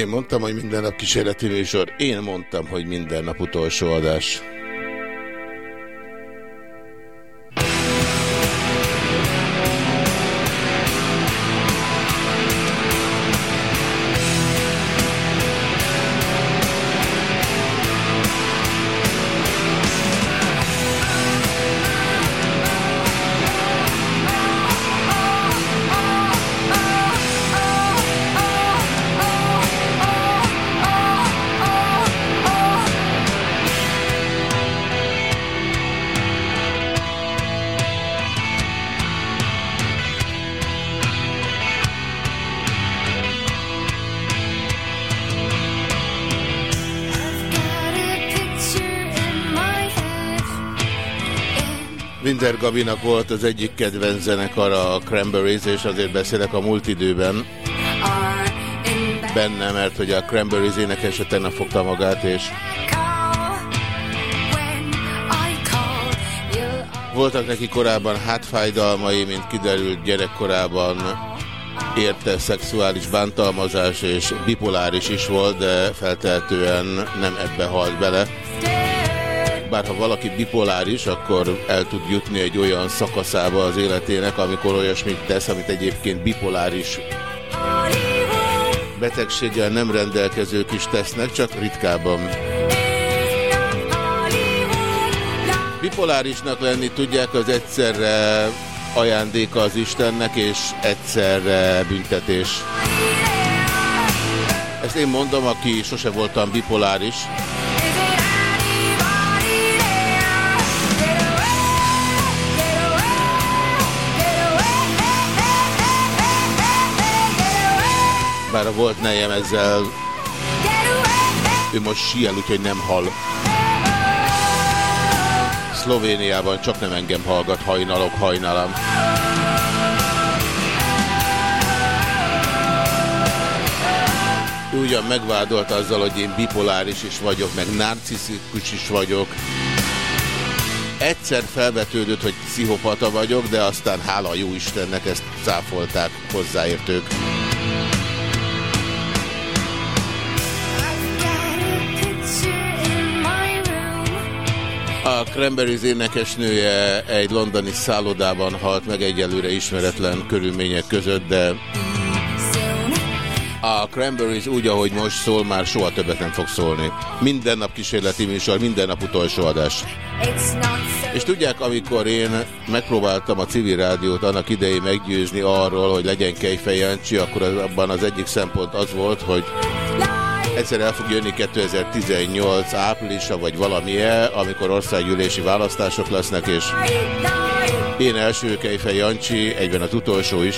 Én mondtam, hogy minden nap kísérleti műsor. Én mondtam, hogy minden nap utolsó adás. Gabinak volt az egyik kedvenc zenekar a Cranberries, és azért beszélek a múlt időben. Benne, mert hogy a Cranberries énekese tegnap fogta magát, és voltak neki korábban hátfájdalmai, mint kiderült gyerekkorában érte szexuális bántalmazás, és bipoláris is volt, de feltehetően nem ebbe halt bele bár ha valaki bipoláris, akkor el tud jutni egy olyan szakaszába az életének, amikor olyasmit tesz, amit egyébként bipoláris betegséggel nem rendelkezők is tesznek, csak ritkábban. Bipolárisnak lenni tudják az egyszerre ajándéka az Istennek, és egyszerre büntetés. Ezt én mondom, aki sose voltam bipoláris. Bár a volt nejem ezzel ő most siel, úgyhogy nem hall. Szlovéniában csak nem engem hallgat, hajnalok, hajnalam. Ő ugyan megvádolt azzal, hogy én bipoláris is vagyok, meg narcisztikus is vagyok. Egyszer felvetődött, hogy pszichopata vagyok, de aztán hála jó Istennek ezt cáfolták hozzáértők. A Cranberries énekesnője egy londoni szállodában halt meg egyelőre ismeretlen körülmények között, de a Cranberries úgy, ahogy most szól, már soha többet nem fog szólni. Minden nap kísérleti műsor, minden nap utolsó adás. És tudják, amikor én megpróbáltam a civil rádiót annak idején meggyőzni arról, hogy legyen Kejfej akkor abban az egyik szempont az volt, hogy egyszer el fog jönni 2018 áprilisa, vagy valamilyen, amikor országgyűlési választások lesznek, és én első Kejfej Jancsi, egyben az utolsó is.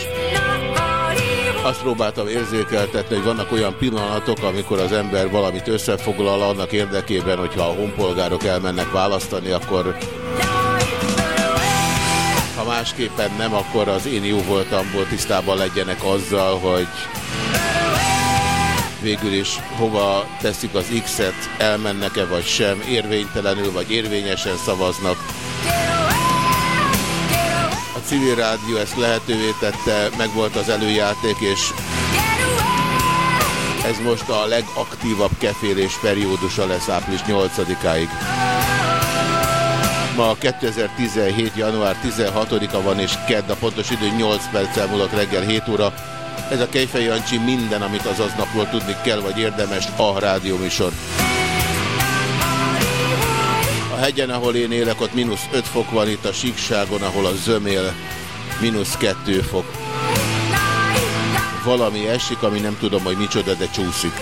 Azt próbáltam érzékeltetni, hogy vannak olyan pillanatok, amikor az ember valamit összefoglal annak érdekében, hogyha a honpolgárok elmennek választani, akkor ha másképpen nem, akkor az én jó voltamból tisztában legyenek azzal, hogy végül is hova teszik az X-et, elmennek-e vagy sem, érvénytelenül vagy érvényesen szavaznak. A civil rádió ezt lehetővé tette, meg volt az előjáték, és ez most a legaktívabb kefélés periódusa lesz április 8-áig. Ma 2017. január 16-a van, és kedd a pontos idő 8 perccel múlott reggel 7 óra. Ez a Kejfej Jancsi minden, amit az aznapról tudni kell, vagy érdemes, a rádióműsor. A hegyen, ahol én élek, ott mínusz 5 fok van, itt a síkságon, ahol a zömél, mínusz 2 fok. Valami esik, ami nem tudom, hogy micsoda, de csúszik.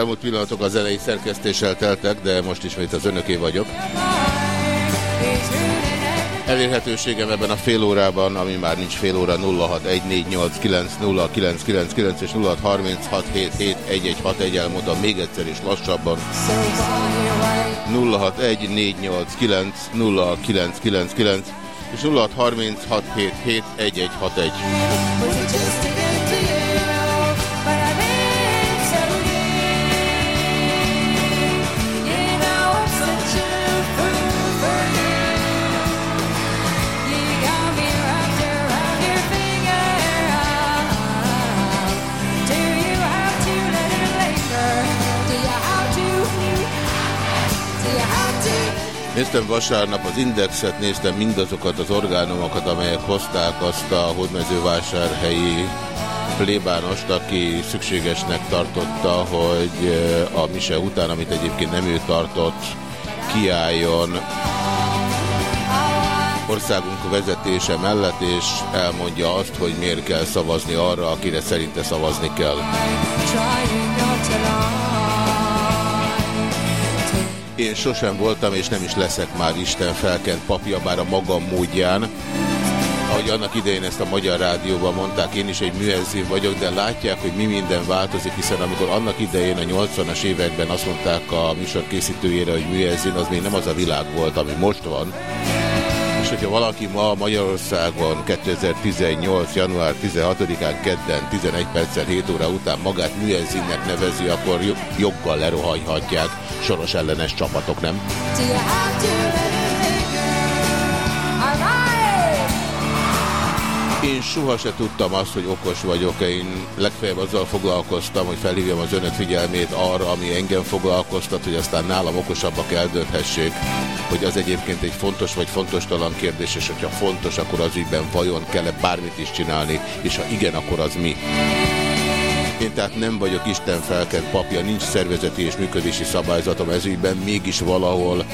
Elmúlt pillanatok a zenei szerkesztéssel teltek, de most ismét az önöké vagyok. Elérhetőségem ebben a fél órában, ami már nincs fél óra, 0614890999 és 0636771161, elmondom még egyszer és lassabban. 0614890999 és 0636771161. Néztem vasárnap az Indexet, néztem mindazokat az orgánumokat, amelyek hozták azt a hódmezővásárhelyi plébánost, aki szükségesnek tartotta, hogy eh, a mise után, amit egyébként nem ő tartott, kiálljon országunk vezetése mellett, és elmondja azt, hogy miért kell szavazni arra, akire szerinte szavazni kell. Én sosem voltam, és nem is leszek már Isten felkent papja, bár a magam módján. Ahogy annak idején ezt a Magyar Rádióban mondták, én is egy műezzin vagyok, de látják, hogy mi minden változik, hiszen amikor annak idején a 80-as években azt mondták a műsor készítőjére, hogy műezzin, az még nem az a világ volt, ami most van hogyha valaki ma Magyarországon 2018. január 16-án kedden 11 perccel 7 óra után magát műelzinnek nevezi, akkor joggal lerohanyhatják soros ellenes csapatok, nem? Én soha se tudtam azt, hogy okos vagyok. Én legfeljebb azzal foglalkoztam, hogy felhívjam az önök figyelmét arra, ami engem foglalkoztat, hogy aztán nálam okosabbak eldönthessék, hogy az egyébként egy fontos vagy fontos talan kérdés, és hogyha fontos, akkor az ügyben vajon kell-e bármit is csinálni, és ha igen, akkor az mi? Én tehát nem vagyok Isten felkent papja, nincs szervezeti és működési szabályzatom ezügyben, mégis valahol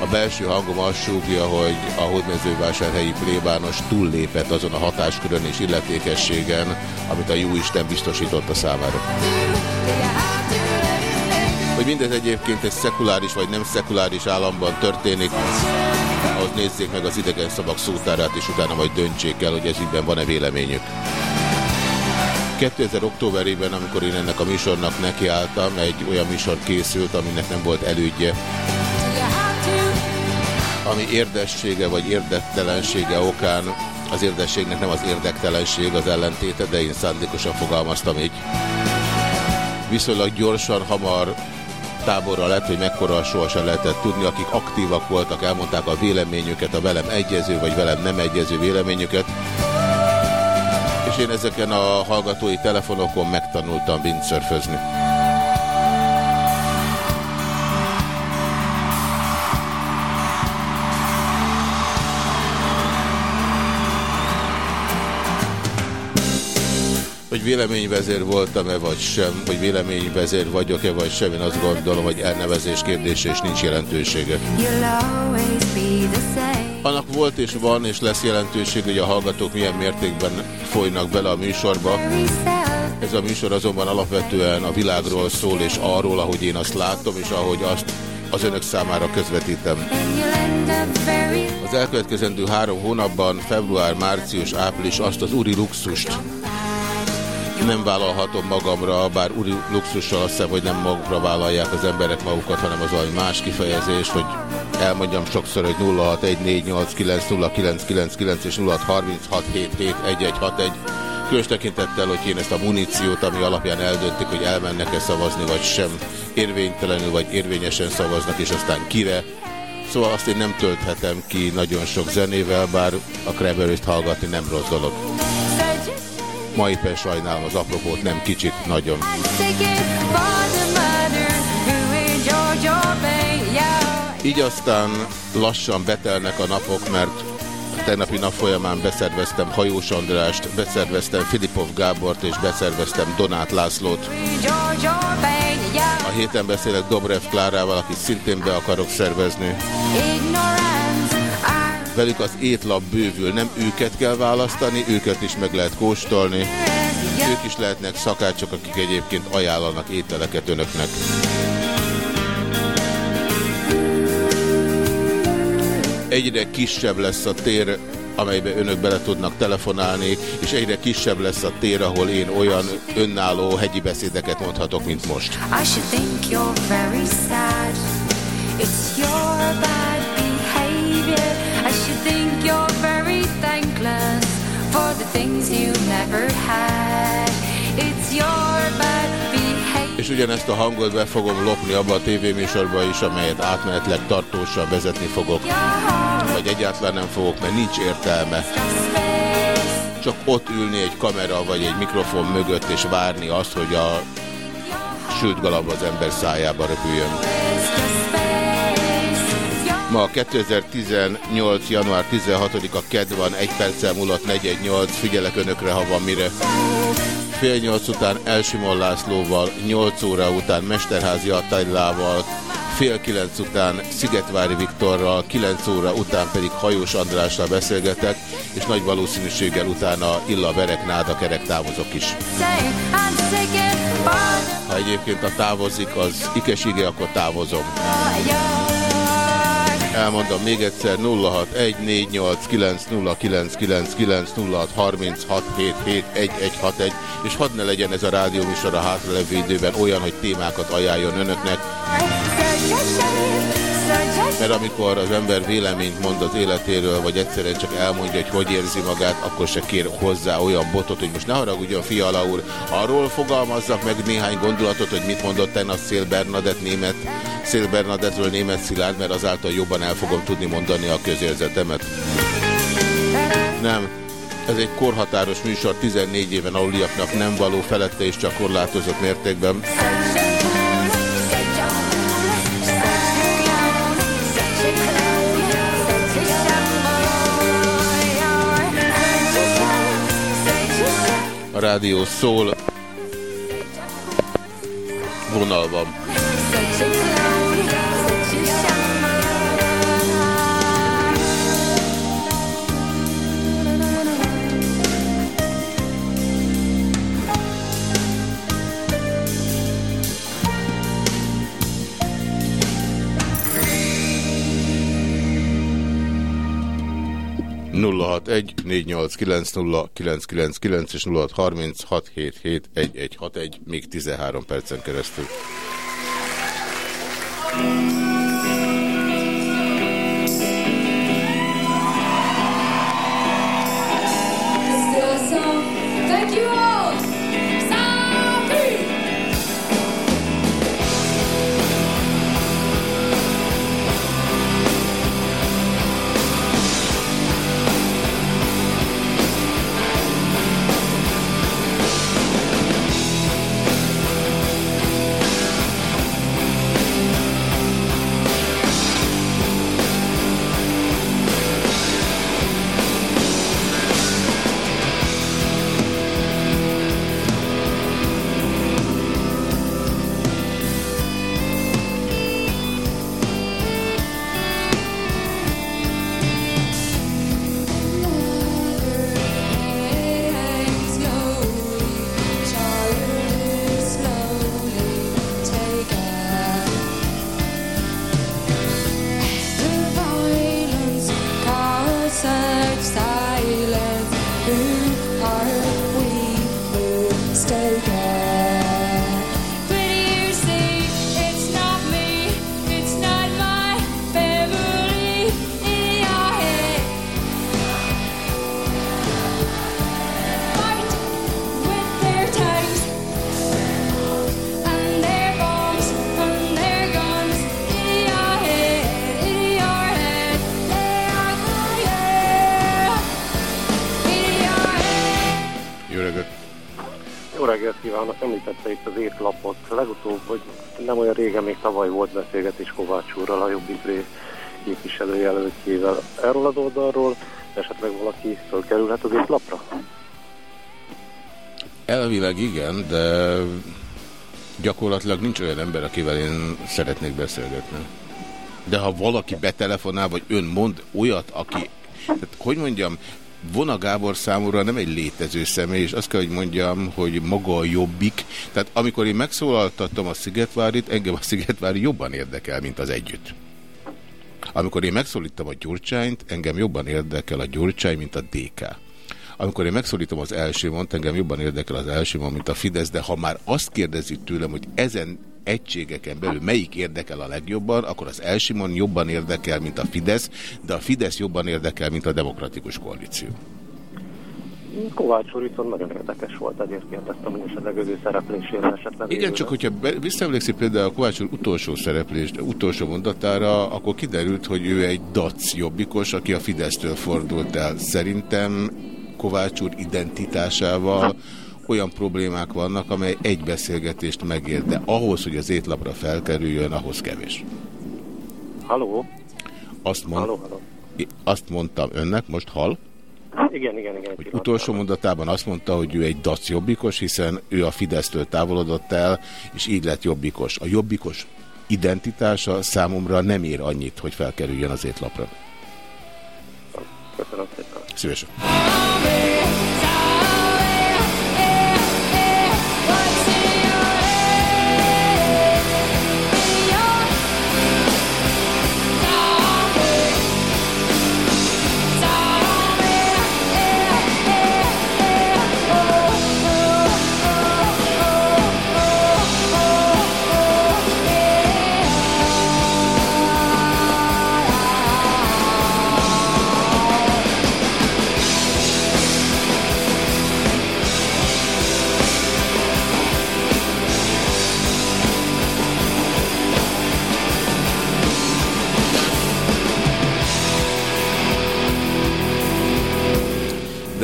a belső hangom azt súgja, hogy a hódmezővásárhelyi plébános túllépett azon a hatáskörön és illetékességen, amit a Jóisten biztosított a számára. Hogy mindez egyébként egy szekuláris vagy nem szekuláris államban történik, ahhoz nézzék meg az idegen szavak szótárát, és utána majd döntsék el, hogy ez ügyben van-e véleményük. 2000 októberében, amikor én ennek a műsornak nekiálltam, egy olyan műsor készült, aminek nem volt elődje. Ami érdessége vagy érdektelensége okán, az érdességnek nem az érdektelenség az ellentéte, de én szándékosan fogalmaztam így. Viszonylag gyorsan, hamar táborra lett, hogy mekkora sohasem lehetett tudni, akik aktívak voltak, elmondták a véleményüket, a velem egyező vagy velem nem egyező véleményüket én ezeken a hallgatói telefonokon megtanultam windsurfözni. hogy véleményvezér voltam-e vagy sem, hogy véleményvezér vagyok-e vagy sem, én azt gondolom, hogy elnevezés kérdése és nincs jelentősége. Annak volt és van és lesz jelentőség, hogy a hallgatók milyen mértékben folynak bele a műsorba. Ez a műsor azonban alapvetően a világról szól és arról, ahogy én azt látom, és ahogy azt az önök számára közvetítem. Az elkövetkezendő három hónapban, február, március, április azt az úri luxust, nem vállalhatom magamra, bár úri luxussal azt hiszem, hogy nem magukra vállalják az emberek magukat, hanem az valami más kifejezés, hogy elmondjam sokszor, hogy 0614890999 és 0636771161. Különös tekintettel, hogy én ezt a muníciót, ami alapján eldöntik, hogy elmennek-e szavazni, vagy sem, érvénytelenül, vagy érvényesen szavaznak, és aztán kire. Szóval azt én nem tölthetem ki nagyon sok zenével, bár a Cranberries-t hallgatni nem rossz dolog. Ma éppen sajnálom az apropót, nem kicsit, nagyon. Így aztán lassan betelnek a napok, mert a tegnapi nap folyamán beszerveztem Hajós Andrást, beszerveztem Filipov Gábort és beszerveztem Donát Lászlót. A héten beszélek Dobrev Klárával, akit szintén be akarok szervezni. velük az étlap bővül. Nem őket kell választani, őket is meg lehet kóstolni. Ők is lehetnek szakácsok, akik egyébként ajánlanak ételeket önöknek. Egyre kisebb lesz a tér amelybe önök bele tudnak telefonálni, és egyre kisebb lesz a tér, ahol én olyan önálló hegyi beszédeket mondhatok, mint most. For the things you never had. It's your bad. És ugyanezt a hangot be fogom lopni abba a tévéműsorba is, amelyet átmenetleg tartósan vezetni fogok. Vagy egyáltalán nem fogok, mert nincs értelme. Csak ott ülni egy kamera vagy egy mikrofon mögött és várni azt, hogy a sült galab az ember szájába röpüljön. Ma 2018. január 16-a KED van, egy perccel múlott 418, figyelek önökre, ha van mire. Fél nyolc után Elsimon Lászlóval, 8 óra után Mesterházi Attilával, fél kilenc után Szigetvári Viktorral, 9 óra után pedig Hajós Andrással beszélgetek, és nagy valószínűséggel utána Illa Verek, Náda Kerek távozok is. Ha egyébként a távozik az ikesége, akkor távozom. Elmondom még egyszer 0614890999 és hadd ne legyen ez a rádió műsor a hátralevő időben olyan, hogy témákat ajánljon önöknek. Mert amikor az ember véleményt mond az életéről, vagy egyszerűen csak elmondja, hogy hogy érzi magát, akkor se kér hozzá olyan botot, hogy most ne haragudjon, Fiala úr, arról fogalmazzak meg néhány gondolatot, hogy mit mondott a Szél Bernadett német, Szél Bernadettről német Szilárd, mert azáltal jobban el fogom tudni mondani a közérzetemet. Nem. Ez egy korhatáros műsor, 14 éven aluliaknak nem való felette és csak korlátozott mértékben. A rádió szól. Vonal. 061 489 és 0636771161 még 13 percen keresztül. Gyakorlatilag nincs olyan ember, akivel én szeretnék beszélgetni. De ha valaki betelefonál, vagy ön mond olyat, aki hogy mondjam, Vona Gábor számomra nem egy létező személy, és azt kell, hogy mondjam, hogy maga a jobbik. Tehát amikor én megszólaltattam a Szigetvárit, engem a Szigetvári jobban érdekel, mint az együtt. Amikor én megszólítom a Gyurcsányt, engem jobban érdekel a Gyurcsány, mint a DK. Amikor én megszólítom az első mond, engem jobban érdekel az első mond, mint a Fidesz, de ha már azt kérdezik tőlem, hogy ezen egységeken belül melyik érdekel a legjobban, akkor az Elsimon jobban érdekel, mint a Fidesz, de a Fidesz jobban érdekel, mint a demokratikus koalíció. Kovács úr viszont nagyon érdekes volt, ezért kérdeztem, hogy esetleg az ő szereplésére esetleg... Igen, csak hogyha visszaemlékszik például a Kovács úr utolsó szereplés, utolsó mondatára, akkor kiderült, hogy ő egy dac jobbikos, aki a Fidesztől fordult el. Szerintem Kovács úr identitásával olyan problémák vannak, amely egy beszélgetést megér, de ahhoz, hogy az étlapra felkerüljön, ahhoz kevés. Haló? Azt, mond... halló, halló. azt mondtam önnek, most hall? Igen, igen, igen. Hogy utolsó mondatában azt mondta, hogy ő egy dac jobbikos, hiszen ő a Fidesztől távolodott el, és így lett jobbikos. A jobbikos identitása számomra nem ér annyit, hogy felkerüljön az étlapra. Köszönöm szépen. Szívesen.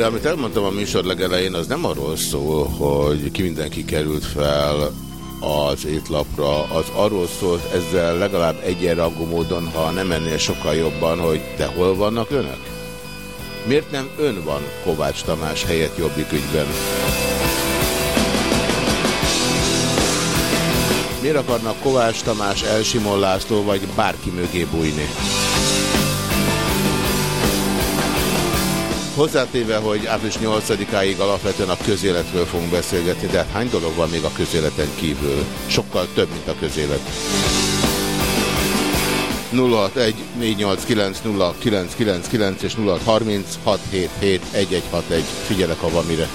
Amit elmondtam a műsor legelején, az nem arról szól, hogy ki mindenki került fel az étlapra, az arról szólt ezzel legalább egyenrangú módon, ha nem ennél sokkal jobban, hogy de hol vannak önök? Miért nem ön van Kovács Tamás helyett jobbik ügyben? Miért akarnak Kovács Tamás, Elsimon László vagy bárki mögé bújni? Hozzátéve, hogy április 8-áig alapvetően a közéletről fogunk beszélgetni, de hány dolog van még a közéleten kívül? Sokkal több, mint a közélet. 061 489 0999 és 0630 677 1161. Figyelek, ha van mire.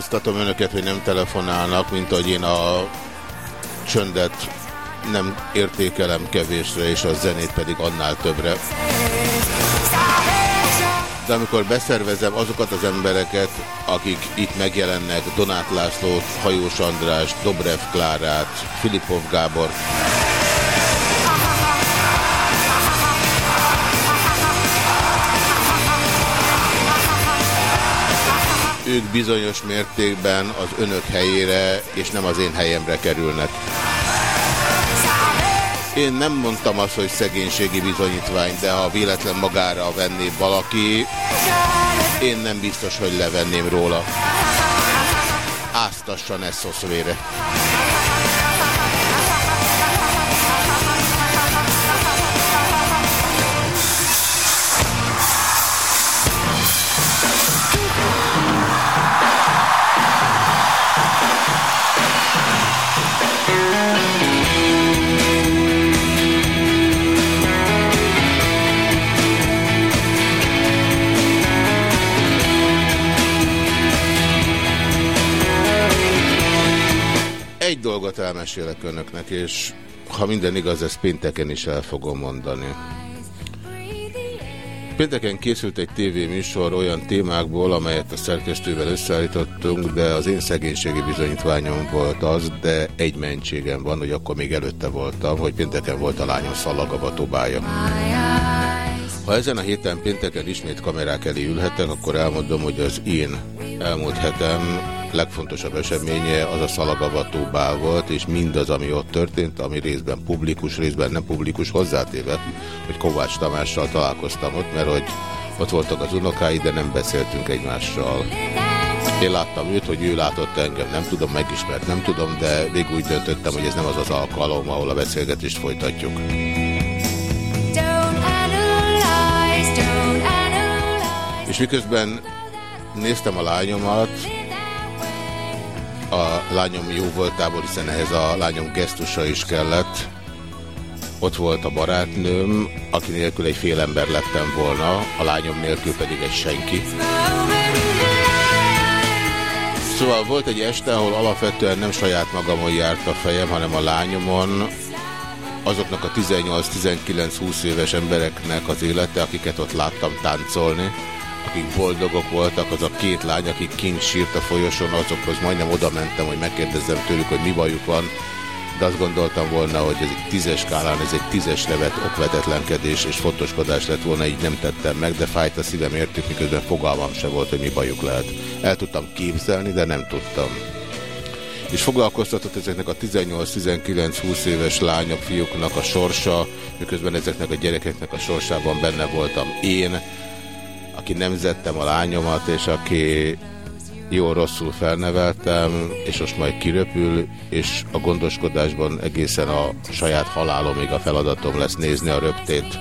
Kárhoztatom önöket, hogy nem telefonálnak, mint ahogy én a csöndet nem értékelem kevésre, és a zenét pedig annál többre. De amikor beszervezem azokat az embereket, akik itt megjelennek, Donát Lászlót, Hajós András, Dobrev Klárát, Filipov Gábor, ők bizonyos mértékben az önök helyére, és nem az én helyemre kerülnek. Én nem mondtam azt, hogy szegénységi bizonyítvány, de ha véletlen magára venné valaki, én nem biztos, hogy levenném róla. Áztassan ez szoszvére. Dolgot elmesélek önöknek, és ha minden igaz, ezt pénteken is el fogom mondani. Pénteken készült egy tévéműsor olyan témákból, amelyet a szerkesztővel összeállítottunk, de az én szegénységi bizonyítványom volt az, de egy mentségem van, hogy akkor még előtte voltam, hogy pénteken volt a lányom szallagabatóbája. Ha ezen a héten pénteken ismét kamerák elé ülhetek, akkor elmondom, hogy az én elmúlt hetem legfontosabb eseménye az a szalagavató bál volt, és mindaz, ami ott történt, ami részben publikus, részben nem publikus, hozzátéve, hogy Kovács Tamással találkoztam ott, mert hogy ott voltak az unokái, de nem beszéltünk egymással. Én láttam őt, hogy ő látott engem, nem tudom, megismert, nem tudom, de végül úgy döntöttem, hogy ez nem az az alkalom, ahol a beszélgetést folytatjuk. És miközben néztem a lányomat, a lányom jó voltából, hiszen ehhez a lányom gesztusa is kellett. Ott volt a barátnőm, aki nélkül egy fél ember lettem volna, a lányom nélkül pedig egy senki. Szóval volt egy este, ahol alapvetően nem saját magamon járt a fejem, hanem a lányomon, azoknak a 18-19-20 éves embereknek az élete, akiket ott láttam táncolni akik boldogok voltak, az a két lány, akik kint sírt a folyosón, azokhoz majdnem oda mentem, hogy megkérdezzem tőlük, hogy mi bajuk van, de azt gondoltam volna, hogy ez egy tízes skálán, ez egy tízes nevet okvetetlenkedés és fontoskodás lett volna, így nem tettem meg, de fájt a szívem értük, miközben fogalmam se volt, hogy mi bajuk lehet. El tudtam képzelni, de nem tudtam. És foglalkoztatott ezeknek a 18-19-20 éves lányok, fiúknak a sorsa, miközben ezeknek a gyerekeknek a sorsában benne voltam én, aki nemzettem a lányomat, és aki jó-rosszul felneveltem, és most majd kiröpül, és a gondoskodásban egészen a saját halálomig a feladatom lesz nézni a röptét.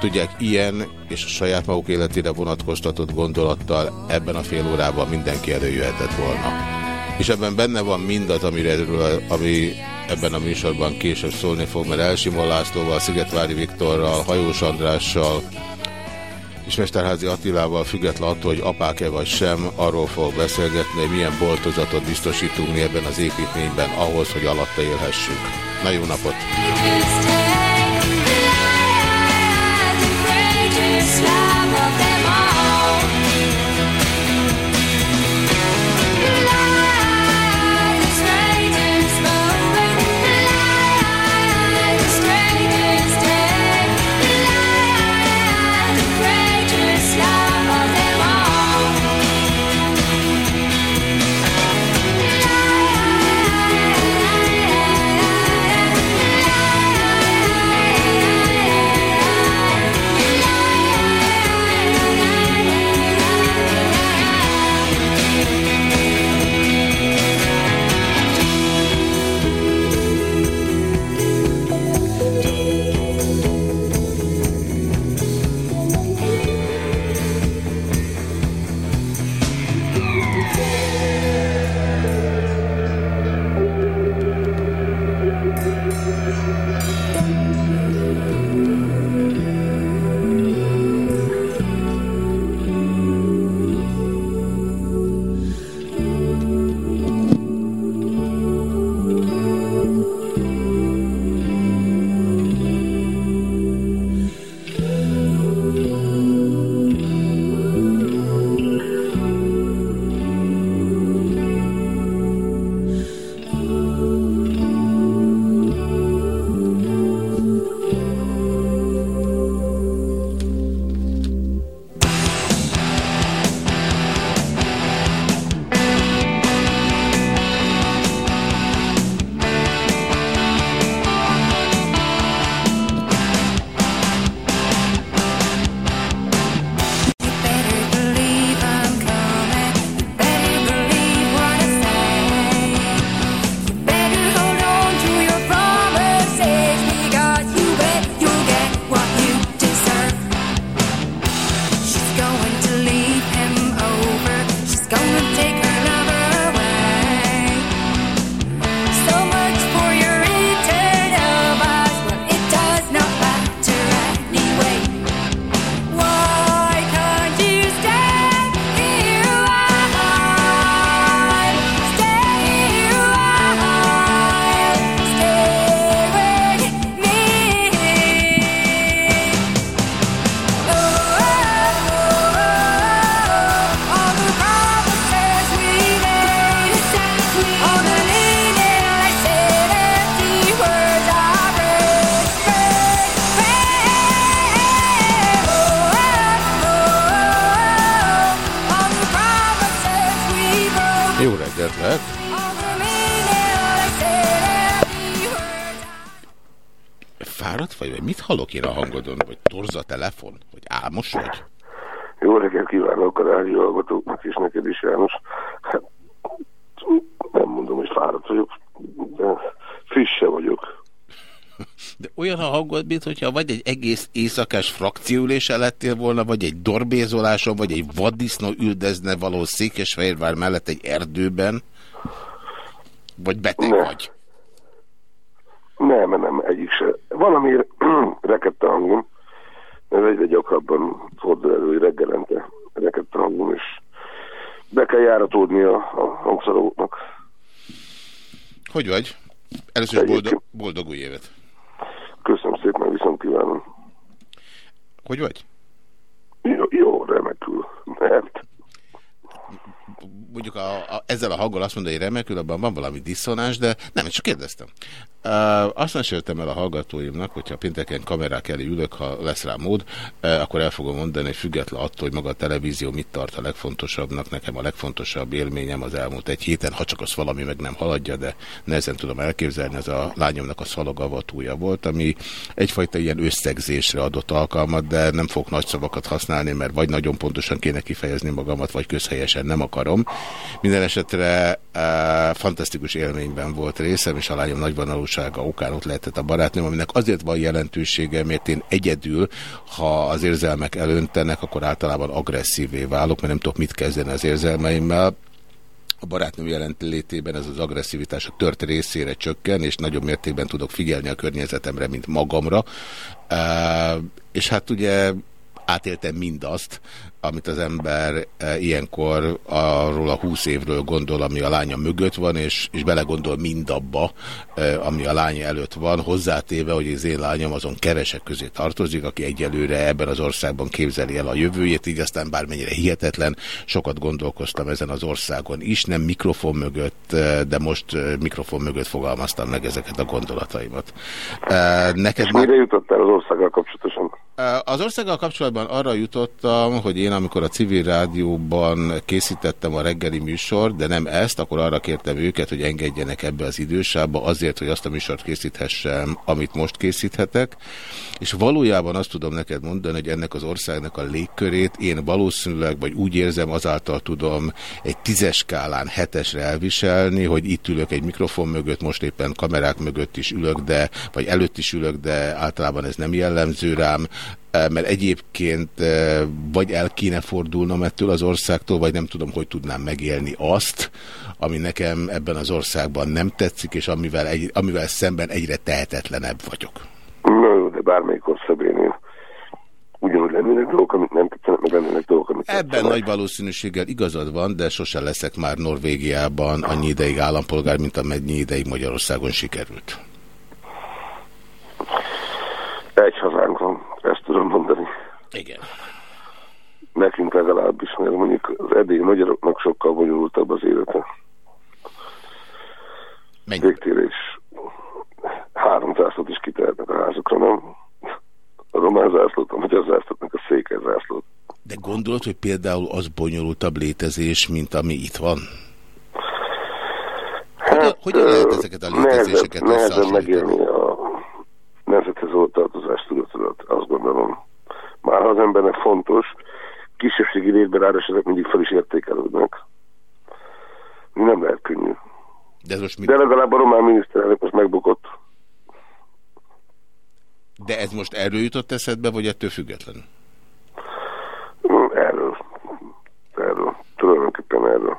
Tudják, ilyen és a saját maguk életére vonatkoztatott gondolattal ebben a fél órában mindenki előjöhetett volna. És ebben benne van mindaz, amire, ami ebben a műsorban később szólni fog, mert Elsimon Lászlóval, Szigetvári Viktorral, Hajós Andrással, és Mesterházi Attilával független attól, hogy apák-e vagy sem, arról fog beszélgetni, hogy milyen boltozatot biztosítunk mi ebben az építményben ahhoz, hogy alatta élhessünk. Na jó napot! Mint hogyha vagy egy egész éjszakás frakcióülése lettél volna, vagy egy dorbézoláson, vagy egy vaddisznó üldezne való Székesfehérvár mellett egy erdőben, vagy beteg ne. vagy. Nem, nem, egyik se. Valami rekedt a hangom, ez egyre gyakrabban fordul elő, hogy reggelente rekedt a hangom, és be kell járatódni a, a hangszalóknak. Hogy vagy? Először is boldog, boldog új évet. Köszönöm kívánom. Hogy vagy? Jó, jó remekül. Mert mondjuk a, a, ezzel a hanggal azt mondja, hogy remekül, abban van valami diszonás, de nem, csak kérdeztem. Uh, azt meséltem el a hallgatóimnak, hogyha pénteken kamerák elé ülök, ha lesz rá mód, uh, akkor el fogom mondani, hogy független attól, hogy maga a televízió mit tart a legfontosabbnak. Nekem a legfontosabb élményem az elmúlt egy héten, ha csak az valami meg nem haladja, de nehezen tudom elképzelni, ez a lányomnak a szalagavatója volt, ami egyfajta ilyen összegzésre adott alkalmat, de nem fog nagy szavakat használni, mert vagy nagyon pontosan kéne kifejezni magamat, vagy közhelyesen nem akarom. Minden esetre e, fantasztikus élményben volt részem, és a lányom nagyvonalúsága okán ott lehetett a barátnőm, aminek azért van jelentősége, mert én egyedül, ha az érzelmek elöntenek, akkor általában agresszívé válok, mert nem tudok mit kezdeni az érzelmeimmel a barátnőm jelenlétében ez az agresszivitás a tört részére csökken, és nagyobb mértékben tudok figyelni a környezetemre, mint magamra. Uh, és hát ugye átéltem mindazt, amit az ember e, ilyenkor arról a húsz évről gondol, ami a lánya mögött van, és, és belegondol mindabba, e, ami a lánya előtt van, hozzátéve, hogy az én lányom azon kevesek közé tartozik, aki egyelőre ebben az országban képzeli el a jövőjét, így aztán bármennyire hihetetlen, sokat gondolkoztam ezen az országon is, nem mikrofon mögött, e, de most mikrofon mögött fogalmaztam meg ezeket a gondolataimat. Neked és mire jutottál az országgal kapcsolatosan? Az országgal kapcsolatban arra jutottam, hogy én amikor a civil rádióban készítettem a reggeli műsort, de nem ezt, akkor arra kértem őket, hogy engedjenek ebbe az idősába azért, hogy azt a műsort készíthessem, amit most készíthetek. És valójában azt tudom neked mondani, hogy ennek az országnak a légkörét én valószínűleg, vagy úgy érzem, azáltal tudom egy tízes skálán hetesre elviselni, hogy itt ülök egy mikrofon mögött, most éppen kamerák mögött is ülök, de, vagy előtt is ülök, de általában ez nem jellemző rám mert egyébként eh, vagy el kéne fordulnom ettől az országtól, vagy nem tudom, hogy tudnám megélni azt, ami nekem ebben az országban nem tetszik, és amivel, egy, amivel szemben egyre tehetetlenebb vagyok. Na jó, de bármelyik országban ugyanúgy lennének dolgok, amit nem tetszenek, meg lennének dolgok, amit Ebben tetszenek. nagy valószínűséggel igazad van, de sosem leszek már Norvégiában annyi ideig állampolgár, mint amennyi ideig Magyarországon sikerült. Egy hazánk van. Ezt tudom mondani. Igen. Nekünk legalábbis, mert mondjuk az eddig magyaroknak sokkal bonyolultabb az élete. Mennyi? Három zászlót is kitehetnek a házukra, nem? A román zászlót, a magyar zászlót, meg a székely zászlót. De gondolod, hogy például az bonyolultabb létezés, mint ami itt van? Hát, hogyan, hogyan lehet ezeket a létezéseket nehezebb, nehezebb megélni a nemzethez volt tartozás tudatodat, azt gondolom. Már az embernek fontos, kisebbségi létben ráadásul mindig fel is értékelődnek. Nem lehet könnyű. De, ez most mit... De legalább a román miniszterelnök most megbukott. De ez most erről jutott eszedbe, vagy ettől függetlenül? Erről. Erről. Tulajdonképpen erről.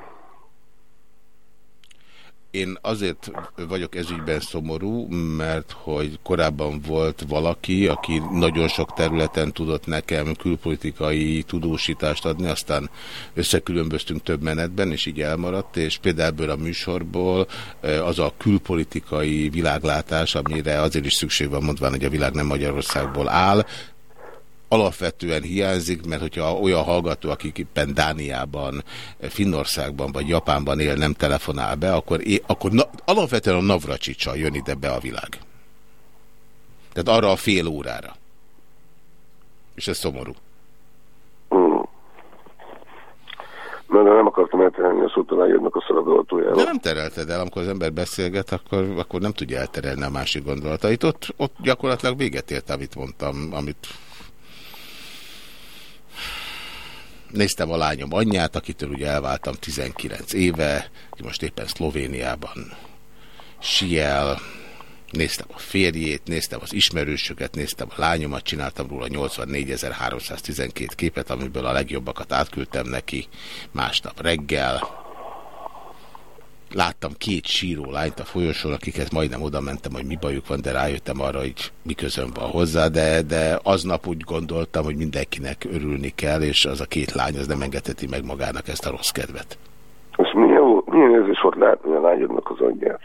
Én azért vagyok ezügyben szomorú, mert hogy korábban volt valaki, aki nagyon sok területen tudott nekem külpolitikai tudósítást adni, aztán összekülönböztünk több menetben, és így elmaradt, és például ebből a műsorból eh, az a külpolitikai világlátás, amire azért is szükség van mondván, hogy a világ nem Magyarországból áll, alapvetően hiányzik, mert hogyha olyan hallgató, akik éppen Dániában, Finnországban vagy Japánban él, nem telefonál be, akkor, é, akkor na, alapvetően a Navracsicsal jön ide be a világ. Tehát arra a fél órára. És ez szomorú. Na, de nem akartam elterelni a szót, talán jönnek a szaladoltójára. De nem terelted el, amikor az ember beszélget, akkor, akkor nem tudja elterelni a másik gondolatait. Ott, ott gyakorlatilag véget ért, amit mondtam, amit néztem a lányom anyját, akitől ugye elváltam 19 éve, most éppen Szlovéniában siel, néztem a férjét, néztem az ismerősöket, néztem a lányomat, csináltam róla 84.312 képet, amiből a legjobbakat átküldtem neki másnap reggel. Láttam két síró lányt a folyosón, akiket majdnem oda mentem, hogy mi bajuk van, de rájöttem arra, hogy mi közön van hozzá, de, de aznap úgy gondoltam, hogy mindenkinek örülni kell, és az a két lány az nem engedheti meg magának ezt a rossz kedvet. És milyen, milyen érzés volt látni a lányodnak az anyját?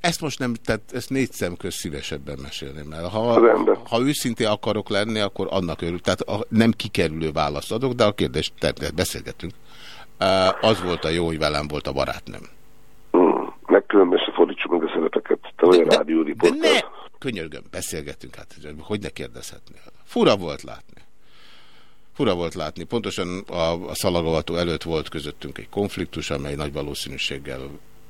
Ezt most nem, tehát ezt négy szemköz szívesebben mesélném el. Ha, ha őszintén akarok lenni, akkor annak örül. Tehát a nem kikerülő választ adok, de a kérdés, tehát beszélgetünk. Az volt a jó, hogy velem volt a barátnőm. Hmm. Megkülönböző fordítsuk meg a szerepeket. Te olyan de, rádió de ne, könyörgöm, beszélgetünk, hát hogy ne kérdezhetnél. Fura volt látni. Fura volt látni. Pontosan a, a szalagavató előtt volt közöttünk egy konfliktus, amely nagy valószínűséggel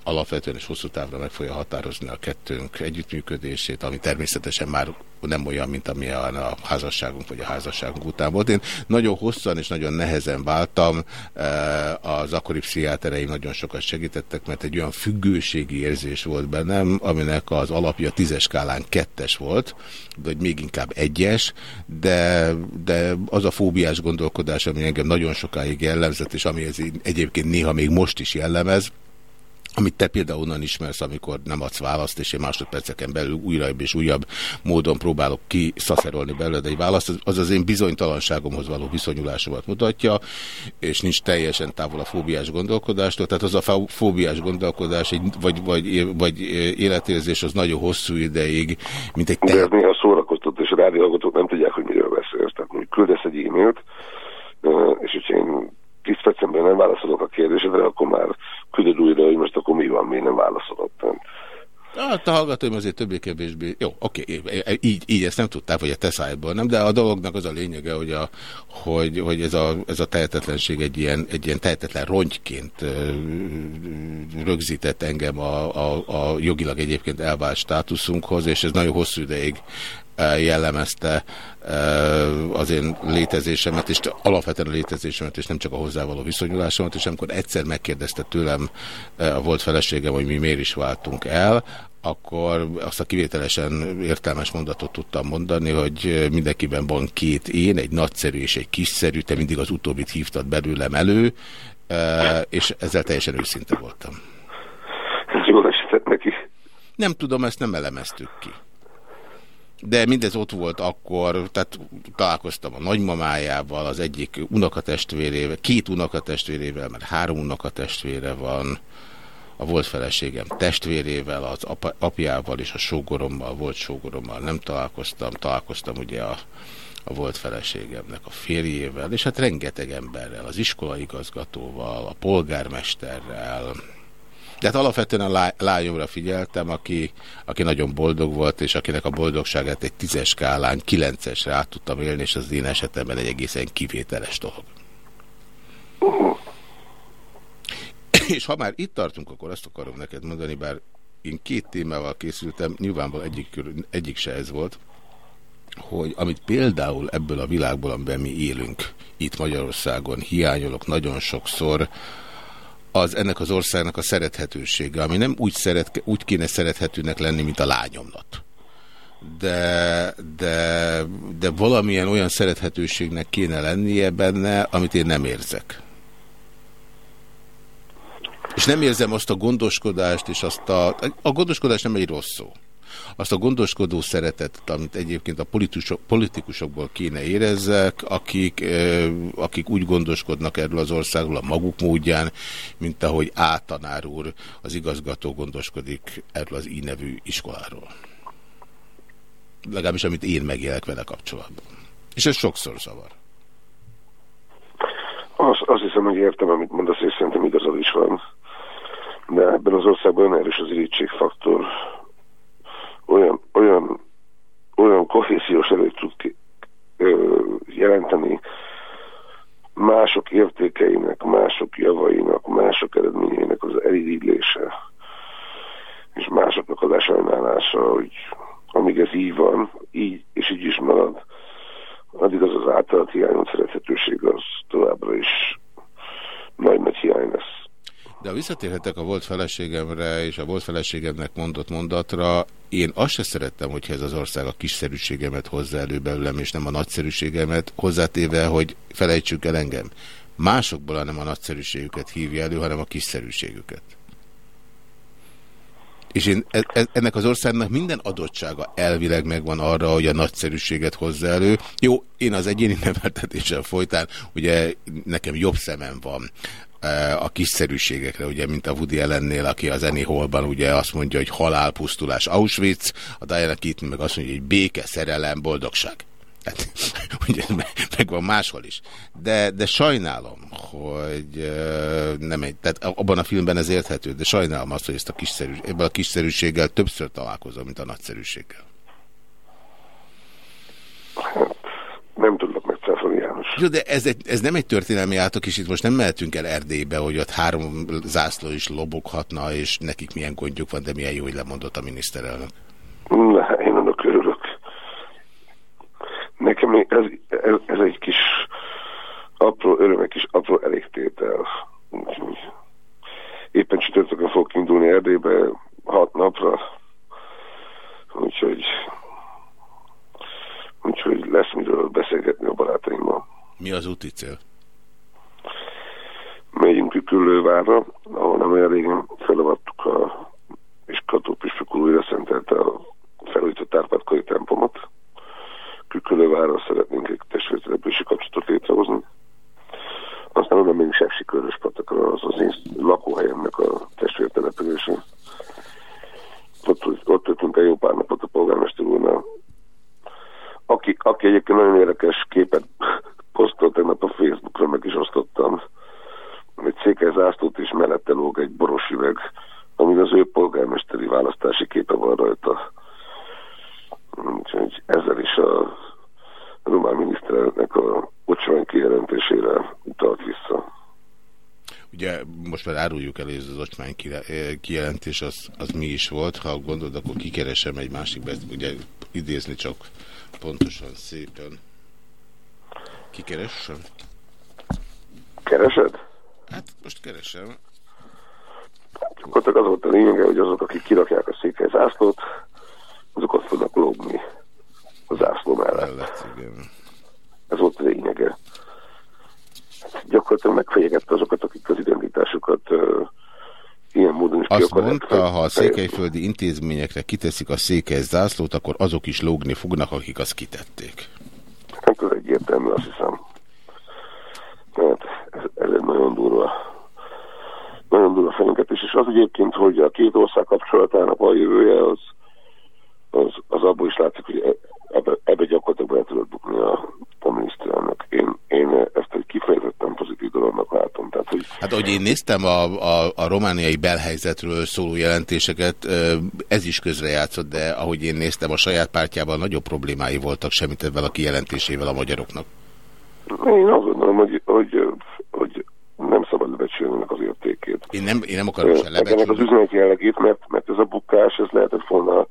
alapvetően és hosszú távra meg fogja határozni a kettőnk együttműködését, ami természetesen már nem olyan, mint amilyen a házasságunk vagy a házasságunk után volt. Én nagyon hosszan és nagyon nehezen váltam, eh, az akkori pszichiátereim nagyon sokat segítettek, mert egy olyan függőségi érzés volt bennem, aminek az alapja tízes skálán kettes volt, vagy még inkább egyes, de, de az a fóbiás gondolkodás, ami engem nagyon sokáig jellemzett, és ami ez egyébként néha még most is jellemez, amit te például onnan ismersz, amikor nem adsz választ, és én másodperceken belül újra és újabb módon próbálok kiszaszerolni belőled egy választ, az az én bizonytalanságomhoz való viszonyulásomat mutatja, és nincs teljesen távol a fóbiás gondolkodástól, tehát az a fóbiás gondolkodás, vagy, vagy, vagy életérzés az nagyon hosszú ideig, mint egy... De ez néha szórakoztató, és a rádióhallgatók nem tudják, hogy miről beszélsz. Tehát hogy küldesz egy e-mailt, és hogyha én 10 percemben nem válaszolok a kérdésedre, akkor már küldöd újra, hogy most akkor mi van, miért nem válaszolott. Hát a hallgatóim azért többé-kevésbé... Jó, oké, így, így ezt nem tudták, hogy a te szájból nem, de a dolognak az a lényege, hogy, a, hogy, hogy ez, a, ez a tehetetlenség egy ilyen, egy ilyen tehetetlen rongyként rögzített engem a, a, a jogilag egyébként elvált státuszunkhoz, és ez nagyon hosszú ideig jellemezte az én létezésemet, és alapvetően a létezésemet, és nem csak a hozzávaló viszonyulásomat, és amikor egyszer megkérdezte tőlem a volt feleségem, hogy mi miért is váltunk el, akkor azt a kivételesen értelmes mondatot tudtam mondani, hogy mindenkiben van két én, egy nagyszerű és egy kiszerű, te mindig az utóbbit hívtad belőlem elő, és ezzel teljesen őszinte voltam. Ez jól esett neki. Nem tudom, ezt nem elemeztük ki de mindez ott volt akkor, tehát találkoztam a nagymamájával, az egyik unokatestvérével, két unokatestvérével, mert három unokatestvére van, a volt feleségem testvérével, az apjával és a sógorommal, volt sógorommal nem találkoztam, találkoztam ugye a, a volt feleségemnek a férjével, és hát rengeteg emberrel, az iskolaigazgatóval, a polgármesterrel, de hát alapvetően a lányomra figyeltem, aki, aki nagyon boldog volt, és akinek a boldogságát egy tízes skálán kilencesre át tudtam élni, és az én esetemben egy egészen kivételes dolog. És ha már itt tartunk, akkor azt akarom neked mondani, bár én két témával készültem, nyilvánvalóan egyik, egyik se ez volt, hogy amit például ebből a világból, amiben mi élünk itt Magyarországon, hiányolok nagyon sokszor, az ennek az országnak a szerethetősége, ami nem úgy, szeret, úgy kéne szerethetőnek lenni, mint a lányomnak. De, de, de valamilyen olyan szerethetőségnek kéne lennie benne, amit én nem érzek. És nem érzem azt a gondoskodást, és azt a... A gondoskodás nem egy rossz szó azt a gondoskodó szeretetet, amit egyébként a politikusok, politikusokból kéne érezzek, akik, akik úgy gondoskodnak erről az országról a maguk módján, mint ahogy A. tanár úr, az igazgató gondoskodik erről az így ínevű iskoláról. Legalábbis amit én megélek vele kapcsolatban. És ez sokszor zavar. Azt, azt hiszem, hogy értem, amit mondasz, és szerintem igazad is van. De ebben az országban erős az irítségfaktor, olyan, olyan, olyan kohéziós erőt tud ki, ö, jelenteni mások értékeinek, mások javainak, mások eredményeinek az eliriglése, és másoknak az lesajnálása, hogy amíg ez így van, így és így is marad, addig az az általat hiányos szerethetőség az továbbra is nagy-nagy hiány lesz. De visszatérhetek a volt feleségemre és a volt feleségemnek mondott mondatra, én azt se szerettem, hogyha ez az ország a kiszerűségemet hozza elő belőlem, és nem a nagyszerűségemet, hozzátéve, hogy felejtsük el engem. Másokból nem a nagyszerűségüket hívja elő, hanem a kiszerűségüket. És én, e, e, ennek az országnak minden adottsága elvileg megvan arra, hogy a nagyszerűséget hozza elő. Jó, én az egyéni neveltetéssel folytán, ugye nekem jobb szemem van a kiszerűségekre, ugye, mint a Woody Allennél, aki az Annie Hallban ugye azt mondja, hogy halálpusztulás Auschwitz, a Diana Keaton meg azt mondja, hogy béke, szerelem, boldogság. Tehát, ugye megvan máshol is. De, de sajnálom, hogy nem egy, tehát abban a filmben ez érthető, de sajnálom azt, hogy ezt a kiszerű, ebben a kiszerűséggel többször találkozom, mint a nagyszerűséggel. Nem János. Jó, de ez, egy, ez nem egy történelmi átok, és itt most nem mehetünk el Erdélybe, hogy ott három zászló is loboghatna, és nekik milyen gondjuk van, de milyen jó, hogy lemondott a miniszterelnök. Na, én annak örülök. Nekem ez, ez, ez egy kis apró öröm, egy kis apró elégtétel. Éppen csütörtökön fogok indulni Erdélybe hat napra, úgyhogy úgyhogy lesz miről beszélgetni a barátaimmal. Mi az úti cél? Megyünk Küküllővárra, ahol nem olyan régen felavattuk a és Katópüspök újra szentelte a felújított Árpádkori tempomat. Küküllővárra szeretnénk egy testvértelepülési kapcsolatot létrehozni. Aztán onnan még Sepsi Köröspatakra, az az én lakóhelyemnek a testvértelepülése. Ott, ott jöttünk el jó pár napot a polgármester úrnál, aki, aki egyébként nagyon érdekes képet posztolt tegnap a Facebookra, meg is osztottam, egy székely zászlót is mellette lóg egy boros üveg, amin az ő polgármesteri választási képe van rajta. Úgyhogy ezzel is a román miniszterelnöknek a bocsony kijelentésére utalt vissza. Ugye most már áruljuk el, ez az ocsmány kijelentés az, az mi is volt. Ha gondolod, akkor kikeresem egy másik, ugye idézni csak pontosan, szépen. Kikeressem? Keresed? Hát most keresem. Gyakorlatilag az volt a lényege, hogy azok, akik kirakják a székely zászlót, azok ott fognak lógni a zászló mellett. mellett igen. Ez volt a lényege. Gyakorlatilag megfenyegette azokat, akik az identitásukat uh, ilyen módon is Azt mondta, ha a székelyföldi intézményekre kiteszik a székely zászlót, akkor azok is lógni fognak, akik azt kitették. Egyértelmű, azt hiszem. Hát ez, ez egy nagyon durva nagyon durva fenyegetés, és az egyébként, hogy a két ország kapcsolatának a jövője, az, az, az abból is látszik, hogy e- ebbe, ebbe gyakorlatilag be tudod bukni a, a miniszterelnök. Én, én ezt egy kifejezetten pozitív dolognak látom. Tehát, hogy... Hát, ahogy én néztem a, a, a romániai belhelyzetről szóló jelentéseket, ez is közrejátszott, de ahogy én néztem, a saját pártjában nagyobb problémái voltak semmit ebben a kijelentésével a magyaroknak. Én azt gondolom, hogy, hogy, hogy nem szabad lebecsülni az értékét. Én nem, én nem akarom sem lebecsülni. Ennek az üzenet jellegét, mert, mert ez a bukás, ez lehetett volna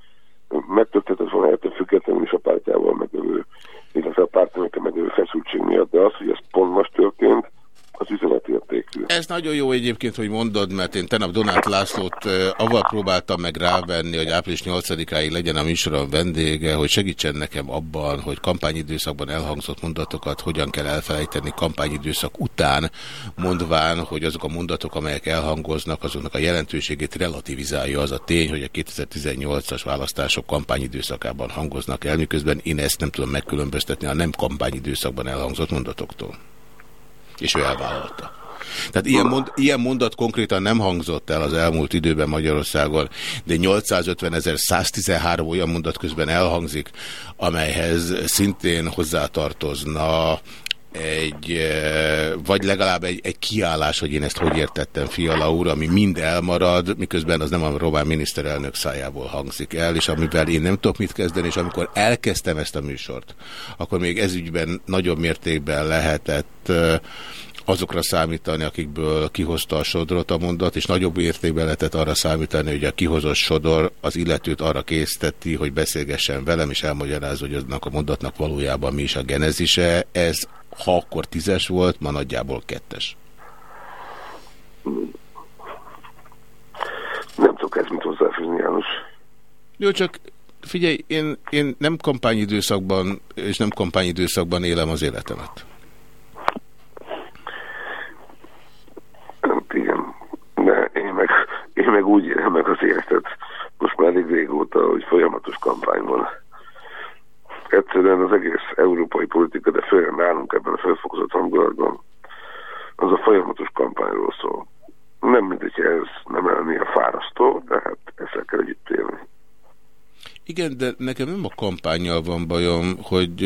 megtörténhetett volna ettől függetlenül is a pártjával megövő, illetve a pártnőkkel megövő feszültség miatt, de az, hogy ez pont most történt, az üzenetértékű. Ez nagyon jó egyébként, hogy mondod, mert én tenap Donát Lászlót avval próbáltam meg rávenni, hogy április 8-áig legyen a műsoron vendége, hogy segítsen nekem abban, hogy kampányidőszakban elhangzott mondatokat hogyan kell elfelejteni kampányidőszak után, mondván, hogy azok a mondatok, amelyek elhangoznak, azoknak a jelentőségét relativizálja az a tény, hogy a 2018-as választások kampányidőszakában hangoznak el, miközben én ezt nem tudom megkülönböztetni a nem kampányidőszakban elhangzott mondatoktól és ő elvállalta. Tehát ilyen, mond, ilyen mondat konkrétan nem hangzott el az elmúlt időben Magyarországon, de 850 ezer 113 olyan mondat közben elhangzik, amelyhez szintén hozzátartozna egy, vagy legalább egy, egy kiállás, hogy én ezt hogy értettem, Fiala úr, ami mind elmarad, miközben az nem a román miniszterelnök szájából hangzik el, és amivel én nem tudok mit kezdeni, és amikor elkezdtem ezt a műsort, akkor még ezügyben nagyobb mértékben lehetett azokra számítani, akikből kihozta a sodrot a mondat, és nagyobb értékben lehetett arra számítani, hogy a kihozott sodor az illetőt arra készteti, hogy beszélgessen velem, és elmagyarázza, hogy aznak a mondatnak valójában mi is a genezise. Ez, ha akkor tízes volt, ma nagyjából kettes. Nem tudok ezt mit hozzáfűzni, János. Jó, csak figyelj, én, én nem kampányidőszakban, és nem kampányidőszakban élem az életemet. Hát igen, de én meg, én meg úgy élem meg az életet most már elég régóta, hogy folyamatos kampány van. Egyszerűen az egész európai politika, de főleg nálunk ebben a felfokozott hangulatban, az a folyamatos kampányról szól. Nem mindegy, ez nem elni a fárasztó, de hát ezzel kell együtt élni. Igen, de nekem nem a kampányjal van bajom, hogy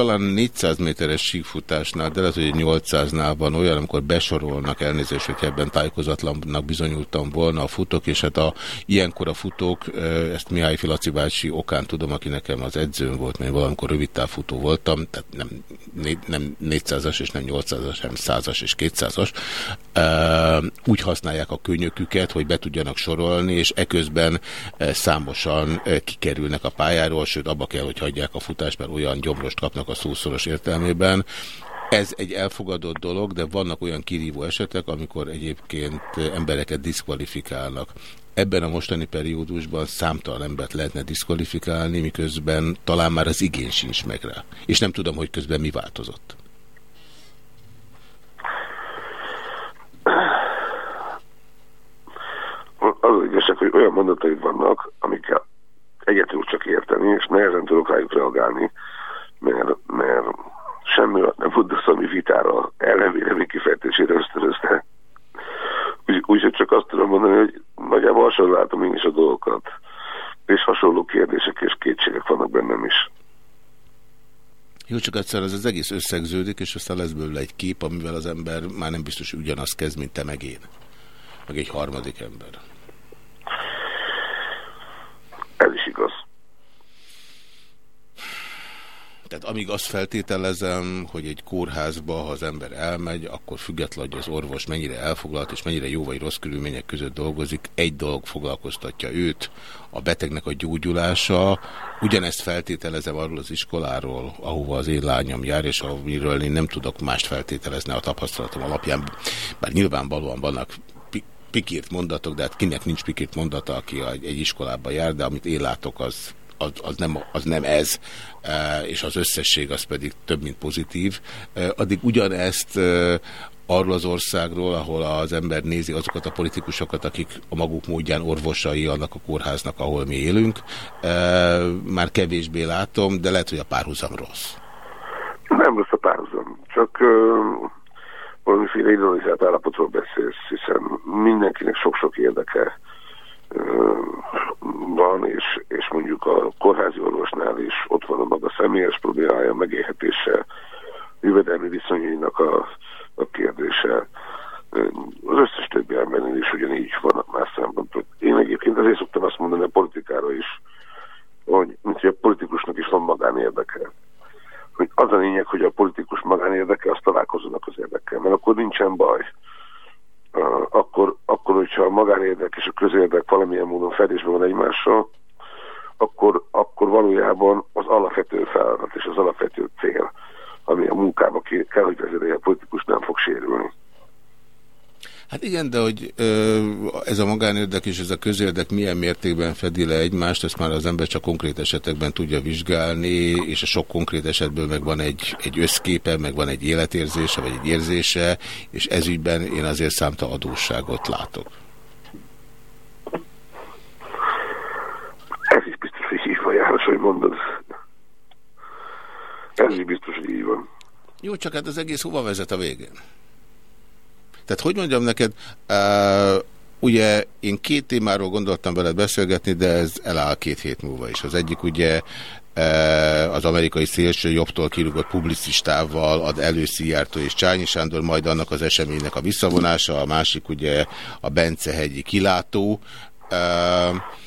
talán 400 méteres síkfutásnál, de lehet, hogy 800-nál van olyan, amikor besorolnak elnézést, hogy ebben tájékozatlannak bizonyultam volna a futók, és hát a, ilyenkor a futók, ezt Mihály Filaci bácsi okán tudom, aki nekem az edzőm volt, mert valamikor rövid futó voltam, tehát nem, nem 400-as és nem 800-as, hanem 100-as és 200-as. Uh, úgy használják a könyöküket, hogy be tudjanak sorolni, és eközben számosan kikerülnek a pályáról, sőt abba kell, hogy hagyják a futást, mert olyan gyomrost kapnak a szószoros értelmében. Ez egy elfogadott dolog, de vannak olyan kirívó esetek, amikor egyébként embereket diszkvalifikálnak. Ebben a mostani periódusban számtalan embert lehetne diszkvalifikálni, miközben talán már az igény sincs meg rá. És nem tudom, hogy közben mi változott. az az igazság, hogy olyan mondataid vannak, amikkel egyet csak érteni, és nehezen tudok rájuk reagálni, mert, mert semmi nem volt ami vitára ellenvélemény kifejtésére ösztönözte. Úgyhogy úgy, csak azt tudom mondani, hogy nagyjából hasonló látom én is a dolgokat, és hasonló kérdések és kétségek vannak bennem is. Jó, csak egyszer ez az egész összegződik, és aztán lesz belőle egy kép, amivel az ember már nem biztos ugyanazt kezd, mint te meg én. Meg egy harmadik ember. Ez is igaz. Tehát amíg azt feltételezem, hogy egy kórházba, ha az ember elmegy, akkor független, hogy az orvos mennyire elfoglalt és mennyire jó vagy rossz körülmények között dolgozik, egy dolog foglalkoztatja őt, a betegnek a gyógyulása. Ugyanezt feltételezem arról az iskoláról, ahova az én lányom jár, és amiről én nem tudok mást feltételezni a tapasztalatom alapján, bár nyilvánvalóan vannak pikírt mondatok, de hát kinek nincs pikírt mondata, aki egy iskolába jár, de amit én látok, az, az, az, nem, az nem ez, e, és az összesség az pedig több, mint pozitív. E, addig ugyanezt e, arról az országról, ahol az ember nézi azokat a politikusokat, akik a maguk módján orvosai annak a kórháznak, ahol mi élünk. Már kevésbé látom, de lehet, hogy a párhuzam rossz. Nem rossz a párhuzam, csak valamiféle idealizált állapotról beszélsz, hiszen mindenkinek sok-sok érdeke van, és, és mondjuk a kórházi orvosnál is ott van a maga személyes problémája, megélhetése, jövedelmi viszonyainak a, a kérdése. Az összes többi embernél is ugyanígy vannak más szempontok. Én egyébként azért szoktam azt mondani a politikára is, hogy, mint hogy a politikusnak is van magánérdeke hogy az a lényeg, hogy a politikus magánérdeke, azt találkozzanak az érdekkel, mert akkor nincsen baj. Akkor, akkor, hogyha a magánérdek és a közérdek valamilyen módon fedésben van egymással, akkor, akkor valójában az alapvető feladat és az alapvető cél, ami a munkába kell, hogy vezérelje a politikus, nem fog sérülni. Hát igen, de hogy ez a magánérdek és ez a közérdek milyen mértékben fedi le egymást, ezt már az ember csak konkrét esetekben tudja vizsgálni, és a sok konkrét esetből meg van egy, egy összképe, meg van egy életérzése, vagy egy érzése, és ezügyben én azért számta adósságot látok. Ez is biztos, hogy így van, János, hogy mondod. Ez is biztos, hogy így van. Jó, csak hát az egész hova vezet a végén? Tehát hogy mondjam neked, uh, ugye én két témáról gondoltam veled beszélgetni, de ez eláll két hét múlva is. Az egyik ugye az amerikai szélső jobbtól kirúgott publicistával ad elő Szijjártó és Csányi Sándor, majd annak az eseménynek a visszavonása, a másik ugye a Bence-hegyi kilátó.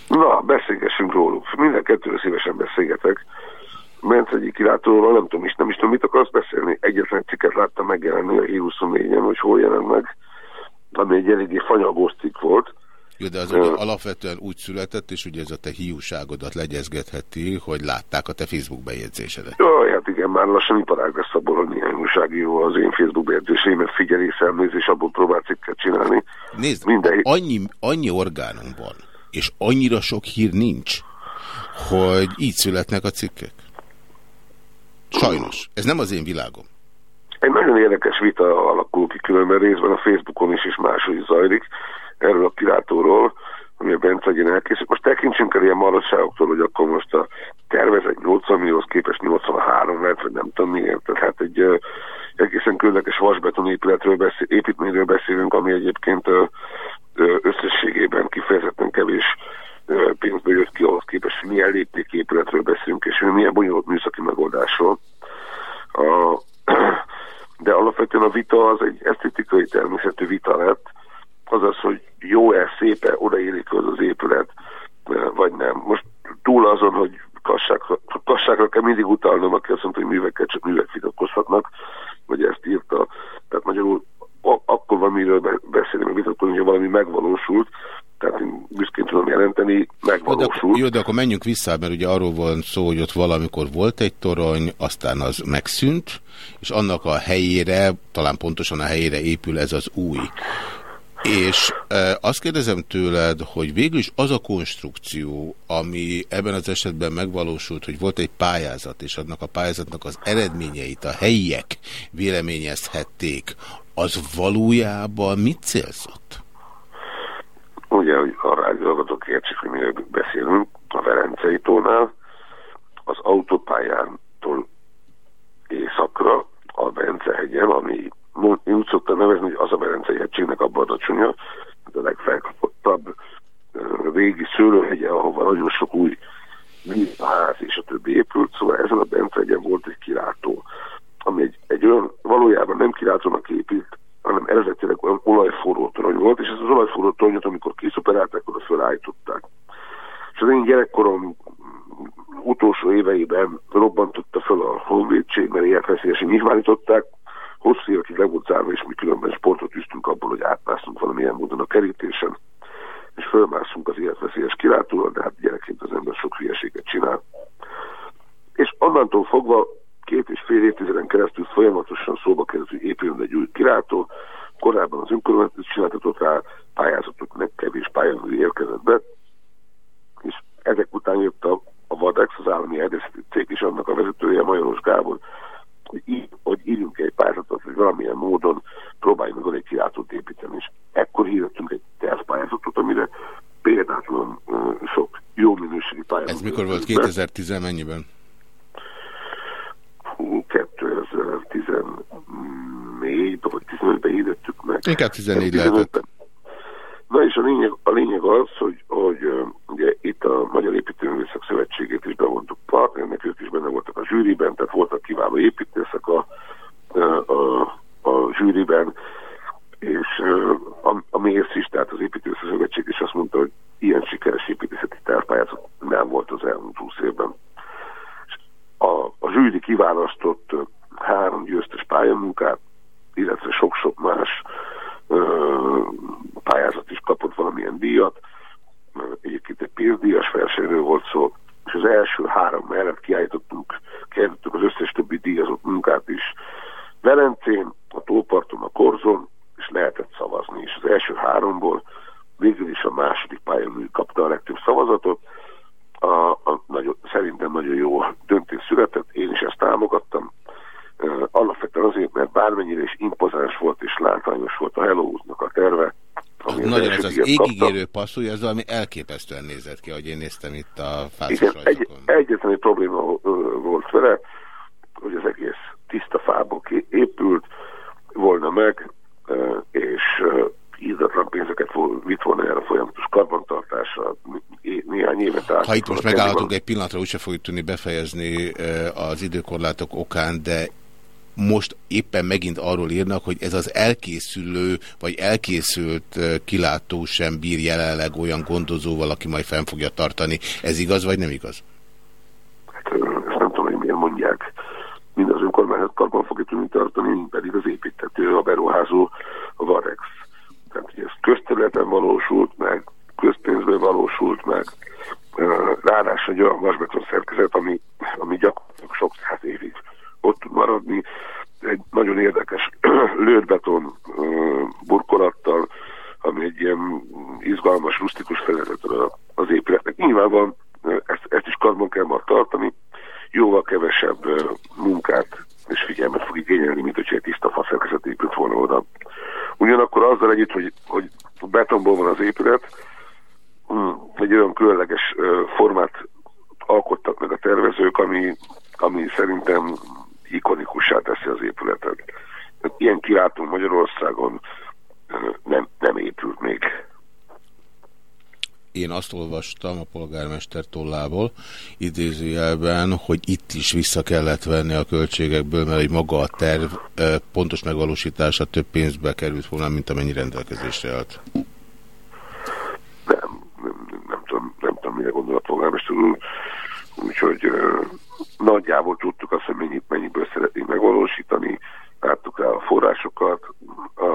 Na, beszélgessünk róluk. Minden kettőről szívesen beszélgetek. Mencegyi kilátóról, nem tudom is, nem is tudom, mit akarsz beszélni. Egyetlen cikket láttam megjelenni a Hír24-en, hogy hol jelent meg, ami egy eléggé fanyagos cikk volt. Jó, de az ugye alapvetően úgy született, és ugye ez a te hiúságodat legyezgetheti, hogy látták a te Facebook bejegyzésedet. Jó, hát igen, már lassan iparág lesz abból, hogy néhány újságíró az én Facebook bejegyzéseimet figyelés és abból próbál cikket csinálni. Nézd, Minden... annyi, annyi orgánum van, és annyira sok hír nincs, hogy így születnek a cikkek. Sajnos. Ez nem az én világom. Egy nagyon érdekes vita alakul ki különben részben a Facebookon is, és máshogy zajlik erről a kilátóról, ami a Bence Egyen elkészült. Most tekintsünk el ilyen marasságoktól, hogy akkor most a tervezett 80 millióhoz képest 83 lehet, vagy nem tudom miért. Tehát hát egy uh, egészen különleges vasbeton épületről beszél, építményről beszélünk, ami egyébként uh, összességében kifejezetten kevés pénzbe jött ki ahhoz képest, hogy milyen léptéképületről beszélünk, és milyen bonyolult műszaki megoldásról. A, de alapvetően a vita az egy esztetikai természetű vita lett, azaz, hogy jó-e, szép-e, odaérik az az épület, vagy nem. Most túl azon, hogy kassákra, kassákra kell mindig utalnom, aki azt mondta, hogy művekkel csak művek vitatkozhatnak, vagy ezt írta. Tehát magyarul akkor van miről beszélni, meg vitatkozni, hogy valami megvalósult, tehát én büszkén tudom jelenteni, megvalósult. Jó, de akkor menjünk vissza, mert ugye arról van szó, hogy ott valamikor volt egy torony, aztán az megszűnt, és annak a helyére, talán pontosan a helyére épül ez az új. És e, azt kérdezem tőled, hogy végül is az a konstrukció, ami ebben az esetben megvalósult, hogy volt egy pályázat, és annak a pályázatnak az eredményeit a helyiek véleményezhették, az valójában mit célzott? Ugye, hogy a rádióhallgatók értsék, hogy miről beszélünk, a Verencei tónál, az autópályántól északra, a Bence-hegyen, ami én úgy szoktam nevezni, hogy az a Verencei hegységnek a badacsonyja, a legfelkapottabb régi szőlőhegye, ahova nagyon sok új ház és a többi épült, szóval ezen a Bence volt egy kilátó, ami egy, egy olyan valójában nem kilátónak épült, hanem eredetileg olyan olajforró torony volt, és ez az olajforró toronyot, amikor kiszuperálták, akkor felállították. És az én gyerekkorom utolsó éveiben robbantotta fel a honvédség, mert életveszélyesen nyilvánították, hosszú évekig le volt zárva, és mi különben sportot üztünk abból, hogy átmászunk valamilyen módon a kerítésen, és fölmászunk az életveszélyes kilátóra, de hát gyerekként az ember sok hülyeséget csinál. És onnantól fogva két és fél évtizeden keresztül folyamatosan szóba hogy épüljön egy új kilátó. Korábban az önkormányzat csináltatott rá pályázatok, meg kevés pályázó érkezett be, és ezek után jött a, a Vadex, az állami erdészeti cég is, annak a vezetője, Majoros Gábor, hogy, így, hogy írjunk egy pályázatot, hogy valamilyen módon próbáljunk meg egy kilátót építeni. És ekkor hirdettünk egy tervpályázatot, amire példátlan sok jó minőségi pályázat. Ez mikor volt? 2010 mennyiben? 2014 vagy 15-ben hirdettük meg. Inkább 14 lehetett. Na és a lényeg, a lényeg az, hogy, hogy ugye itt a Magyar Építőművészek Szövetségét is bevontuk partnernek, ők is benne voltak a zsűriben, tehát voltak kiváló építészek a, a, a zsűriben, és a, a mész is, tehát az Építőművészek Szövetség is azt mondta, hogy ilyen sikeres építészeti tervpályázat nem volt az elmúlt 20 évben. A, a zsűri kiválasztott három győztes pályamunkát, illetve sok-sok más pályázat is kapott valamilyen díjat, egyébként egy pénzdíjas versenyről volt szó, és az első három mellett kiállítottunk, kiállítottuk az összes többi díjazott munkát is. Velencén, a Tóparton, a Korzon, és lehetett szavazni, és az első háromból végül is a második pályamű kapta a legtöbb szavazatot, a, a nagyon, szerintem nagyon jó döntés született, én is ezt támogattam, alapvetően azért, mert bármennyire is impozáns volt és látványos volt a Hello a terve. Az nagyon ez az égigérő passzúja, ez valami elképesztően nézett ki, ahogy én néztem itt a fászos egy, Egyetlen probléma volt vele, hogy az egész tiszta fából épült volna meg, és ízatlan pénzeket vitt volna el a folyamatos karbantartásra néhány évet át. Ha itt most megállhatunk egy pillanatra, úgyse fogjuk tudni befejezni az időkorlátok okán, de most éppen megint arról írnak, hogy ez az elkészülő, vagy elkészült kilátó sem bír jelenleg olyan gondozóval, aki majd fenn fogja tartani. Ez igaz, vagy nem igaz? Hát, ezt nem tudom, hogy milyen ehhez karban fogja tudni tartani, pedig az építető, a beruházó, a Varex. Tehát ugye ez közterületen valósult meg, közpénzből valósult meg, ráadásul egy olyan vasbeton szerkezet, ami, ami gyakorlatilag sok száz évig ott tud maradni, egy nagyon érdekes lőtbeton burkolattal, ami egy ilyen izgalmas, rustikus felezet az épületnek. Nyilván ezt, ezt is karban kell majd tartani, jóval kevesebb munkát és figyelmet fog igényelni, mint hogyha egy tiszta faszerkezet épült volna oda. Ugyanakkor azzal együtt, hogy, hogy betonból van az épület, hm, egy olyan különleges formát alkottak meg a tervezők, ami, ami szerintem ikonikussá teszi az épületet. Ilyen kilátó Magyarországon nem, nem épült még. Én azt olvastam a polgármester tollából, idézőjelben, hogy itt is vissza kellett venni a költségekből, mert hogy maga a terv pontos megvalósítása több pénzbe került volna, mint amennyi rendelkezésre állt. Nem, nem, nem, tudom, nem tudom, mire gondol a polgármester úr. Úgyhogy nagyjából tudtuk azt, hogy mennyit, mennyiből szeretnénk megvalósítani, láttuk rá a forrásokat, a,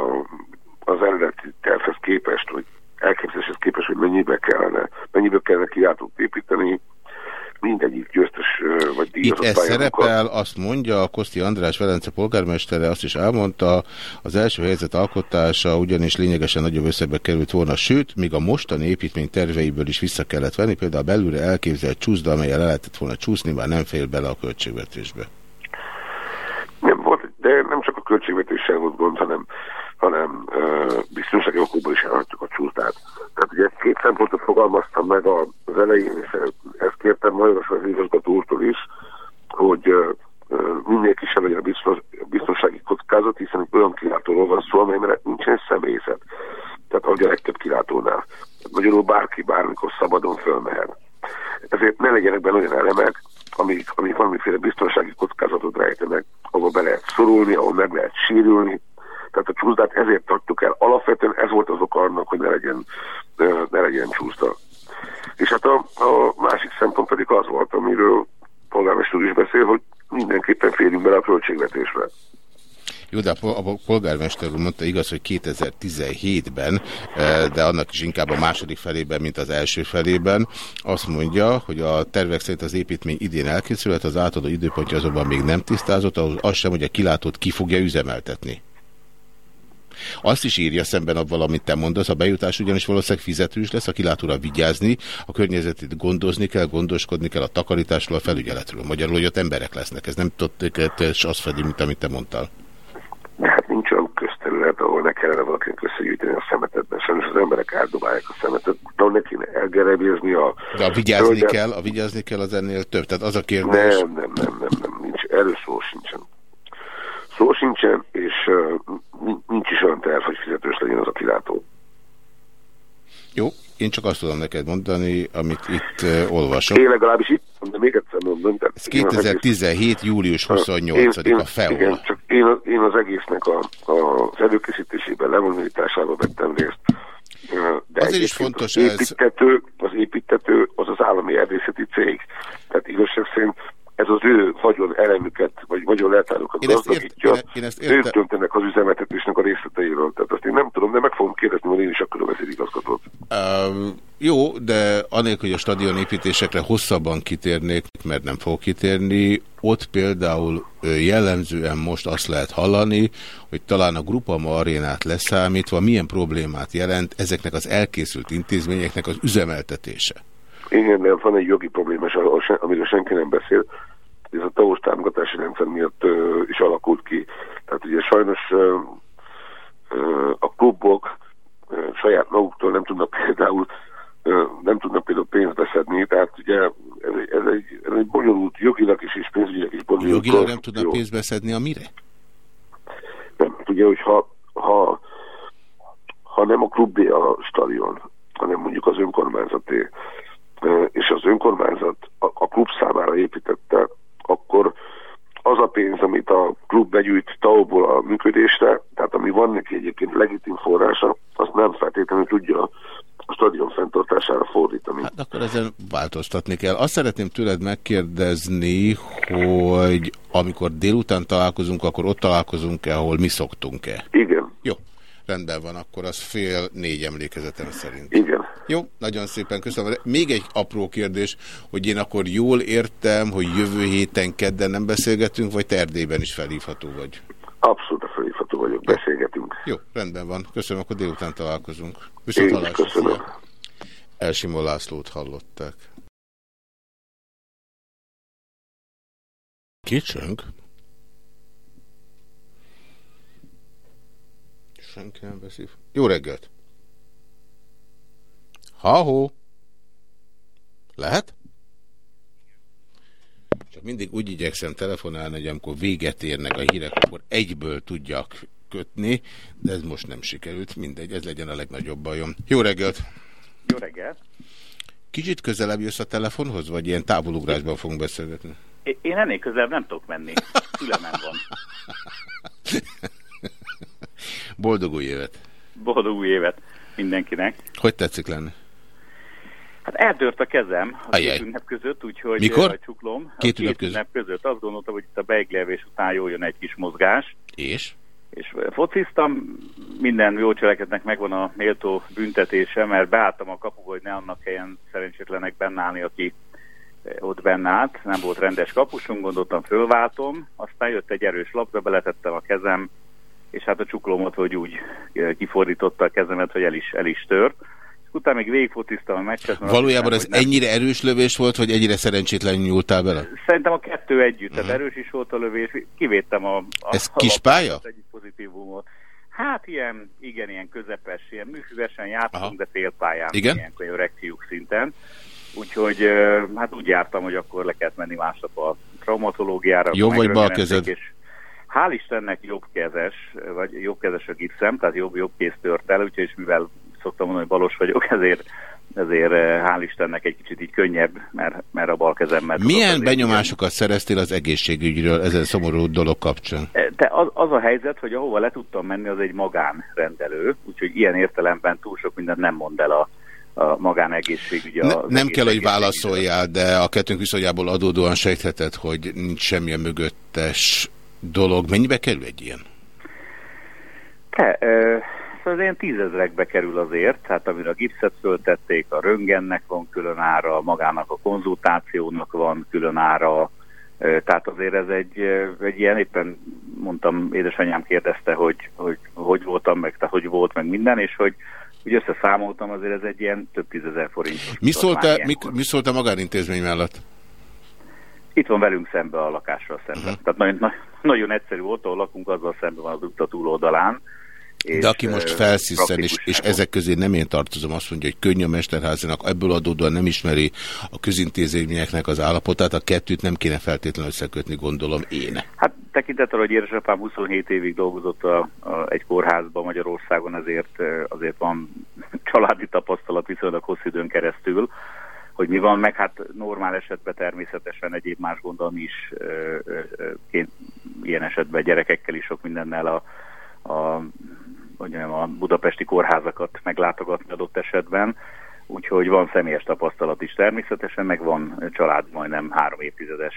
az eredeti tervhez képest, hogy elképzeléshez képest, hogy mennyibe kellene, mennyibe kellene kiáltót építeni, mindegyik győztes vagy díjazott Itt ez szerepel, azt mondja, a Koszti András Velence polgármestere azt is elmondta, az első helyzet alkotása ugyanis lényegesen nagyobb összegbe került volna, sőt, még a mostani építmény terveiből is vissza kellett venni, például a belülre elképzelt csúszda, amelyel le lehetett volna csúszni, már nem fél bele a költségvetésbe. Nem volt, de nem csak a költségvetéssel volt gond, hanem hanem uh, biztonsági okokból is elhagytuk a csúsztát. Tehát ugye két szempontot fogalmaztam meg az elején, és ezt kértem nagyon az igazgató is, hogy uh, minél kisebb legyen a biztos, biztonsági kockázat, hiszen egy olyan kilátóról van szó, amelyre nincsen személyzet. Tehát ahogy a legtöbb kilátónál. Magyarul bárki bármikor szabadon fölmehet. Ezért ne legyenek benne olyan elemek, amik, amik valamiféle biztonsági kockázatot rejtenek, ahol be lehet szorulni, ahol meg lehet sírülni, tehát a csúszdát ezért tartjuk el. Alapvetően ez volt az oka annak, hogy ne legyen, ne legyen csúszda. És hát a, a másik szempont pedig az volt, amiről polgármester is beszél, hogy mindenképpen férjünk bele a költségvetésbe. Jó, de a polgármester úr mondta, igaz, hogy 2017-ben, de annak is inkább a második felében, mint az első felében, azt mondja, hogy a tervek szerint az építmény idén elkészülhet, az átadó időpontja azonban még nem tisztázott, az sem, hogy a kilátót ki fogja üzemeltetni. Azt is írja szemben abban, amit te mondasz, a bejutás ugyanis valószínűleg fizetős lesz, a kilátóra vigyázni, a környezetét gondozni kell, gondoskodni kell a takarításról, a felügyeletről. Magyarul, hogy ott emberek lesznek. Ez nem tudott, és azt fedi, mint amit te mondtál. Hát nincs olyan közterület, ahol ne kellene valakinek összegyűjteni a szemetet, mert sajnos az emberek eldobálják a szemetet, de neki elgerebézni a... De a vigyázni kell, a vigyázni kell az ennél több. Tehát az a kérdés... Nem, nem, nem, nem, nem nincs. Erről szó sincsen. Szó sincsen, és nincs is olyan terv, hogy fizetős legyen az a kilátó. Jó, én csak azt tudom neked mondani, amit itt uh, olvasok. Én legalábbis itt, de még egyszer mondom. Ez 2017. Egész... július 28-a a FEO. Igen, csak én, én az egésznek a, a, az előkészítésében, lebonyolításában vettem részt. De Azért is fontos az építető, ez. Az építető az az állami erdészeti cég. Tehát igazság szerint ez az ő vagyon elemüket, vagy vagyon letárokat gazdagítja, ők döntenek az üzemeltetésnek a részleteiről. Tehát azt én nem tudom, de meg fogom kérdezni, hogy én is akarom ezt igazgatót. Um, jó, de anélkül, hogy a stadion építésekre hosszabban kitérnék, mert nem fog kitérni, ott például jellemzően most azt lehet hallani, hogy talán a Grupama arénát leszámítva milyen problémát jelent ezeknek az elkészült intézményeknek az üzemeltetése. Igen, de van egy jogi probléma, amiről senki nem beszél, ez a tavos támogatási rendszer miatt uh, is alakult ki. Tehát ugye sajnos uh, uh, a klubok uh, saját maguktól nem tudnak például nem tudnak például pénzt beszedni, tehát ugye ez egy, ez egy, ez egy bonyolult jogilag is és pénzügyileg is bonyolult. Jogilag nem tudnak pénzt beszedni a mire? Nem, hát ugye, hogy ha, ha, ha nem a klubé a stadion, hanem mondjuk az önkormányzaté, és az önkormányzat a klub számára építette, akkor az a pénz, amit a klub begyűjt tauból a működésre, tehát ami van neki egyébként legitim forrása, azt nem feltétlenül tudja a stadion fenntartására fordítani. Hát akkor ezen változtatni kell. Azt szeretném tőled megkérdezni, hogy amikor délután találkozunk, akkor ott találkozunk-e, ahol mi szoktunk-e? Igen. Rendben van, akkor az fél négy emlékezetem szerint. Igen. Jó, nagyon szépen köszönöm. Még egy apró kérdés, hogy én akkor jól értem, hogy jövő héten kedden nem beszélgetünk, vagy te Erdélyben is felhívható vagy? Abszolút felhívható vagyok, beszélgetünk. Jó, rendben van. Köszönöm, akkor délután találkozunk. Viszont Én is köszönöm. Elsimó Lászlót hallották. Kicsönk? Senki nem veszi. Jó reggelt! Ha-ho! Lehet? Csak mindig úgy igyekszem telefonálni, hogy amikor véget érnek a hírek, akkor egyből tudjak kötni, de ez most nem sikerült. Mindegy, ez legyen a legnagyobb bajom. Jó reggelt! Jó reggelt! Kicsit közelebb jössz a telefonhoz, vagy ilyen távolugrásban fogunk beszélgetni? Én ennél közelebb nem tudok menni. Fülemen van. Boldog új évet! Boldog új évet mindenkinek! Hogy tetszik lenni? Hát eltört a kezem a Ajaj. két ünnep között, úgyhogy Mikor? csuklom. Két a ünnep két között. ünnep között. Azt gondoltam, hogy itt a beiglevés után jól jön egy kis mozgás. És? És fociztam, minden jó cselekednek megvan a méltó büntetése, mert beálltam a kapuba, hogy ne annak helyen szerencsétlenek bennállni, aki ott benne állt. Nem volt rendes kapusunk, gondoltam, fölváltom. Aztán jött egy erős labda, beletettem a kezem, és hát a csuklómot, hogy úgy eh, kifordította a kezemet, hogy el is, el is tört. És utána még végigfotiztam a meccset. Valójában ez nem- ennyire erős lövés volt, vagy ennyire szerencsétlenül nyúltál bele? Szerintem a kettő együtt, tehát erős is volt a lövés, kivédtem a... a Mhm. Ez a kispálya? labdát, Egyik pozitívumot. Hát ilyen, igen, ilyen közepes, ilyen műfüvesen játszunk, Aha. de félpályán, Igen? ilyen öregfiúk szinten. Úgyhogy ö, hát úgy jártam, hogy akkor le kellett menni másnap a traumatológiára. Jobb vagy bal kezed? És hál' Istennek jobbkezes, vagy jobbkezes a gipszem, tehát jobb, jobb kéz tört el, úgyhogy és mivel szoktam mondani, hogy balos vagyok, ezért ezért eh, hál' Istennek egy kicsit így könnyebb, mert, mert a bal kezemmel Milyen benyomásokat szereztél az egészségügyről ezen szomorú dolog kapcsán? Te az, az a helyzet, hogy ahova le tudtam menni, az egy magánrendelő, úgyhogy ilyen értelemben túl sok mindent nem mond el a, a magánegészségügy. Ne, nem kell, hogy válaszoljál, de a kettőnk viszonyából adódóan sejtheted, hogy nincs semmilyen mögöttes dolog. Mennyibe kerül egy ilyen? Te, ö, szóval az ilyen tízezrekbe kerül azért, hát amire a gipszet föltették, a röngennek van külön ára, magának a konzultációnak van külön ára, tehát azért ez egy, egy ilyen, éppen mondtam, édesanyám kérdezte, hogy hogy, hogy voltam, meg te hogy volt, meg minden, és hogy úgy összeszámoltam, azért ez egy ilyen több tízezer forint. Mi szólt, a, mi, mi szólt a magánintézmény mellett? Itt van velünk szembe a lakással szemben. Uh-huh. Tehát nagyon, na- nagyon egyszerű volt, ahol lakunk, azzal szemben van az utca túloldalán. és, De aki most felsziszen, és, és ezek közé nem én tartozom, azt mondja, hogy könnyű a Mesterházinak, ebből adódóan nem ismeri a közintézményeknek az állapotát, a kettőt nem kéne feltétlenül összekötni, gondolom én. Hát tekintettel, hogy édesapám 27 évig dolgozott a, a, egy kórházban Magyarországon, ezért, azért van családi tapasztalat viszonylag hosszú időn keresztül, hogy mi van, meg hát normál esetben természetesen egyéb más gondom is, ö, ö, ö, ilyen esetben gyerekekkel is sok mindennel a, a, hogy mondjam, a budapesti kórházakat meglátogatni adott esetben, úgyhogy van személyes tapasztalat is természetesen, meg van család majdnem három évtizedes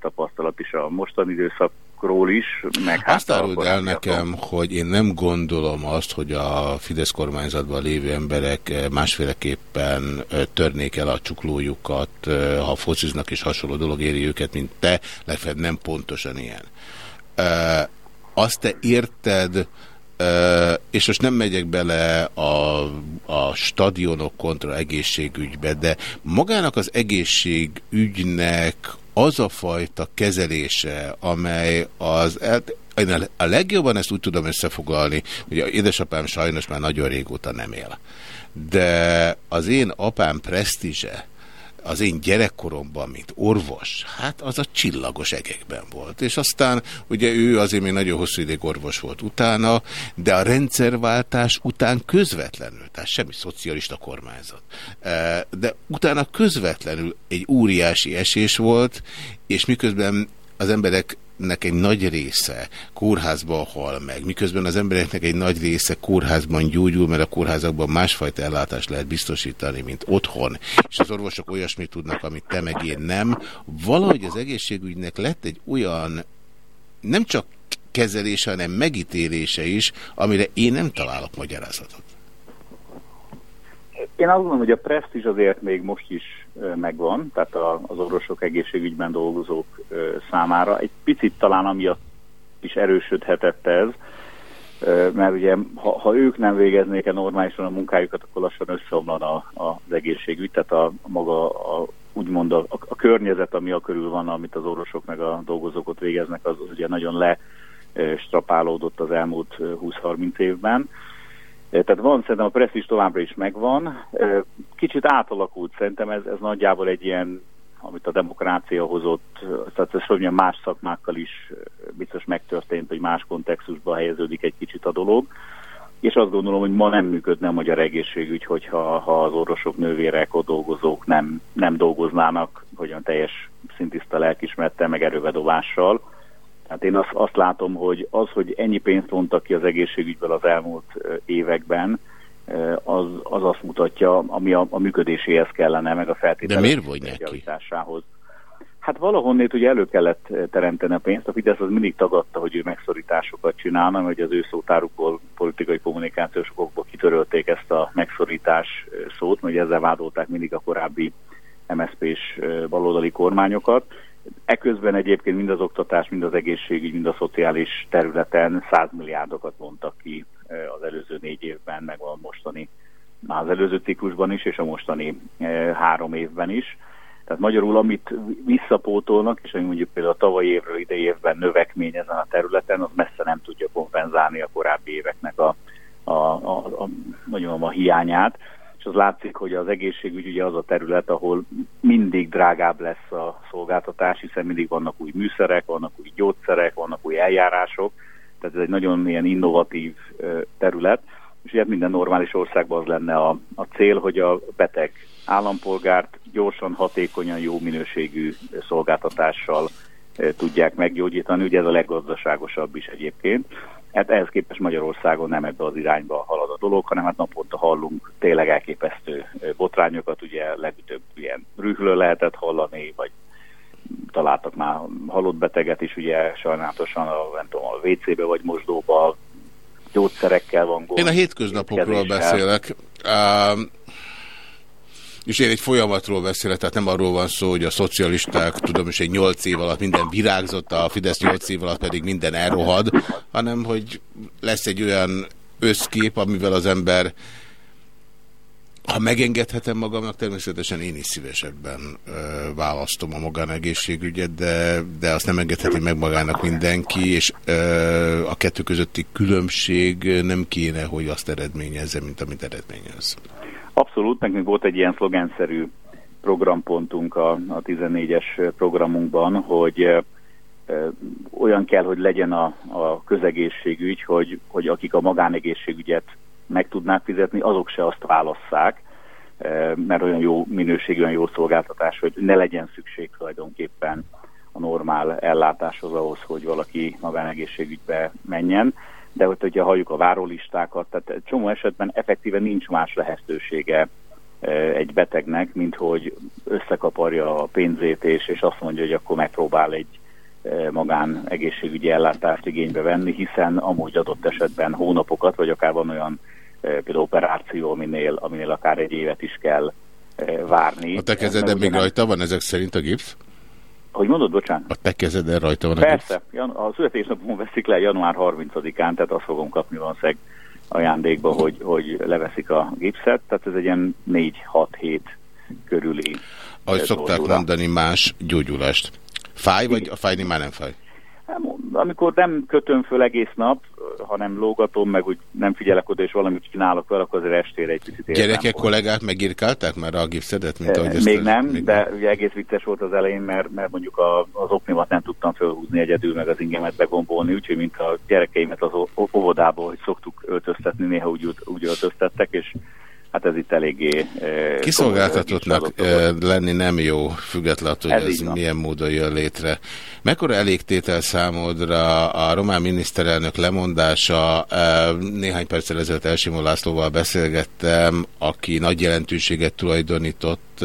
tapasztalat is a mostani időszakról is, meg hát Azt áruld el nekem, hogy én nem gondolom azt, hogy a Fidesz kormányzatban lévő emberek másféleképpen törnék el a csuklójukat, ha fociznak és hasonló dolog éri őket, mint te, legfeljebb nem pontosan ilyen. Azt te érted, és most nem megyek bele a, a stadionok kontra egészségügybe, de magának az egészségügynek az a fajta kezelése, amely az el, én a- legjobban ezt úgy tudom összefoglalni, hogy édesapám sajnos már nagyon régóta nem él. De az én apám presztízse, az én gyerekkoromban, mint orvos, hát az a csillagos egekben volt. És aztán ugye ő azért még nagyon hosszú ideig orvos volt utána, de a rendszerváltás után közvetlenül, tehát semmi szocialista kormányzat, eh, de utána közvetlenül egy óriási esés volt, és miközben az emberek embereknek egy nagy része kórházban hal meg, miközben az embereknek egy nagy része kórházban gyógyul, mert a kórházakban másfajta ellátást lehet biztosítani, mint otthon, és az orvosok olyasmit tudnak, amit te meg én nem. Valahogy az egészségügynek lett egy olyan, nem csak kezelése, hanem megítélése is, amire én nem találok magyarázatot. Én azt gondolom, hogy a presztízs azért még most is megvan, tehát az orvosok egészségügyben dolgozók számára. Egy picit talán amiatt is erősödhetett ez, mert ugye ha, ha ők nem végeznék el normálisan a munkájukat, akkor lassan összeomlana az egészségügy, tehát a, a maga a, úgymond a, a környezet, ami a körül van, amit az orvosok meg a dolgozók ott végeznek, az, az ugye nagyon lestrapálódott az elmúlt 20-30 évben. Tehát van, szerintem a presztis továbbra is megvan. Kicsit átalakult szerintem, ez, ez nagyjából egy ilyen, amit a demokrácia hozott, tehát ez mondjam, más szakmákkal is biztos megtörtént, hogy más kontextusba helyeződik egy kicsit a dolog. És azt gondolom, hogy ma nem működne a magyar egészségügy, hogyha ha az orvosok, nővérek, ott dolgozók nem, nem dolgoznának, hogyan teljes szintiszta lelkismerettel, meg erővedobással Hát én azt, azt látom, hogy az, hogy ennyi pénzt vontak ki az egészségügyből az elmúlt években, az, az azt mutatja, ami a, a működéséhez kellene, meg a feltételek De miért vonják Hát valahonnét ugye elő kellett teremteni a pénzt, a Fidesz az mindig tagadta, hogy ő megszorításokat csinálna, hogy az ő szótárukból, politikai kommunikációs okokból kitörölték ezt a megszorítás szót, mert ezzel vádolták mindig a korábbi MSZP-s baloldali kormányokat. Eközben egyébként mind az oktatás, mind az egészségügy, mind a szociális területen 100 milliárdokat vontak ki az előző négy évben, meg a mostani, az előző ciklusban is, és a mostani három évben is. Tehát magyarul, amit visszapótolnak, és ami mondjuk például a tavalyi évről idei évben növekmény ezen a területen, az messze nem tudja kompenzálni a korábbi éveknek a, a, a, a, a, a hiányát és az látszik, hogy az egészségügy ugye az a terület, ahol mindig drágább lesz a szolgáltatás, hiszen mindig vannak új műszerek, vannak új gyógyszerek, vannak új eljárások, tehát ez egy nagyon ilyen innovatív terület, és ugye minden normális országban az lenne a, a cél, hogy a beteg állampolgárt gyorsan, hatékonyan, jó minőségű szolgáltatással tudják meggyógyítani, ugye ez a leggazdaságosabb is egyébként. Hát ehhez képest Magyarországon nem ebbe az irányba halad a dolog, hanem hát naponta hallunk tényleg elképesztő botrányokat, ugye legutóbb ilyen rühlő lehetett hallani, vagy találtak már halott beteget is, ugye sajnálatosan a, nem tudom, a WC-be vagy mosdóba gyógyszerekkel van gond. Én a hétköznapokról beszélek. Uh, és én egy folyamatról beszélek, tehát nem arról van szó, hogy a szocialisták, tudom is, egy nyolc év alatt minden virágzott, a Fidesz nyolc év alatt pedig minden elrohad, hanem hogy lesz egy olyan összkép, amivel az ember ha megengedhetem magamnak, természetesen én is szívesebben ö, választom a magánegészségügyet, de, de azt nem engedheti meg magának mindenki, és ö, a kettő közötti különbség nem kéne, hogy azt eredményezze, mint amit eredményez. Abszolút, nekünk volt egy ilyen szlogenszerű programpontunk a, a 14-es programunkban, hogy olyan kell, hogy legyen a, a közegészségügy, hogy, hogy akik a magánegészségügyet meg tudnák fizetni, azok se azt válasszák, mert olyan jó minőségű, olyan jó szolgáltatás, hogy ne legyen szükség tulajdonképpen a normál ellátáshoz ahhoz, hogy valaki magánegészségügybe menjen de hogy, hogyha halljuk a várólistákat, tehát csomó esetben effektíve nincs más lehetősége e, egy betegnek, mint hogy összekaparja a pénzét, és, és azt mondja, hogy akkor megpróbál egy e, magán egészségügyi ellátást igénybe venni, hiszen amúgy adott esetben hónapokat, vagy akár van olyan e, például operáció, aminél, aminél akár egy évet is kell várni. A te kezeden még rajta van ezek szerint a gipsz? Hogy mondod, bocsánat? A te kezeden rajta van Persze, a születésnapon veszik le január 30-án, tehát azt fogom kapni valószínűleg ajándékba, hogy, hogy leveszik a gipszet, tehát ez egy ilyen 4-6 hét körüli Ahogy szokták mondani, más gyógyulást. Fáj, vagy a fájni már nem fáj? Hát, amikor nem kötöm föl egész nap, hanem lógatom, meg úgy nem figyelek oda, és valamit csinálok vele, akkor azért estére egy picit Gyerekek, kollégák megírkálták már a gipszedet? Mint ahogy ezt még nem, még de nem. ugye egész vicces volt az elején, mert, mert mondjuk a, az oknimat nem tudtam felhúzni egyedül, meg az ingemet begombolni, úgyhogy mint a gyerekeimet az óvodából, hogy szoktuk öltöztetni, néha úgy, úgy öltöztettek, és hát ez itt eléggé... Kiszolgáltatottnak lenni nem jó, függetlenül, hogy ez, ez milyen módon jön létre. Mekkora elégtétel számodra a román miniszterelnök lemondása? Néhány perccel ezelőtt Elsimó Lászlóval beszélgettem, aki nagy jelentőséget tulajdonított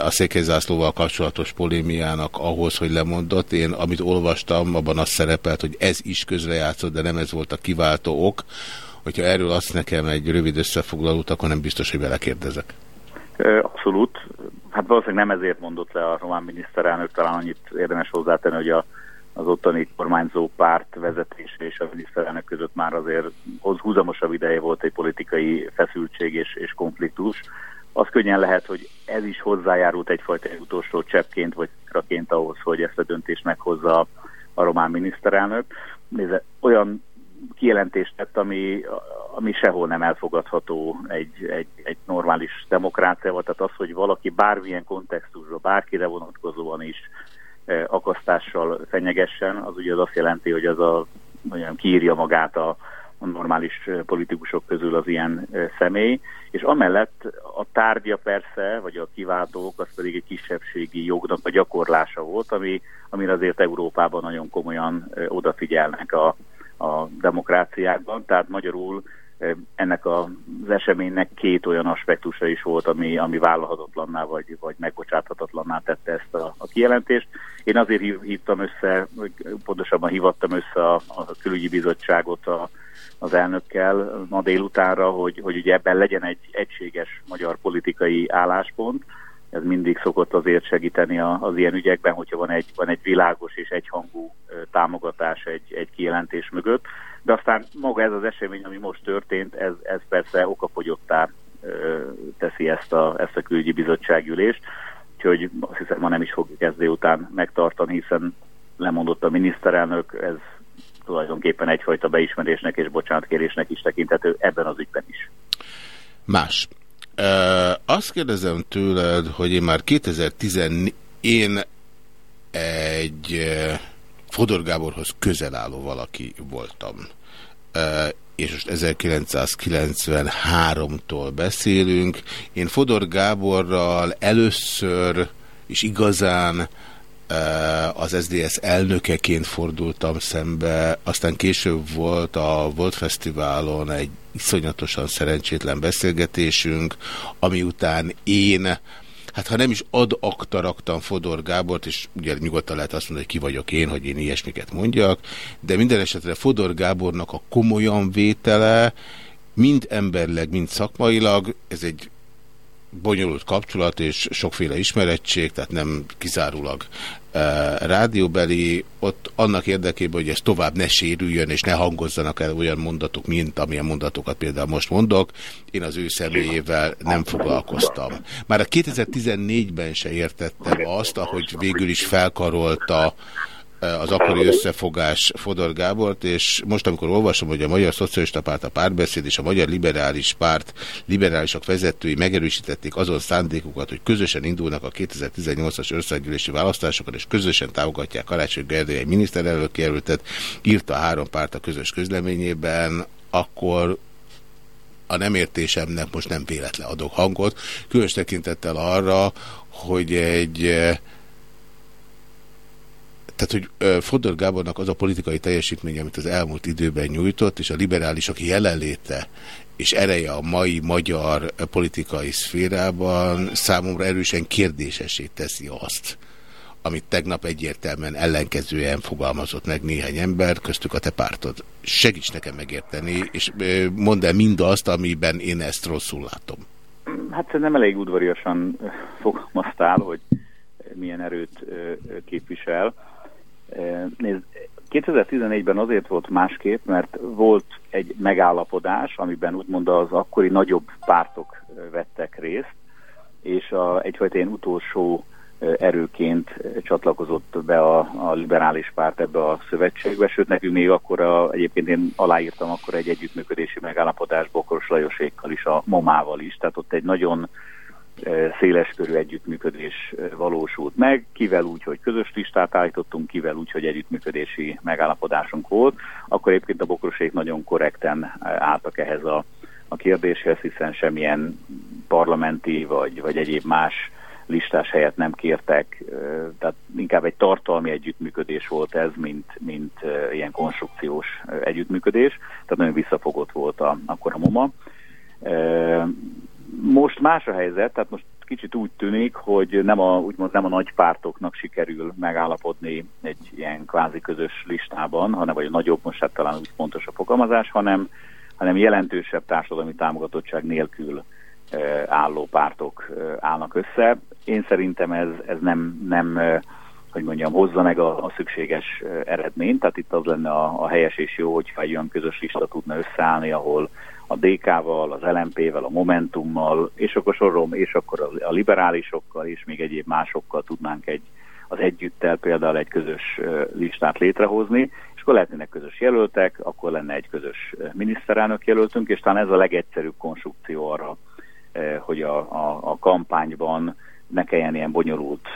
a székelyzászlóval kapcsolatos polémiának ahhoz, hogy lemondott. Én, amit olvastam, abban az szerepelt, hogy ez is közrejátszott, de nem ez volt a kiváltó ok. Hogyha erről azt nekem egy rövid összefoglalót, akkor nem biztos, hogy belekérdezek. Abszolút. Hát valószínűleg nem ezért mondott le a román miniszterelnök, talán annyit érdemes hozzátenni, hogy a, az ottani kormányzó párt vezetése és a miniszterelnök között már azért húzamosabb ideje volt egy politikai feszültség és, és konfliktus. Az könnyen lehet, hogy ez is hozzájárult egyfajta utolsó cseppként vagy raként ahhoz, hogy ezt a döntést meghozza a román miniszterelnök. Nézze, olyan kijelentést tett, ami, ami sehol nem elfogadható egy, egy, egy normális demokráciával. Tehát az, hogy valaki bármilyen kontextusban, bárkire vonatkozóan is eh, akasztással fenyegessen, az ugye az azt jelenti, hogy az a, olyan kiírja magát a, a normális politikusok közül az ilyen eh, személy, és amellett a tárgya persze, vagy a kiváltók, az pedig egy kisebbségi jognak a gyakorlása volt, ami, amire azért Európában nagyon komolyan eh, odafigyelnek a, a demokráciákban, tehát magyarul ennek az eseménynek két olyan aspektusa is volt, ami, ami vállalhatatlanná vagy, vagy megbocsáthatatlanná tette ezt a, a kijelentést. Én azért hívtam össze, pontosabban hivattam össze a, a külügyi bizottságot a, az elnökkel ma délutánra, hogy, hogy ugye ebben legyen egy egységes magyar politikai álláspont, ez mindig szokott azért segíteni az ilyen ügyekben, hogyha van egy, van egy világos és egyhangú támogatás egy, egy kijelentés mögött. De aztán maga ez az esemény, ami most történt, ez, ez persze okafogyottá teszi ezt a, ezt a külügyi bizottságülést. Úgyhogy azt hiszem, ma nem is fogjuk ezt délután megtartani, hiszen lemondott a miniszterelnök, ez tulajdonképpen egyfajta beismerésnek és bocsánatkérésnek is tekinthető ebben az ügyben is. Más. Azt kérdezem tőled, hogy én már 2014 én egy Fodor Gáborhoz közel álló valaki voltam. És most 1993-tól beszélünk. Én Fodor Gáborral először és igazán az SDS elnökeként fordultam szembe, aztán később volt a Volt Fesztiválon egy iszonyatosan szerencsétlen beszélgetésünk, ami után én hát ha nem is ad akta raktam Fodor Gábort, és ugye nyugodtan lehet azt mondani, hogy ki vagyok én, hogy én ilyesmiket mondjak, de minden esetre Fodor Gábornak a komolyan vétele, mind emberleg, mind szakmailag, ez egy bonyolult kapcsolat és sokféle ismerettség, tehát nem kizárólag rádióbeli, ott annak érdekében, hogy ez tovább ne sérüljön, és ne hangozzanak el olyan mondatok, mint amilyen mondatokat például most mondok, én az ő személyével nem foglalkoztam. Már a 2014-ben se értettem azt, ahogy végül is felkarolta az akkori összefogás Fodor Gábort, és most, amikor olvasom, hogy a Magyar Szocialista Párt, a Párbeszéd és a Magyar Liberális Párt liberálisok vezetői megerősítették azon szándékukat, hogy közösen indulnak a 2018-as országgyűlési választásokon, és közösen támogatják Karácsony Gergely egy miniszterelnök jelöltet, írta a három párt a közös közleményében, akkor a nem értésemnek most nem véletlen adok hangot, különös tekintettel arra, hogy egy tehát, hogy Fodor Gábornak az a politikai teljesítmény, amit az elmúlt időben nyújtott, és a liberálisok jelenléte és ereje a mai magyar politikai szférában számomra erősen kérdésesé teszi azt, amit tegnap egyértelműen ellenkezően fogalmazott meg néhány ember, köztük a te pártod. Segíts nekem megérteni, és mondd el mindazt, amiben én ezt rosszul látom. Hát nem elég udvariasan fogalmaztál, hogy milyen erőt képvisel. Nézd, 2014-ben azért volt másképp, mert volt egy megállapodás, amiben úgymond az akkori nagyobb pártok vettek részt, és a, egyfajta ilyen utolsó erőként csatlakozott be a, a liberális párt ebbe a szövetségbe, sőt nekünk még akkor a, egyébként én aláírtam akkor egy együttműködési megállapodás Bokoros Lajosékkal is, a Momával is, tehát ott egy nagyon széleskörű együttműködés valósult meg, kivel úgy, hogy közös listát állítottunk, kivel úgy, hogy együttműködési megállapodásunk volt, akkor egyébként a bokrosék nagyon korrekten álltak ehhez a a kérdéshez, hiszen semmilyen parlamenti vagy, vagy egyéb más listás helyet nem kértek, tehát inkább egy tartalmi együttműködés volt ez, mint, mint ilyen konstrukciós együttműködés, tehát nagyon visszafogott volt a, akkor a MOMA. Most más a helyzet, tehát most kicsit úgy tűnik, hogy nem a, úgymond nem a nagy pártoknak sikerül megállapodni egy ilyen kvázi közös listában, hanem vagy a nagyobb, most hát talán úgy fontos a fogalmazás, hanem, hanem jelentősebb társadalmi támogatottság nélkül álló pártok állnak össze. Én szerintem ez, ez nem, nem hogy mondjam, hozza meg a, a szükséges eredményt, tehát itt az lenne a, a helyes és jó, hogyha egy olyan közös lista tudna összeállni, ahol a DK-val, az LMP-vel, a Momentummal, és akkor sorom, és akkor a, liberálisokkal, és még egyéb másokkal tudnánk egy, az együttel például egy közös listát létrehozni, és akkor lehetnének közös jelöltek, akkor lenne egy közös miniszterelnök jelöltünk, és talán ez a legegyszerűbb konstrukció arra, hogy a, a, a kampányban ne kelljen ilyen bonyolult,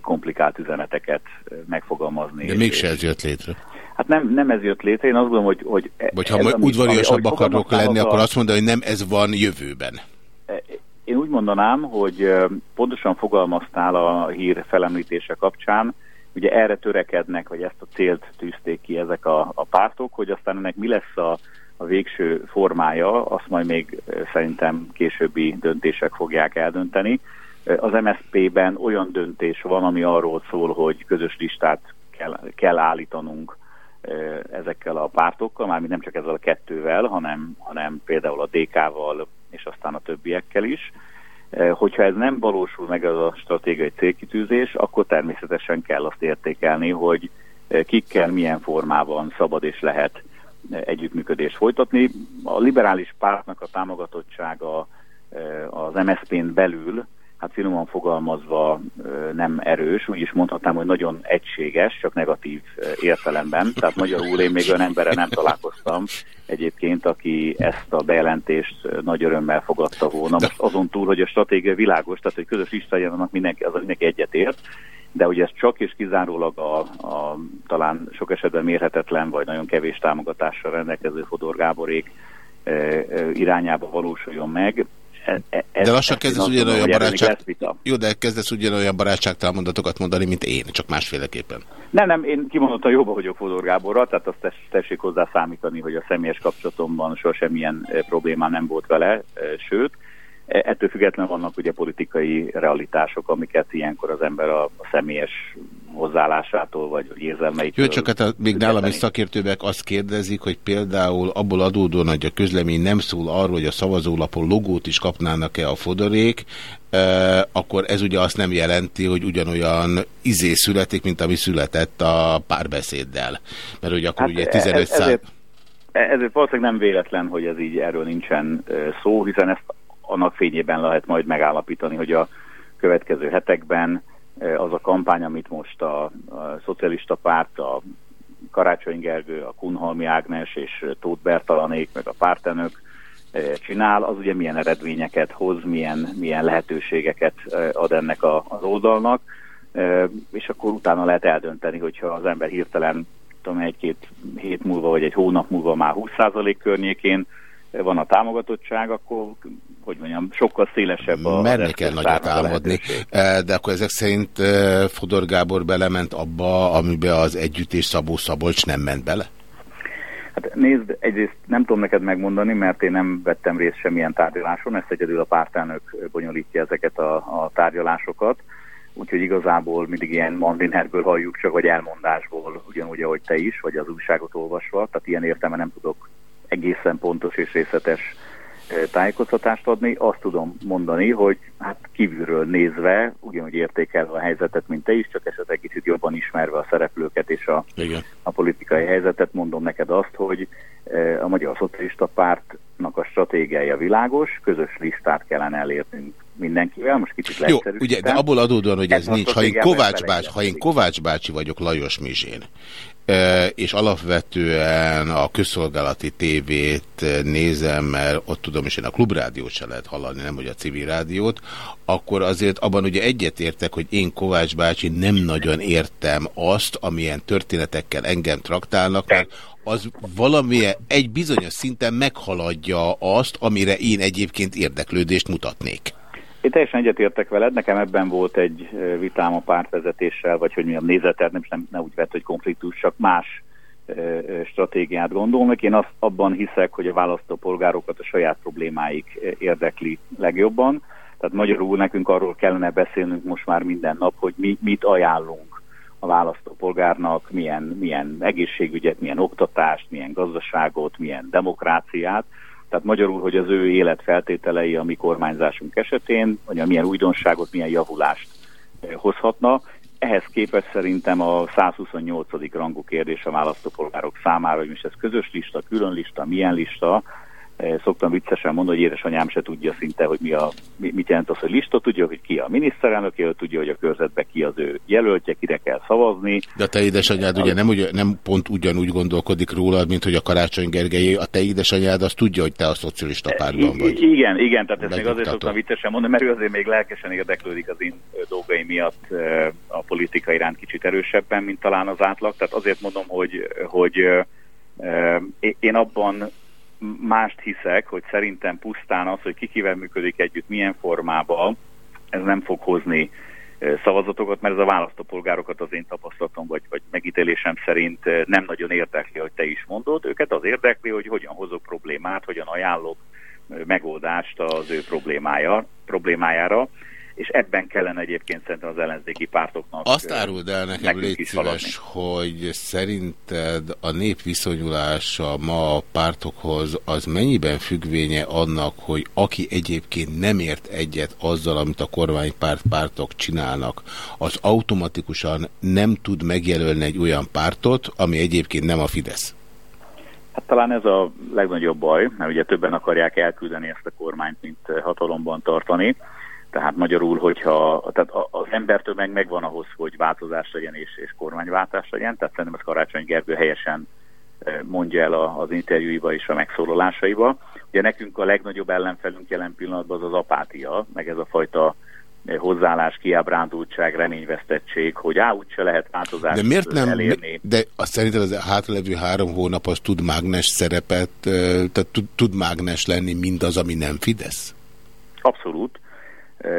komplikált üzeneteket megfogalmazni. De mégse ez jött létre. Hát nem, nem ez jött létre, én azt gondolom, hogy... hogy Vagy ha udvariasabb akarok lenni, akkor azt mondani, hogy nem ez van jövőben. E, én úgy mondanám, hogy pontosan fogalmaztál a hír felemlítése kapcsán, ugye erre törekednek, vagy ezt a célt tűzték ki ezek a, a pártok, hogy aztán ennek mi lesz a, a végső formája, azt majd még szerintem későbbi döntések fogják eldönteni. Az MSZP-ben olyan döntés van, ami arról szól, hogy közös listát kell, kell állítanunk ezekkel a pártokkal, mármint nem csak ezzel a kettővel, hanem, hanem például a DK-val és aztán a többiekkel is. Hogyha ez nem valósul meg az a stratégiai célkitűzés, akkor természetesen kell azt értékelni, hogy kikkel milyen formában szabad és lehet együttműködést folytatni. A liberális pártnak a támogatottsága az MSZP-n belül hát finoman fogalmazva nem erős, úgy is mondhatnám, hogy nagyon egységes, csak negatív értelemben. Tehát magyarul én még olyan emberre nem találkoztam egyébként, aki ezt a bejelentést nagy örömmel fogadta volna. Most azon túl, hogy a stratégia világos, tehát hogy közös lista mindenki, az mindenki egyetért, de ugye ez csak és kizárólag a, a talán sok esetben mérhetetlen vagy nagyon kevés támogatással rendelkező Fodor Gáborék irányába valósuljon meg. E, e, de lassan kezdesz ugyanolyan barátság... Jó, de kezdesz ugyanolyan barátságtalan mondatokat mondani, mint én, csak másféleképpen. Nem, nem, én kimondottan jobban vagyok Fodor Gáborra, tehát azt tess, tessék hozzá számítani, hogy a személyes kapcsolatomban soha semmilyen e, problémám nem volt vele, sőt, Ettől függetlenül vannak ugye politikai realitások, amiket ilyenkor az ember a, a személyes hozzáállásától vagy érzelmeitől... Jó, csak hát még nálam is szakértőek azt kérdezik, hogy például abból adódóan, hogy a közlemény nem szól arról, hogy a szavazólapon logót is kapnának-e a fodorék, eh, akkor ez ugye azt nem jelenti, hogy ugyanolyan izé születik, mint ami született a párbeszéddel. Mert hogy akkor hát ugye 15 ez, ezért, ezért valószínűleg nem véletlen, hogy ez így erről nincsen szó, hiszen ezt annak fényében lehet majd megállapítani, hogy a következő hetekben az a kampány, amit most a, a szocialista párt, a Karácsony Gergő, a Kunhalmi Ágnes és Tóth Bertalanék, meg a pártenök csinál, az ugye milyen eredményeket hoz, milyen, milyen lehetőségeket ad ennek a, az oldalnak, és akkor utána lehet eldönteni, hogyha az ember hirtelen tudom, egy-két hét múlva, vagy egy hónap múlva már 20% környékén van a támogatottság, akkor hogy mondjam, sokkal szélesebb a... Merni kell nagyot álmodni, e, de akkor ezek szerint e, Fodor Gábor belement abba, amiben az együtt és Szabó Szabolcs nem ment bele? Hát nézd, egyrészt nem tudom neked megmondani, mert én nem vettem részt semmilyen tárgyaláson, ezt egyedül a pártelnök bonyolítja ezeket a, a tárgyalásokat, úgyhogy igazából mindig ilyen mandinerből halljuk csak, vagy elmondásból, ugyanúgy, ahogy te is, vagy az újságot olvasva, tehát ilyen értelme nem tudok egészen pontos és részletes tájékoztatást adni. Azt tudom mondani, hogy hát kívülről nézve, ugyanúgy értékelve a helyzetet, mint te is, csak esetleg kicsit jobban ismerve a szereplőket és a, a politikai helyzetet, mondom neked azt, hogy a Magyar Szocialista Pártnak a stratégiája világos, közös listát kellene elérnünk mindenkivel, most kicsit Jó, ugye, de abból adódóan, hogy ez nincs, ha én, Kovács bácsi, ha én Kovács bácsi vagyok Lajos Mizsén, és alapvetően a közszolgálati tévét nézem, mert ott tudom, és én a klubrádiót se lehet hallani, nem hogy a civil rádiót, akkor azért abban ugye egyetértek, hogy én Kovács bácsi nem nagyon értem azt, amilyen történetekkel engem traktálnak, mert az valamilyen egy bizonyos szinten meghaladja azt, amire én egyébként érdeklődést mutatnék. Én teljesen egyetértek veled, nekem ebben volt egy vitám a pártvezetéssel, vagy hogy mi a nézeted, nem, nem, nem úgy vett, hogy konfliktus, csak más stratégiát gondolnak. Én azt abban hiszek, hogy a választópolgárokat a saját problémáik érdekli legjobban. Tehát magyarul nekünk arról kellene beszélnünk most már minden nap, hogy mi, mit ajánlunk a választópolgárnak, milyen, milyen egészségügyet, milyen oktatást, milyen gazdaságot, milyen demokráciát, tehát magyarul, hogy az ő életfeltételei a mi kormányzásunk esetén, vagy a milyen újdonságot, milyen javulást eh, hozhatna. Ehhez képest szerintem a 128. rangú kérdés a választópolgárok számára, hogy most ez közös lista, külön lista, milyen lista, szoktam viccesen mondani, hogy édesanyám se tudja szinte, hogy mi a, mit jelent az, hogy lista, tudja, hogy ki a miniszterelnök, tudja, hogy a körzetbe ki az ő jelöltje, kire kell szavazni. De a te édesanyád ugye nem, ugye, nem pont ugyanúgy gondolkodik rólad, mint hogy a Karácsony Gergely, a te édesanyád azt tudja, hogy te a szocialista pártban vagy. Igen, igen, tehát ezt még azért szoktam viccesen mondani, mert ő azért még lelkesen érdeklődik az én dolgai miatt a politika iránt kicsit erősebben, mint talán az átlag. Tehát azért mondom, hogy, hogy én abban mást hiszek, hogy szerintem pusztán az, hogy kikivel működik együtt, milyen formában, ez nem fog hozni szavazatokat, mert ez a választópolgárokat az én tapasztalatom vagy, vagy megítélésem szerint nem nagyon érdekli, hogy te is mondod. Őket az érdekli, hogy hogyan hozok problémát, hogyan ajánlok megoldást az ő problémája, problémájára és ebben kellene egyébként szerintem az ellenzéki pártoknak Azt áruld el nekem, légy szíves, hogy szerinted a nép viszonyulása ma a pártokhoz az mennyiben függvénye annak, hogy aki egyébként nem ért egyet azzal, amit a kormánypárt pártok csinálnak, az automatikusan nem tud megjelölni egy olyan pártot, ami egyébként nem a Fidesz? Hát talán ez a legnagyobb baj, mert ugye többen akarják elküldeni ezt a kormányt, mint hatalomban tartani. Tehát magyarul, hogyha tehát az embertömeg megvan ahhoz, hogy változás legyen és, és kormányváltás legyen, tehát szerintem ez Karácsony Gergő helyesen mondja el az interjúiba és a megszólalásaiba. Ugye nekünk a legnagyobb ellenfelünk jelen pillanatban az az apátia, meg ez a fajta hozzáállás, kiábrándultság, reményvesztettség, hogy á, úgyse lehet változást De miért nem, elérni. De azt szerintem az hátralevő három hónap az tud mágnes szerepet, tehát tud, tud mágnes lenni mindaz, ami nem Fidesz? Abszolút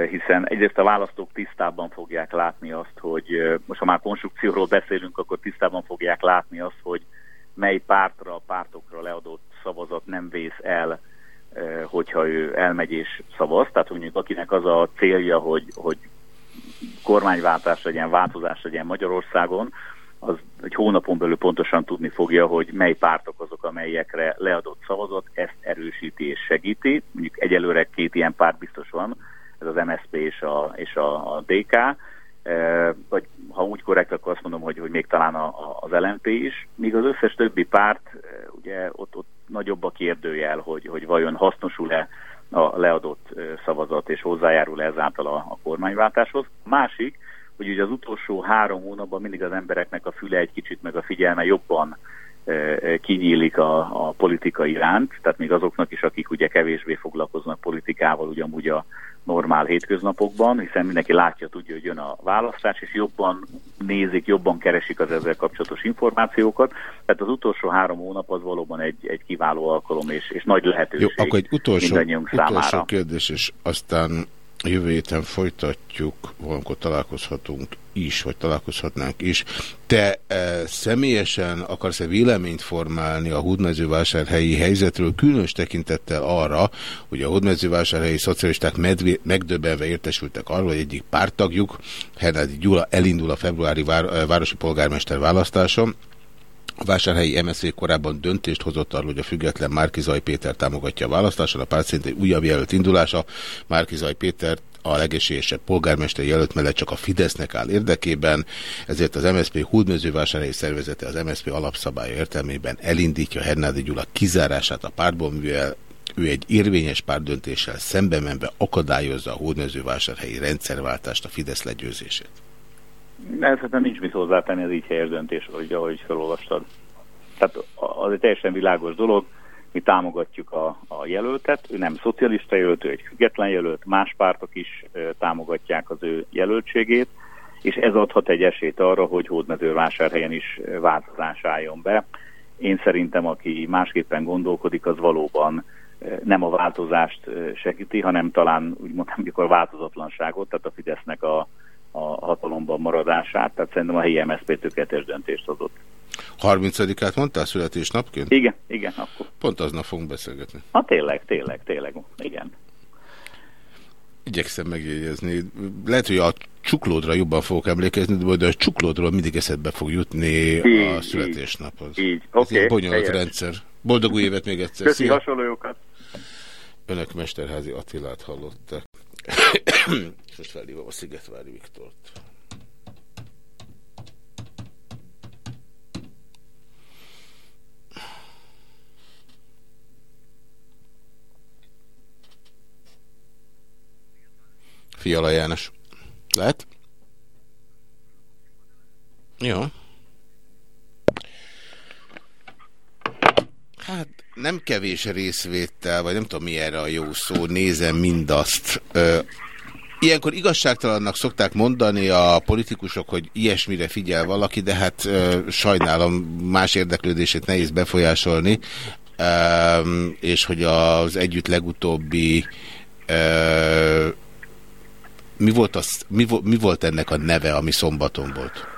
hiszen egyrészt a választók tisztában fogják látni azt, hogy most ha már konstrukcióról beszélünk, akkor tisztában fogják látni azt, hogy mely pártra, pártokra leadott szavazat nem vész el, hogyha ő elmegy és szavaz. Tehát mondjuk akinek az a célja, hogy, hogy kormányváltás legyen, változás legyen Magyarországon, az egy hónapon belül pontosan tudni fogja, hogy mely pártok azok, amelyekre leadott szavazat, ezt erősíti és segíti. Mondjuk egyelőre két ilyen párt biztos van, ez az MSZP és a, és a, a DK, e, vagy ha úgy korrekt, akkor azt mondom, hogy, hogy még talán a, a, az LNP is, míg az összes többi párt, e, ugye ott, ott nagyobb a kérdőjel, hogy, hogy vajon hasznosul-e a leadott e, szavazat, és hozzájárul -e ezáltal a, a kormányváltáshoz. Másik, hogy ugye az utolsó három hónapban mindig az embereknek a füle egy kicsit, meg a figyelme jobban kinyílik a, a politika iránt, tehát még azoknak is, akik ugye kevésbé foglalkoznak politikával, ugyanúgy a normál hétköznapokban, hiszen mindenki látja, tudja, hogy jön a választás, és jobban nézik, jobban keresik az ezzel kapcsolatos információkat. Tehát az utolsó három hónap az valóban egy, egy kiváló alkalom és, és nagy lehetőség Jó, akkor egy utolsó, utolsó kérdés, és aztán jövő héten folytatjuk, valamikor találkozhatunk is, vagy találkozhatnánk is. Te e, személyesen akarsz-e véleményt formálni a hódmezővásárhelyi helyzetről, különös tekintettel arra, hogy a hódmezővásárhelyi szocialisták medvé, megdöbbenve értesültek arról, hogy egyik pártagjuk, Hernádi Gyula elindul a februári vár, e, városi polgármester választáson, a vásárhelyi MSZV korábban döntést hozott arról, hogy a független Márkizaj Péter támogatja a választáson. A párt szerint egy újabb jelölt indulása. Márkizaj Péter a legesélyesebb polgármester jelölt mellett csak a Fidesznek áll érdekében, ezért az MSZP Húdmezővásárhelyi szervezete az MSZP alapszabálya értelmében elindítja Hernádi Gyula kizárását a pártból, mivel ő egy érvényes párdöntéssel szembe menve akadályozza a hódmezővásárhelyi rendszerváltást, a Fidesz legyőzését? Ez hát nincs mit hozzátenni az így helyes döntés, hogy ahogy felolvastad. Tehát az egy teljesen világos dolog, mi támogatjuk a, a jelöltet, ő nem szocialista jelölt, ő egy független jelölt, más pártok is e, támogatják az ő jelöltségét, és ez adhat egy esélyt arra, hogy hódmezővásárhelyen is változás álljon be. Én szerintem, aki másképpen gondolkodik, az valóban nem a változást segíti, hanem talán úgy mondtam, a változatlanságot, tehát a Fidesznek a, a hatalomban maradását, tehát szerintem a helyi MSZP tökéletes döntést hozott. 30-át mondtál születésnapként? Igen, igen, akkor. Pont aznap fogunk beszélgetni. Ha tényleg, tényleg, tényleg, igen. Igyekszem megjegyezni. Lehet, hogy a csuklódra jobban fogok emlékezni, de a csuklódról mindig eszedbe fog jutni így, a születésnaphoz. Így, így. oké. Okay, bonyolult helyes. rendszer. Boldog új évet még egyszer. Köszi hasonlókat. Önök Mesterházi Attilát hallottak. Most felhívom a Szigetvári Viktort. Fiala János. Lehet? Jó. Hát nem kevés részvétel, vagy nem tudom mi erre a jó szó, nézem mindazt. Ilyenkor igazságtalannak szokták mondani a politikusok, hogy ilyesmire figyel valaki, de hát sajnálom, más érdeklődését nehéz befolyásolni, és hogy az együtt legutóbbi mi volt, az, mi, mi volt ennek a neve, ami szombaton volt?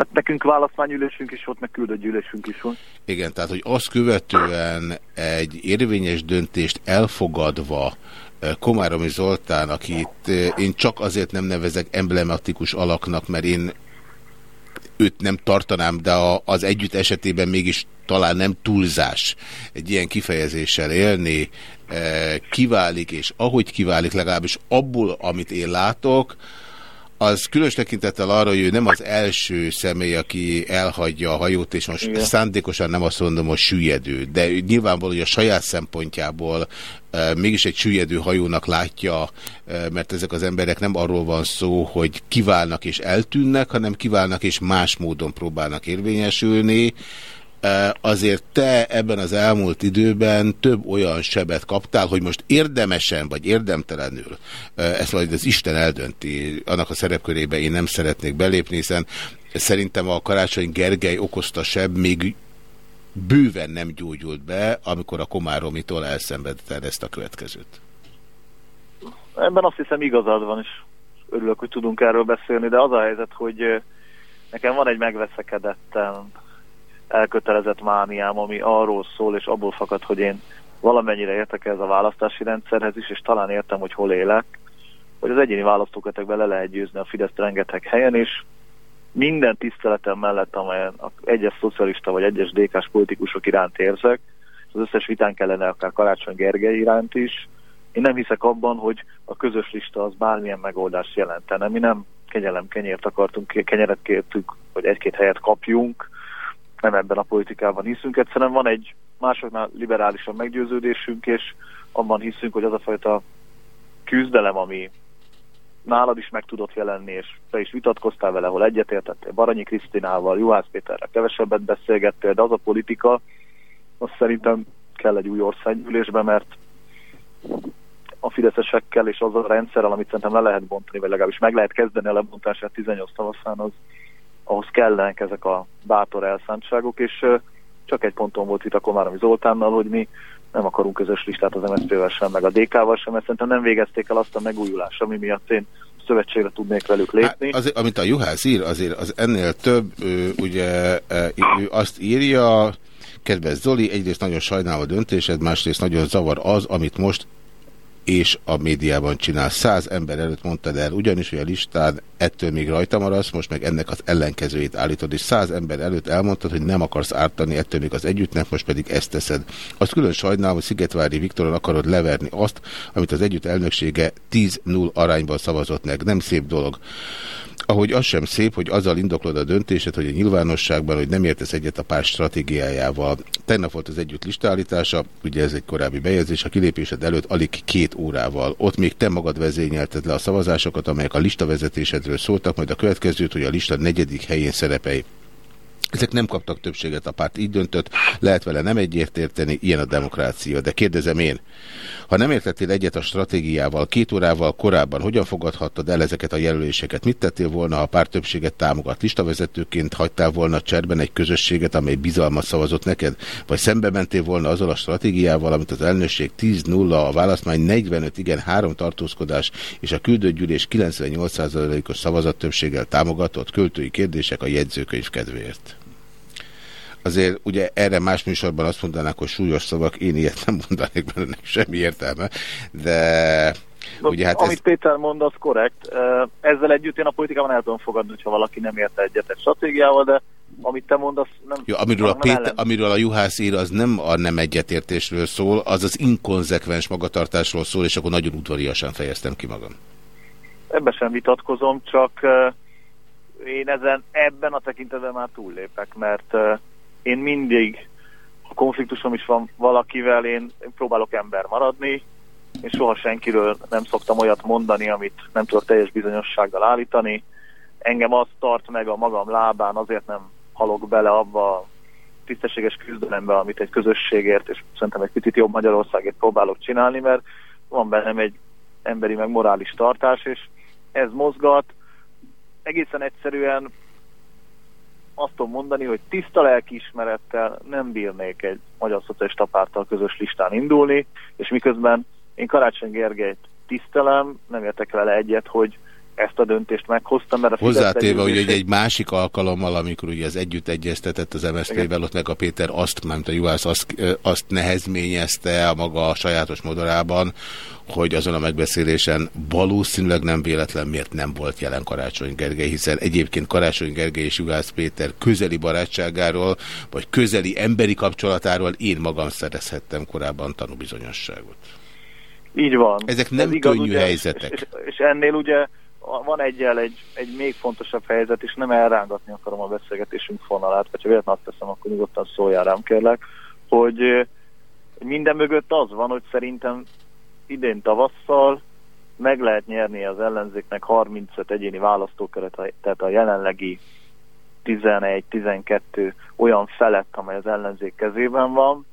Hát nekünk választmányülésünk is volt, meg küldött gyűlésünk is volt. Igen, tehát hogy azt követően egy érvényes döntést elfogadva eh, Komáromi Zoltán, akit eh, én csak azért nem nevezek emblematikus alaknak, mert én őt nem tartanám, de az együtt esetében mégis talán nem túlzás egy ilyen kifejezéssel élni, eh, kiválik, és ahogy kiválik, legalábbis abból, amit én látok, az különös tekintettel arra, hogy ő nem az első személy, aki elhagyja a hajót, és most Igen. szándékosan nem azt mondom, hogy süllyedő, de nyilvánvaló, hogy a saját szempontjából e, mégis egy süllyedő hajónak látja, e, mert ezek az emberek nem arról van szó, hogy kiválnak és eltűnnek, hanem kiválnak és más módon próbálnak érvényesülni, azért te ebben az elmúlt időben több olyan sebet kaptál, hogy most érdemesen vagy érdemtelenül, ezt majd az Isten eldönti, annak a szerepkörébe én nem szeretnék belépni, hiszen szerintem a Karácsony Gergely okozta seb még bőven nem gyógyult be, amikor a Komáromitól elszenvedte ezt a következőt. Ebben azt hiszem igazad van, és örülök, hogy tudunk erről beszélni, de az a helyzet, hogy nekem van egy megveszekedettem elkötelezett mániám, ami arról szól, és abból fakad, hogy én valamennyire értek ez a választási rendszerhez is, és talán értem, hogy hol élek, hogy az egyéni választókötekben le lehet győzni a Fidesz rengeteg helyen, és minden tiszteletem mellett, amelyen egyes szocialista vagy egyes DK-s politikusok iránt érzek, az összes vitán kellene akár Karácsony Gergely iránt is, én nem hiszek abban, hogy a közös lista az bármilyen megoldást jelentene. Mi nem kenyelem kenyért akartunk, kenyeret kértük, hogy egy-két helyet kapjunk, nem ebben a politikában hiszünk. Egyszerűen van egy másoknál liberálisabb meggyőződésünk, és abban hiszünk, hogy az a fajta küzdelem, ami nálad is meg tudott jelenni, és te is vitatkoztál vele, ahol egyetértettél Baranyi Krisztinával, Juhász Péterrel kevesebbet beszélgettél, de az a politika, az szerintem kell egy új országgyűlésbe, mert a fideszesekkel és az a rendszerrel, amit szerintem le lehet bontani, vagy legalábbis meg lehet kezdeni a lebontását 18 tavaszán, az, ahhoz kellenek ezek a bátor elszántságok, és csak egy ponton volt itt a Komáromi Zoltánnal, hogy mi nem akarunk közös listát az MSZP-vel sem, meg a DK-val sem, mert szerintem nem végezték el azt a megújulást, ami miatt én szövetségre tudnék velük lépni. Hát azért, amit a Juhász ír, azért az ennél több, ő, ugye ő azt írja, kedves Zoli, egyrészt nagyon sajnálom a döntésed, másrészt nagyon zavar az, amit most és a médiában csinál. Száz ember előtt mondtad el, ugyanis, hogy a listán ettől még rajta maradsz, most meg ennek az ellenkezőjét állítod, és száz ember előtt elmondtad, hogy nem akarsz ártani ettől még az együttnek, most pedig ezt teszed. Azt külön sajnálom, hogy Szigetvári Viktoron akarod leverni azt, amit az együtt elnöksége 10-0 arányban szavazott meg. Nem szép dolog. Ahogy az sem szép, hogy azzal indoklod a döntésed, hogy a nyilvánosságban, hogy nem értesz egyet a párt stratégiájával. Tegnap volt az együtt listállítása, ugye ez egy korábbi bejegyzés, a kilépésed előtt alig két órával. Ott még te magad vezényelted le a szavazásokat, amelyek a listavezetésedről szóltak, majd a következőt, hogy a lista negyedik helyén szerepelj. Ezek nem kaptak többséget, a párt így döntött, lehet vele nem egyérteni, ilyen a demokrácia. De kérdezem én, ha nem értettél egyet a stratégiával két órával korábban, hogyan fogadhattad el ezeket a jelöléseket? Mit tettél volna, ha a párt többséget támogat? Listavezetőként hagytál volna cserben egy közösséget, amely bizalmat szavazott neked? Vagy szembe mentél volna azzal a stratégiával, amit az elnökség 10-0, a választmány 45 igen, 3 tartózkodás és a küldőgyűlés 98%-os szavazattöbbséggel támogatott költői kérdések a jegyzőkönyv kedvéért? Azért ugye erre más műsorban azt mondanák, hogy súlyos szavak, én ilyet nem mondanék, mert ennek semmi értelme, de... Ugye, hát amit ez... Péter mond, az korrekt. Ezzel együtt én a politikában el tudom fogadni, hogyha valaki nem érte egyet egy stratégiával, de amit te mondasz, nem... Jó, amiről, a Péter, amiről a Juhász ír, az nem a nem egyetértésről szól, az az inkonzekvens magatartásról szól, és akkor nagyon udvariasan fejeztem ki magam. Ebben sem vitatkozom, csak én ezen, ebben a tekintetben már túllépek, mert én mindig, a konfliktusom is van valakivel, én, én próbálok ember maradni, és soha senkiről nem szoktam olyat mondani, amit nem tudok teljes bizonyossággal állítani. Engem azt tart meg a magam lábán, azért nem halok bele abba a tisztességes küzdelembe, amit egy közösségért, és szerintem egy picit jobb Magyarországért próbálok csinálni, mert van bennem egy emberi meg morális tartás, és ez mozgat. Egészen egyszerűen azt tudom mondani, hogy tiszta lelkiismerettel nem bírnék egy magyar szocialista párttal közös listán indulni, és miközben én Karácsony Gergelyt tisztelem, nem értek vele egyet, hogy ezt a döntést meghoztam. Mert a Hozzátéve, hogy egy, másik alkalommal, amikor ugye az együtt egyeztetett az MSZP-vel, ott meg a Péter azt, mert a Juhász azt, azt nehezményezte a maga a sajátos modorában, hogy azon a megbeszélésen valószínűleg nem véletlen miért nem volt jelen Karácsony Gergely, hiszen egyébként Karácsony Gergely és Juhász Péter közeli barátságáról, vagy közeli emberi kapcsolatáról én magam szerezhettem korábban tanúbizonyosságot. Így van. Ezek nem Ez igaz, könnyű ugye, helyzetek. És, és ennél ugye van egyel egy, egy még fontosabb helyzet, és nem elrángatni akarom a beszélgetésünk fonalát, vagy ha véletlenül teszem, akkor nyugodtan szóljál rám, kérlek, hogy minden mögött az van, hogy szerintem idén tavasszal meg lehet nyerni az ellenzéknek 35 egyéni választókeret, tehát a jelenlegi 11-12 olyan felett, amely az ellenzék kezében van,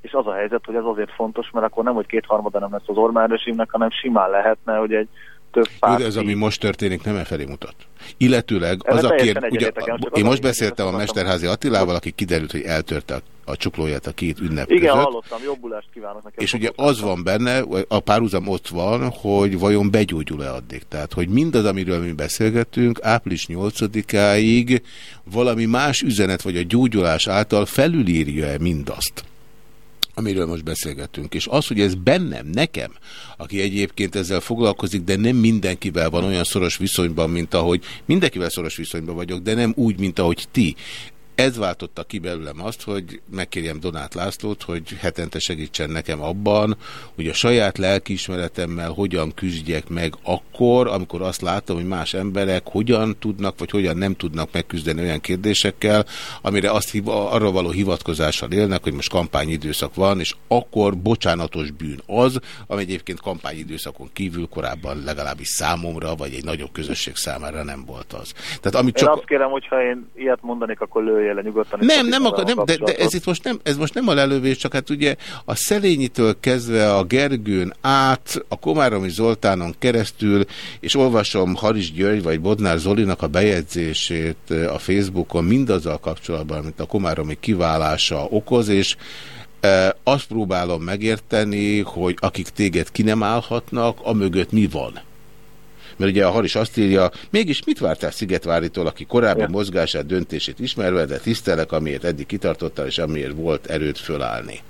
és az a helyzet, hogy ez azért fontos, mert akkor nem, hogy kétharmada nem lesz az Orbán hanem simán lehetne, hogy egy több párti... ez, ami most történik, nem e felé mutat. Illetőleg az, aki... Ugye, én most beszéltem a Mesterházi Attilával, aki kiderült, hogy eltörte a, a csuklóját a két ünnep Igen, között. hallottam, jobbulást kívánok nekem. És ugye az van benne, a párhuzam ott van, hogy vajon begyógyul-e addig. Tehát, hogy mindaz, amiről mi beszélgetünk, április 8-áig valami más üzenet, vagy a gyógyulás által felülírja-e mindazt, amiről most beszélgetünk. És az, hogy ez bennem, nekem, aki egyébként ezzel foglalkozik, de nem mindenkivel van olyan szoros viszonyban, mint ahogy mindenkivel szoros viszonyban vagyok, de nem úgy, mint ahogy ti ez váltotta ki belőlem azt, hogy megkérjem Donát Lászlót, hogy hetente segítsen nekem abban, hogy a saját lelkiismeretemmel hogyan küzdjek meg akkor, amikor azt látom, hogy más emberek hogyan tudnak, vagy hogyan nem tudnak megküzdeni olyan kérdésekkel, amire azt arra való hivatkozással élnek, hogy most kampányidőszak van, és akkor bocsánatos bűn az, ami egyébként kampányidőszakon kívül korábban legalábbis számomra, vagy egy nagyobb közösség számára nem volt az. Tehát, amit csak... Én azt kérem, hogyha én ilyet mondanék, akkor lője le nyugodtan. Nem, nem akar, nem, de, de ez itt most nem, ez most nem a lelövés, csak hát ugye a Szelényitől kezdve a Gergőn át, a Komáromi Zoltánon keresztül, és olvasom Haris György vagy Bodnár Zolinak a bejegyzését a Facebookon mindazzal kapcsolatban, amit a Komáromi kiválása okoz, és e, azt próbálom megérteni, hogy akik téged ki nem állhatnak, amögött mi van mert ugye a Haris azt írja, mégis mit vártál Szigetváritól, aki korábbi ja. mozgását, döntését ismerve, de tisztelek, amiért eddig kitartottál, és amiért volt erőt fölállni.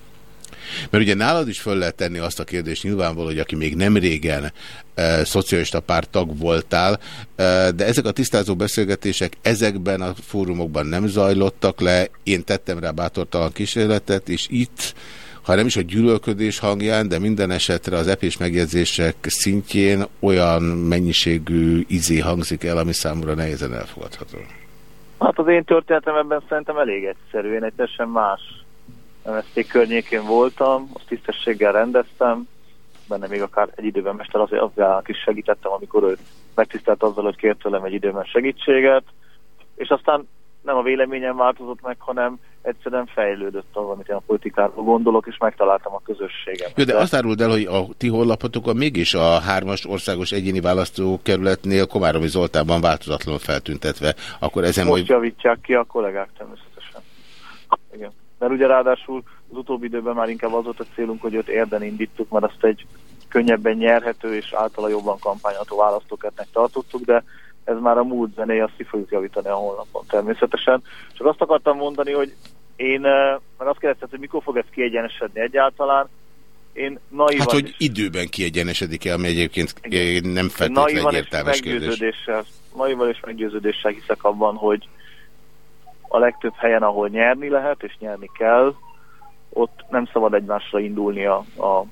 Mert ugye nálad is föl lehet tenni azt a kérdést nyilvánvaló, hogy aki még nem régen e, szocialista párt tag voltál, e, de ezek a tisztázó beszélgetések ezekben a fórumokban nem zajlottak le, én tettem rá bátortalan kísérletet, és itt ha nem is a gyűlölködés hangján, de minden esetre az epés megjegyzések szintjén olyan mennyiségű izé hangzik el, ami számomra nehézen elfogadható. Hát az én történetem ebben szerintem elég egyszerű. Én egy teljesen más MSZT környékén voltam, azt tisztességgel rendeztem, benne még akár egy időben mester az, azjának is segítettem, amikor ő megtisztelt azzal, hogy kért tőlem egy időben segítséget, és aztán nem a véleményem változott meg, hanem egyszerűen fejlődött az, amit én a politikáról gondolok, és megtaláltam a közösségem. Jó, de azt áruld el, hogy a ti honlapotokon mégis a hármas országos egyéni választókerületnél Komáromi Zoltánban változatlanul feltüntetve. Akkor ezen Most hogy... javítják ki a kollégák természetesen. Igen. Mert ugye ráadásul az utóbbi időben már inkább az volt a célunk, hogy őt érden indítsuk, mert azt egy könnyebben nyerhető és általa jobban kampányolható választókertnek tartottuk, de ez már a múlt zené, azt ki fogjuk javítani a honlapon természetesen. Csak azt akartam mondani, hogy én, eh, mert azt kérdeztem, hogy mikor fog ez kiegyenesedni egyáltalán, én naivan Hát, hogy is, időben kiegyenesedik el, ami egyébként nem feltétlenül egy értelmes kérdés. Naivan és meggyőződéssel hiszek abban, hogy a legtöbb helyen, ahol nyerni lehet és nyerni kell, ott nem szabad egymásra indulni a, a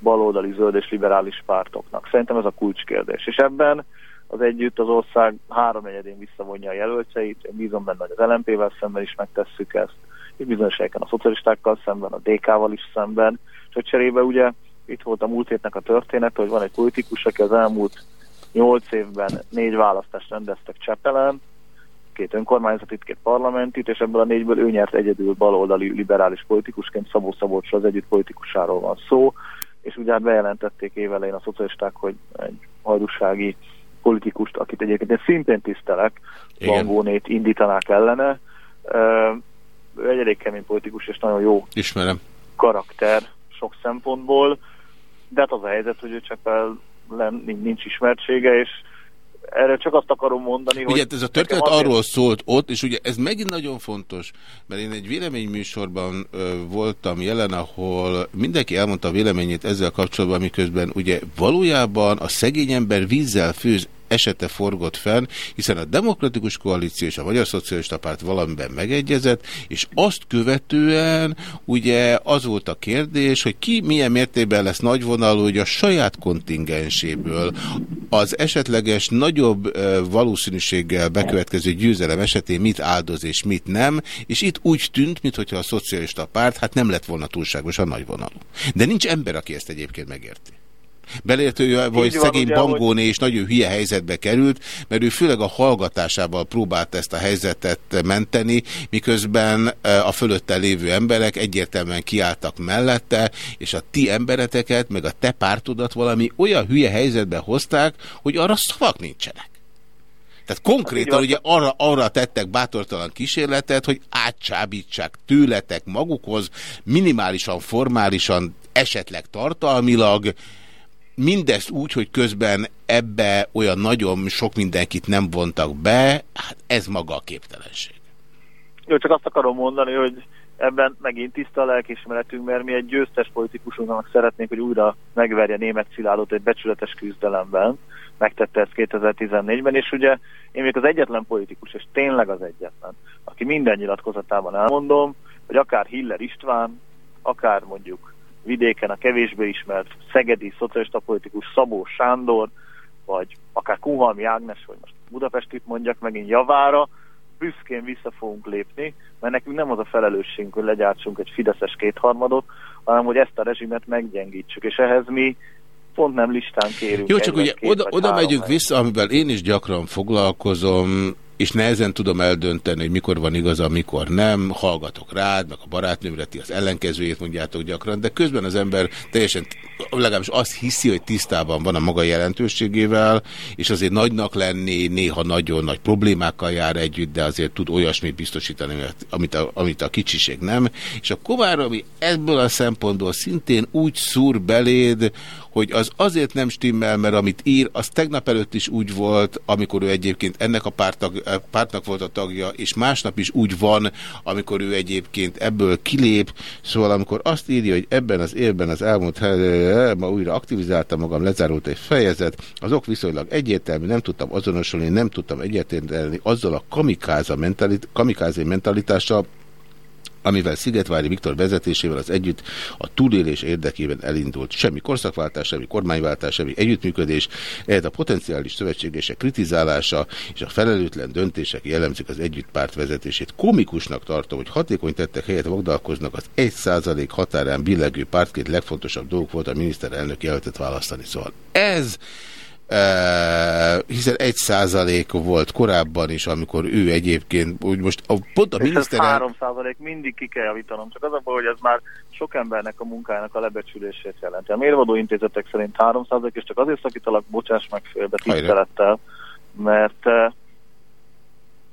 baloldali zöld és liberális pártoknak. Szerintem ez a kulcskérdés. És ebben az együtt az ország három negyedén visszavonja a jelöltjeit. Én bízom benne, hogy az LMP-vel szemben is megtesszük ezt, és bizonyos helyeken a szocialistákkal szemben, a DK-val is szemben. És hogy cserébe ugye itt volt a múlt hétnek a történet, hogy van egy politikus, aki az elmúlt nyolc évben négy választást rendeztek Csepelen, két önkormányzatit, két parlamentit, és ebből a négyből ő nyert egyedül baloldali liberális politikusként, Szabó Szabolcsra az együtt politikusáról van szó, és ugye hát bejelentették évelején a szocialisták, hogy egy hajdúsági politikust, akit egyébként én szintén tisztelek, Bangónét indítanák ellene. Ő egy elég kemény politikus, és nagyon jó Ismerem. karakter sok szempontból, de hát az a helyzet, hogy ő csak nincs ismertsége, és erre csak azt akarom mondani, ugye, hogy... ez a történet azért... arról szólt ott, és ugye ez megint nagyon fontos, mert én egy véleményműsorban ö, voltam jelen, ahol mindenki elmondta a véleményét ezzel kapcsolatban, miközben ugye valójában a szegény ember vízzel főz esete forgott fenn, hiszen a Demokratikus Koalíció és a Magyar Szocialista Párt valamiben megegyezett, és azt követően ugye az volt a kérdés, hogy ki milyen mértékben lesz nagyvonalú, hogy a saját kontingenséből az esetleges nagyobb valószínűséggel bekövetkező győzelem esetén mit áldoz és mit nem, és itt úgy tűnt, mintha a szocialista párt hát nem lett volna túlságosan nagyvonalú. De nincs ember, aki ezt egyébként megérti. Belértő, hogy szegény Bangóné is nagyon hülye helyzetbe került, mert ő főleg a hallgatásával próbált ezt a helyzetet menteni, miközben e, a fölötte lévő emberek egyértelműen kiálltak mellette, és a ti embereteket, meg a te pártodat valami olyan hülye helyzetbe hozták, hogy arra szavak nincsenek. Tehát konkrétan ugye arra, arra tettek bátortalan kísérletet, hogy átcsábítsák tőletek magukhoz, minimálisan, formálisan, esetleg tartalmilag, mindezt úgy, hogy közben ebbe olyan nagyon sok mindenkit nem vontak be, hát ez maga a képtelenség. Jó, csak azt akarom mondani, hogy ebben megint tiszta a lelkismeretünk, mert mi egy győztes politikusunknak szeretnénk, hogy újra megverje német Szilárdot egy becsületes küzdelemben. Megtette ezt 2014-ben, és ugye én még az egyetlen politikus, és tényleg az egyetlen, aki minden nyilatkozatában elmondom, hogy akár Hiller István, akár mondjuk vidéken a kevésbé ismert szegedi szocialista politikus Szabó Sándor, vagy akár Kuhalmi Ágnes, vagy most Budapestit mondjak megint javára, büszkén vissza fogunk lépni, mert nekünk nem az a felelősségünk, hogy legyártsunk egy fideszes kétharmadot, hanem hogy ezt a rezsimet meggyengítsük, és ehhez mi pont nem listán kérünk. Jó, csak ugye oda, oda megyünk vissza, amivel én is gyakran foglalkozom, és nehezen tudom eldönteni, hogy mikor van igaza, mikor nem, hallgatok rád, meg a barátnőmre, ti az ellenkezőjét mondjátok gyakran, de közben az ember teljesen, legalábbis azt hiszi, hogy tisztában van a maga jelentőségével, és azért nagynak lenni néha nagyon nagy problémákkal jár együtt, de azért tud olyasmit biztosítani, amit a, amit a kicsiség nem. És a Komár, ami ebből a szempontból szintén úgy szúr beléd, hogy az azért nem stimmel, mert amit ír, az tegnap előtt is úgy volt, amikor ő egyébként ennek a pártag, eh, pártnak volt a tagja, és másnap is úgy van, amikor ő egyébként ebből kilép. Szóval amikor azt írja, hogy ebben az évben az elmúlt ma újra aktivizáltam magam, lezárult egy fejezet, az ok viszonylag egyértelmű, nem tudtam azonosulni, nem tudtam egyértelmű azzal a kamikáza mentalit, kamikázi mentalitással, amivel Szigetvári Viktor vezetésével az együtt a túlélés érdekében elindult. Semmi korszakváltás, semmi kormányváltás, semmi együttműködés, ehhez a potenciális szövetségesek kritizálása és a felelőtlen döntések jellemzik az együtt párt vezetését. Komikusnak tartom, hogy hatékony tettek helyet vagdalkoznak az 1% határán billegő pártként legfontosabb dolgok volt a miniszterelnök jelöltet választani. Szóval ez hiszen egy százalék volt korábban is, amikor ő egyébként, úgy most a, pont a miniszter... három százalék mindig ki kell javítanom, csak az a baj, hogy ez már sok embernek a munkájának a lebecsülését jelenti. A mérvadó intézetek szerint három százalék, és csak azért szakítalak, bocsáss meg félbe tisztelettel, mert,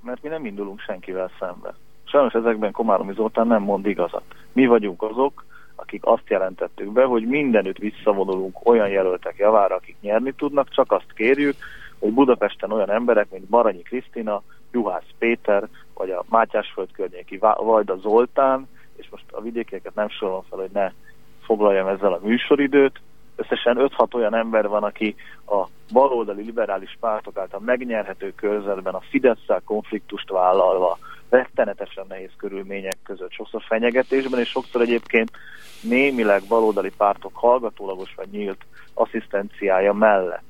mert mi nem indulunk senkivel szembe. Sajnos ezekben Komáromi Zoltán nem mond igazat. Mi vagyunk azok, akik azt jelentettük be, hogy mindenütt visszavonulunk olyan jelöltek javára, akik nyerni tudnak, csak azt kérjük, hogy Budapesten olyan emberek, mint Baranyi Krisztina, Juhász Péter, vagy a Mátyásföld környéki Vajda Zoltán, és most a vidékeket nem sorolom fel, hogy ne foglaljam ezzel a műsoridőt, összesen 5-6 olyan ember van, aki a baloldali liberális pártok által megnyerhető körzetben a fidesz konfliktust vállalva rettenetesen nehéz körülmények között, sokszor fenyegetésben, és sokszor egyébként némileg baloldali pártok hallgatólagos vagy nyílt asszisztenciája mellett.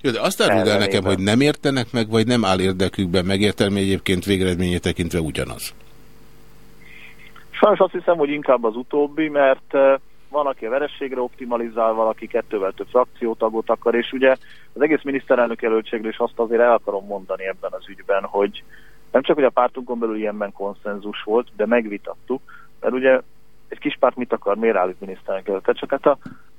Jó, de azt áruld el nekem, hogy nem értenek meg, vagy nem áll érdekükben megértelmi egyébként végeredménye tekintve ugyanaz. Sajnos azt hiszem, hogy inkább az utóbbi, mert van, aki a verességre optimalizál, valaki kettővel több frakciótagot akar, és ugye az egész miniszterelnök jelöltségről is azt azért el akarom mondani ebben az ügyben, hogy nem csak, hogy a pártunkon belül ilyenben konszenzus volt, de megvitattuk, mert ugye egy kis párt mit akar, miért állít miniszterelnök? Csak hát a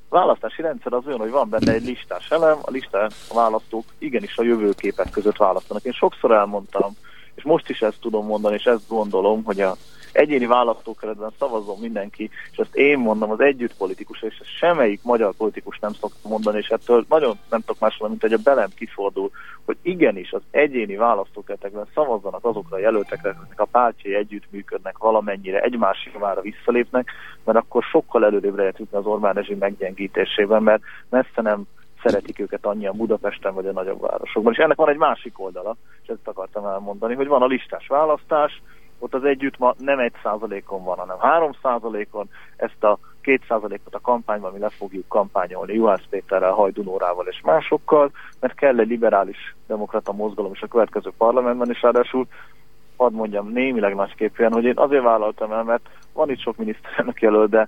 választási rendszer az olyan, hogy van benne egy listás elem, a listán a választók igenis a jövőképek között választanak. Én sokszor elmondtam, és most is ezt tudom mondani, és ezt gondolom, hogy a egyéni választókeretben szavazom mindenki, és ezt én mondom, az együtt politikus, és semmelyik magyar politikus nem szokta mondani, és ettől nagyon nem tudok máshol, mint hogy a belem kifordul, hogy igenis az egyéni választókeretekben szavazzanak azokra a jelöltekre, akik a pártjai együttműködnek valamennyire, egymás javára visszalépnek, mert akkor sokkal előrébb lehet jutni az Orbán rezsim meggyengítésében, mert messze nem szeretik őket annyian Budapesten vagy a nagyobb városokban. És ennek van egy másik oldala, és ezt akartam elmondani, hogy van a listás választás, ott az együtt ma nem egy százalékon van, hanem három százalékon, ezt a két százalékot a kampányban mi le fogjuk kampányolni Juhász Péterrel, Hajdunórával és másokkal, mert kell egy liberális demokrata mozgalom is a következő parlamentben, és ráadásul hadd mondjam némileg nagyképűen, hogy én azért vállaltam el, mert van itt sok miniszterelnök jelölt, de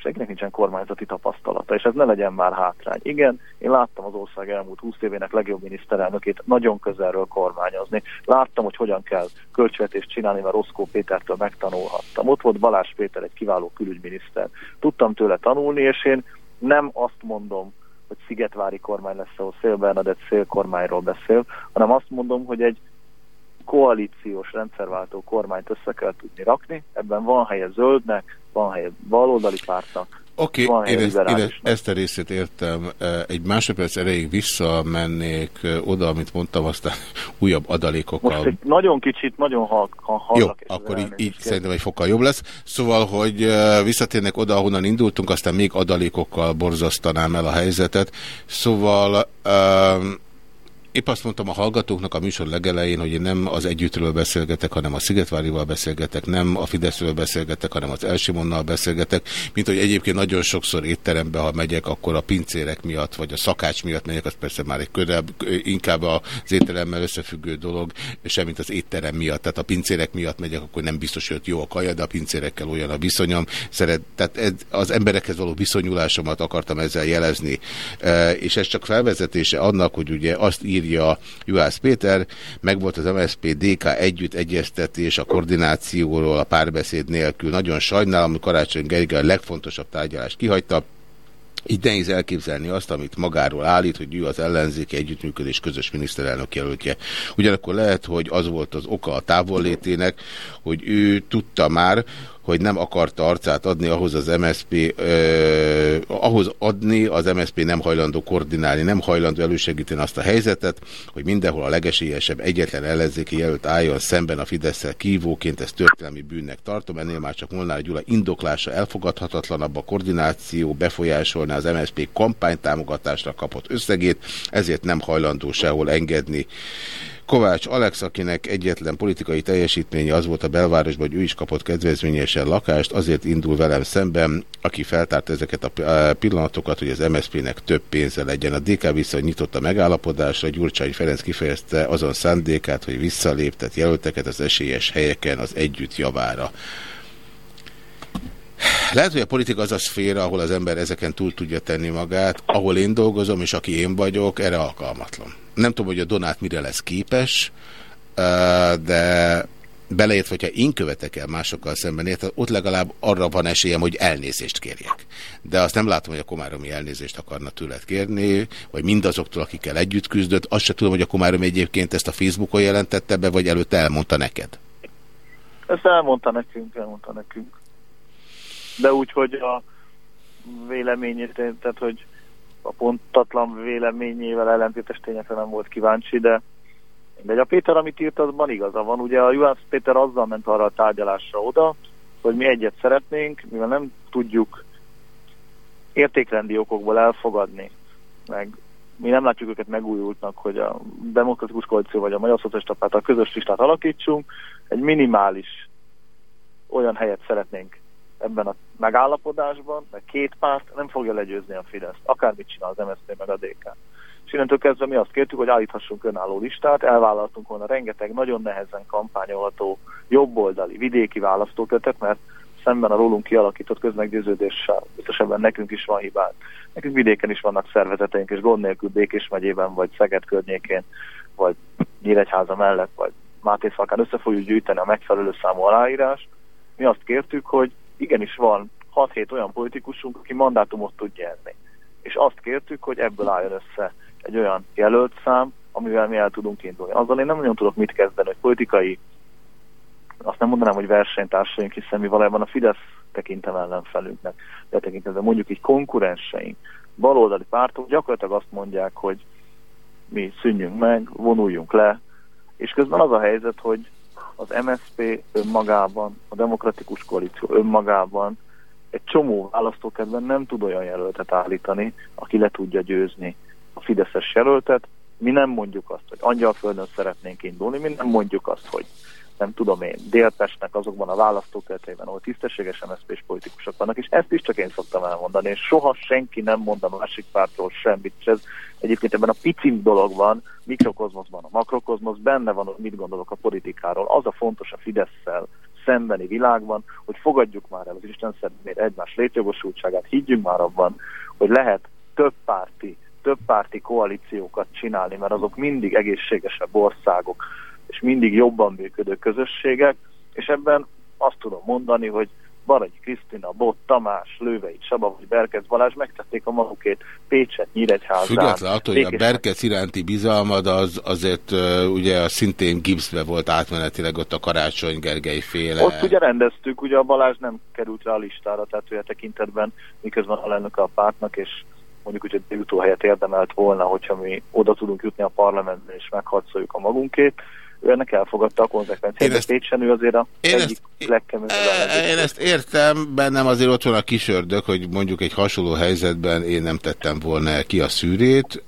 senkinek nincsen kormányzati tapasztalata, és ez ne legyen már hátrány. Igen, én láttam az ország elmúlt 20 évének legjobb miniszterelnökét nagyon közelről kormányozni. Láttam, hogy hogyan kell költségvetést csinálni, mert Roszkó Pétertől megtanulhattam. Ott volt Balázs Péter, egy kiváló külügyminiszter. Tudtam tőle tanulni, és én nem azt mondom, hogy Szigetvári kormány lesz, ahol Szél Bernadett szélkormányról beszél, hanem azt mondom, hogy egy koalíciós rendszerváltó kormányt össze kell tudni rakni. Ebben van helye zöldnek, van helye baloldali pártnak, Oké, okay, én, ezt, én ezt a részét értem. Egy másodperc erejéig visszamennék oda, amit mondtam, aztán újabb adalékokkal. Most egy nagyon kicsit, nagyon hallak. Jó, akkor így, így szerintem egy fokkal jobb lesz. Szóval, hogy visszatérnek oda, ahonnan indultunk, aztán még adalékokkal borzasztanám el a helyzetet. Szóval... Um, Épp azt mondtam a hallgatóknak a műsor legelején, hogy én nem az együttről beszélgetek, hanem a Szigetvárival beszélgetek, nem a Fideszről beszélgetek, hanem az Elsimonnal beszélgetek, mint hogy egyébként nagyon sokszor étterembe, ha megyek, akkor a pincérek miatt, vagy a szakács miatt megyek, az persze már egy ködebb, inkább az étteremmel összefüggő dolog, semmint az étterem miatt. Tehát a pincérek miatt megyek, akkor nem biztos, hogy jó a kaja, de a pincérekkel olyan a viszonyom. Szeret, tehát ez, az emberekhez való viszonyulásomat akartam ezzel jelezni. E, és ez csak felvezetése annak, hogy ugye azt ír írja Juhász Péter, megvolt az MSZP DK együtt egyeztetés a koordinációról a párbeszéd nélkül. Nagyon sajnálom, hogy Karácsony Gergely a legfontosabb tárgyalást kihagyta. Így nehéz elképzelni azt, amit magáról állít, hogy ő az ellenzéki együttműködés közös miniszterelnök jelöltje. Ugyanakkor lehet, hogy az volt az oka a távollétének, hogy ő tudta már, hogy nem akarta arcát adni ahhoz az MSP, eh, ahhoz adni az MSP nem hajlandó koordinálni, nem hajlandó elősegíteni azt a helyzetet, hogy mindenhol a legesélyesebb egyetlen ellenzéki jelölt álljon szemben a fidesz kívóként, ezt történelmi bűnnek tartom, ennél már csak Molnár Gyula indoklása elfogadhatatlanabb, a koordináció befolyásolná az MSP kampánytámogatásra kapott összegét, ezért nem hajlandó sehol engedni. Kovács Alex, akinek egyetlen politikai teljesítménye az volt a belvárosban, hogy ő is kapott kedvezményesen lakást, azért indul velem szemben, aki feltárt ezeket a pillanatokat, hogy az MSZP-nek több pénze legyen. A DK viszont nyitott a megállapodásra, Gyurcsány Ferenc kifejezte azon szándékát, hogy visszaléptet jelölteket az esélyes helyeken az együtt javára. Lehet, hogy a politika az a szféra, ahol az ember ezeken túl tudja tenni magát, ahol én dolgozom, és aki én vagyok, erre alkalmatlan. Nem tudom, hogy a Donát mire lesz képes, de beleértve, hogyha én követek el másokkal szemben, érted, ott legalább arra van esélyem, hogy elnézést kérjek. De azt nem látom, hogy a Komáromi elnézést akarna tőled kérni, vagy mindazoktól, akikkel együtt küzdött. Azt sem tudom, hogy a Komáromi egyébként ezt a Facebookon jelentette be, vagy előtte elmondta neked. Ezt elmondta nekünk, elmondta nekünk de úgy, hogy a véleményét, tehát hogy a pontatlan véleményével ellentétes tényekre nem volt kíváncsi, de de a Péter, amit írt, azban igaza van. Ugye a Juhász Péter azzal ment arra a tárgyalásra oda, hogy mi egyet szeretnénk, mivel nem tudjuk értékrendi okokból elfogadni, meg mi nem látjuk őket megújultnak, hogy a demokratikus koalíció vagy a Magyar Szocialista Párt a közös listát alakítsunk, egy minimális olyan helyet szeretnénk ebben a megállapodásban, mert két párt nem fogja legyőzni a Fideszt, akármit csinál az MSZP meg a DK. És innentől kezdve mi azt kértük, hogy állíthassunk önálló listát, elvállaltunk volna rengeteg nagyon nehezen kampányolható jobboldali, vidéki választókötet, mert szemben a rólunk kialakított közmeggyőződéssel biztosabban nekünk is van hibát. Nekünk vidéken is vannak szervezeteink, és gond nélkül Békés megyében, vagy Szeged környékén, vagy Nyíregyháza mellett, vagy Mátészalkán össze fogjuk gyűjteni a megfelelő számú aláírás. Mi azt kértük, hogy igenis van 6-7 olyan politikusunk, aki mandátumot tud nyerni. És azt kértük, hogy ebből álljon össze egy olyan jelölt szám, amivel mi el tudunk indulni. Azzal én nem nagyon tudok mit kezdeni, hogy politikai, azt nem mondanám, hogy versenytársaink, hiszen mi valójában a Fidesz tekintem ellenfelünknek, de tekintetben mondjuk így konkurenseink, baloldali pártok gyakorlatilag azt mondják, hogy mi szűnjünk meg, vonuljunk le, és közben az a helyzet, hogy az MSZP önmagában, a demokratikus koalíció önmagában egy csomó választókedben nem tud olyan jelöltet állítani, aki le tudja győzni a Fideszes jelöltet. Mi nem mondjuk azt, hogy Angyalföldön szeretnénk indulni, mi nem mondjuk azt, hogy nem tudom én, Délpestnek azokban a választókerületeiben, ahol tisztességes mszp politikusok vannak, és ezt is csak én szoktam elmondani, és soha senki nem mond a másik pártról semmit, és ez egyébként ebben a picim dologban, mikrokozmoszban, a makrokozmosz, benne van, mit gondolok a politikáról. Az a fontos a Fidesz-szel szembeni világban, hogy fogadjuk már el az Isten személyre egymás létjogosultságát, higgyünk már abban, hogy lehet több párti, több párti koalíciókat csinálni, mert azok mindig egészségesebb országok, és mindig jobban működő közösségek, és ebben azt tudom mondani, hogy Baranyi Krisztina, Bot, Tamás, Lővei Csaba vagy Berkez Balázs megtették a magukét Pécset, Nyíregyházán. Független attól, hogy a Berkez iránti bizalmad az azért ugye szintén gipszbe volt átmenetileg ott a Karácsony Gergely féle. Ott ugye rendeztük, ugye a Balázs nem került rá a listára, tehát olyan tekintetben miközben a lennök a pártnak, és mondjuk úgy, hogy helyet érdemelt volna, hogyha mi oda tudunk jutni a parlamentben és megharcoljuk a magunkét ő ennek elfogadta a konzekvenciát. Ezt, Pécsen ő azért a én egyik legkeményebb. Én ezt értem, bennem azért ott van a kisördök, hogy mondjuk egy hasonló helyzetben én nem tettem volna ki a szűrét.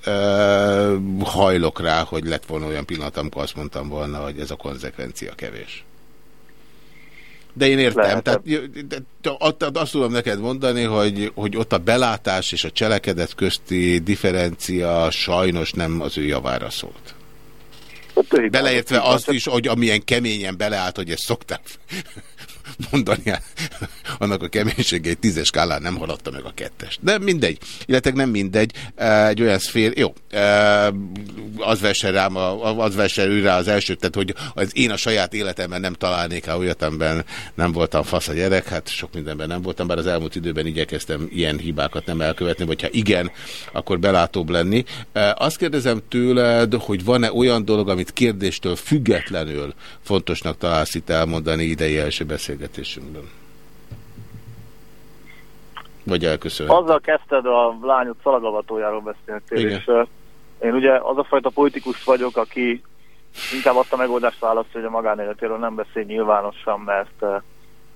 Hajlok rá, hogy lett volna olyan pillanat, amikor azt mondtam volna, hogy ez a konzekvencia kevés. De én értem, Lehet. tehát azt tudom neked mondani, hogy, hogy ott a belátás és a cselekedet közti differencia sajnos nem az ő javára szólt. Beleértve azt is, hogy amilyen keményen beleállt, hogy ezt szokták mondani, annak a keménysége egy tízes skálán nem haladta meg a kettes. De mindegy, illetve nem mindegy, egy olyan szfér, jó, az vesse rám, az vesse ő rá az első, tehát hogy az én a saját életemben nem találnék el olyat, amiben nem voltam fasz a gyerek, hát sok mindenben nem voltam, bár az elmúlt időben igyekeztem ilyen hibákat nem elkövetni, vagy ha igen, akkor belátóbb lenni. Azt kérdezem tőled, hogy van-e olyan dolog, amit kérdéstől függetlenül fontosnak találsz itt elmondani idei első beszélgetésünkben? Vagy elköszön. Azzal kezdted a lányod szalagavatójáról beszéltél, Igen. és uh, én ugye az a fajta politikus vagyok, aki inkább azt a megoldást választja, hogy a magánéletéről nem beszél nyilvánosan, mert uh,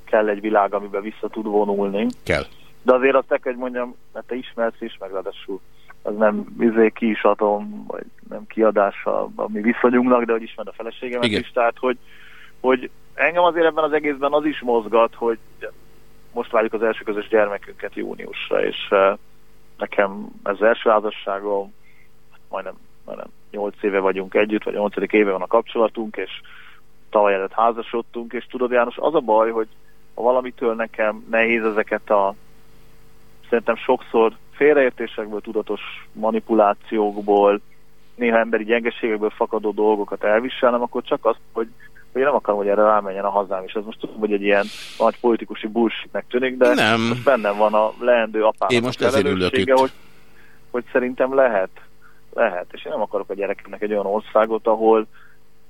kell egy világ, amiben vissza tud vonulni. Kell. De azért azt neked mondjam, mert te ismersz is, meg ráadásul az nem izé ki is adom, vagy nem kiadása a mi viszonyunknak, de hogy ismered a feleségemet Igen. is, tehát hogy, hogy engem azért ebben az egészben az is mozgat, hogy most várjuk az első közös gyermekünket júniusra, és uh, nekem ez az első házasságom, majdnem, majdnem 8 éve vagyunk együtt, vagy 8. éve van a kapcsolatunk, és tavaly előtt házasodtunk, és tudod János, az a baj, hogy ha valamitől nekem nehéz ezeket a szerintem sokszor félreértésekből, tudatos manipulációkból, néha emberi gyengeségekből fakadó dolgokat elviselnem, akkor csak azt, hogy, hogy én nem akarom, hogy erre rámenjen a hazám, és ez most tudom, hogy egy ilyen nagy politikusi bullshitnek tűnik, de nem. most bennem van a leendő apám. Én most ülök itt. Hogy, hogy szerintem lehet, lehet, és én nem akarok a gyerekemnek egy olyan országot, ahol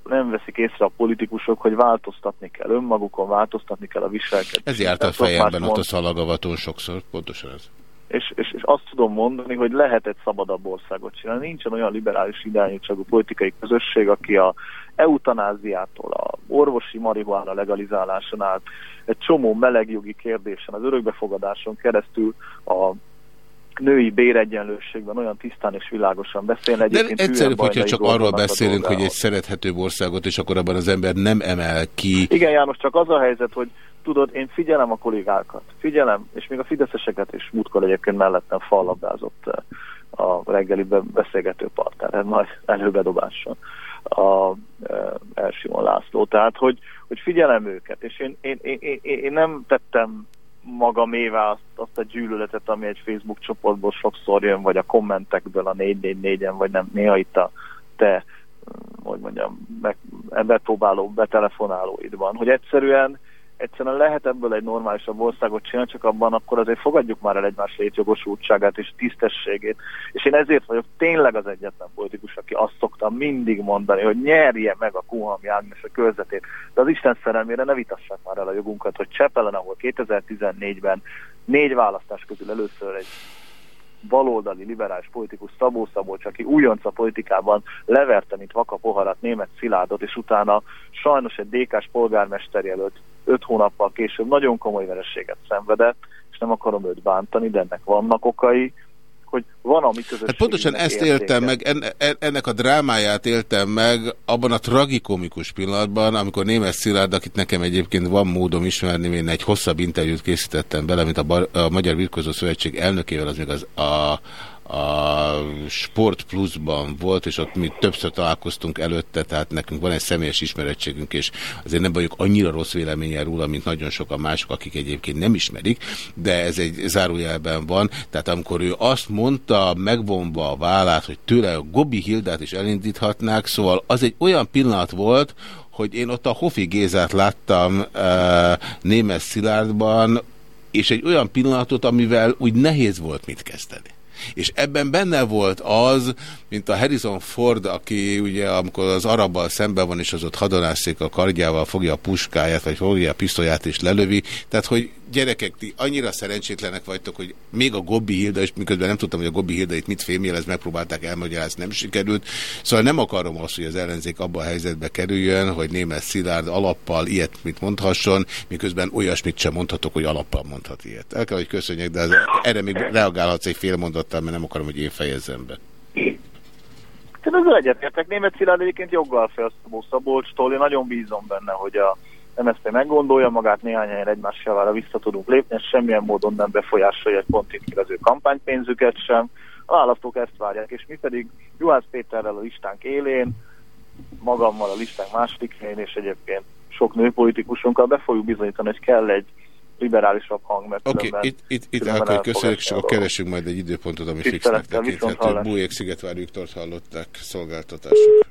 nem veszik észre a politikusok, hogy változtatni kell önmagukon, változtatni kell a viselkedést. Ez járt a fejemben ott a szalagavatón sokszor, pontosan ez és, és, és azt tudom mondani, hogy lehet egy szabadabb országot csinálni. Nincsen olyan liberális irányítságú politikai közösség, aki a eutanáziától, a orvosi marihuána legalizálásán át, egy csomó melegjogi kérdésen, az örökbefogadáson keresztül a női béregyenlőségben olyan tisztán és világosan beszélni. De egyszerűbb, hogyha csak arról beszélünk, hogy egy szerethetőbb országot, és akkor abban az ember nem emel ki. Igen, János, csak az a helyzet, hogy tudod, én figyelem a kollégákat, figyelem, és még a fideszeseket is múltkor egyébként mellettem fallabdázott eh, a reggeli beszélgető partner, nagy előbedobáson a Elsimon László. Tehát, hogy, hogy figyelem őket, és én, én, én, én, nem tettem magamévá azt, azt a gyűlöletet, ami egy Facebook csoportból sokszor jön, vagy a kommentekből a 444-en, vagy nem, néha itt a te, hogy mondjam, meg, betpróbáló, betelefonálóidban, hogy egyszerűen egyszerűen lehet ebből egy normálisabb országot csinálni, csak abban akkor azért fogadjuk már el egymás létjogosultságát és tisztességét. És én ezért vagyok tényleg az egyetlen politikus, aki azt szoktam mindig mondani, hogy nyerje meg a Kuhami Ágnes a körzetét. De az Isten szerelmére ne vitassák már el a jogunkat, hogy Csepelen, ahol 2014-ben négy választás közül először egy baloldali liberális politikus Szabó Szabolcs, aki újonc a politikában leverte, mint vaka poharat német Szilárdot, és utána sajnos egy DK-s polgármester jelölt öt hónappal később nagyon komoly verességet szenvedett, és nem akarom őt bántani, de ennek vannak okai, hogy van a mi Hát pontosan ezt értéke. éltem meg, ennek a drámáját éltem meg abban a tragikomikus pillanatban, amikor Némes Szilárd, akit nekem egyébként van módom ismerni, én egy hosszabb interjút készítettem bele, mint a, a Magyar Virkozó Szövetség elnökével, az még az a a Sport Plusban volt, és ott mi többször találkoztunk előtte, tehát nekünk van egy személyes ismerettségünk, és azért nem vagyok annyira rossz véleménye róla, mint nagyon sokan mások, akik egyébként nem ismerik, de ez egy zárójelben van. Tehát amikor ő azt mondta, megvonva a vállát, hogy tőle a Gobi Hildát is elindíthatnák, szóval az egy olyan pillanat volt, hogy én ott a Hofi Gézát láttam uh, Némes Szilárdban, és egy olyan pillanatot, amivel úgy nehéz volt mit kezdeni. És ebben benne volt az, mint a Harrison Ford, aki ugye amikor az arabbal szemben van, és az ott hadonászik a kardjával, fogja a puskáját, vagy fogja a pisztolyát és lelövi. Tehát, hogy gyerekek, ti annyira szerencsétlenek vagytok, hogy még a Gobbi Hilda, és miközben nem tudtam, hogy a Gobbi Hilda itt mit fémjelez, megpróbálták elmagyarázni, nem sikerült. Szóval nem akarom azt, hogy az ellenzék abba a helyzetbe kerüljön, hogy német Szilárd alappal ilyet mit mondhasson, miközben olyasmit sem mondhatok, hogy alappal mondhat ilyet. El kell, hogy köszönjek, de az, erre még reagálhatsz egy fél mondattal, mert nem akarom, hogy én fejezzem be. Én ezzel egyetértek. Német Szilárd egyébként joggal felszabó Szabolcstól. Én nagyon bízom benne, hogy a MSZP meggondolja magát, néhány helyen egymás javára vissza tudunk lépni, és semmilyen módon nem befolyásolja egy pontig az ő kampánypénzüket sem. A választók ezt várják, és mi pedig Juhász Péterrel a listánk élén, magammal a listánk második helyén, és egyébként sok nőpolitikusunkkal be fogjuk bizonyítani, hogy kell egy liberálisabb hang, mert Oké, okay, itt, itt, itt akkor köszönjük, és akkor keresünk majd egy időpontot, ami fixnek tekinthető. Bújék Szigetvár Viktort hallották szolgáltatások.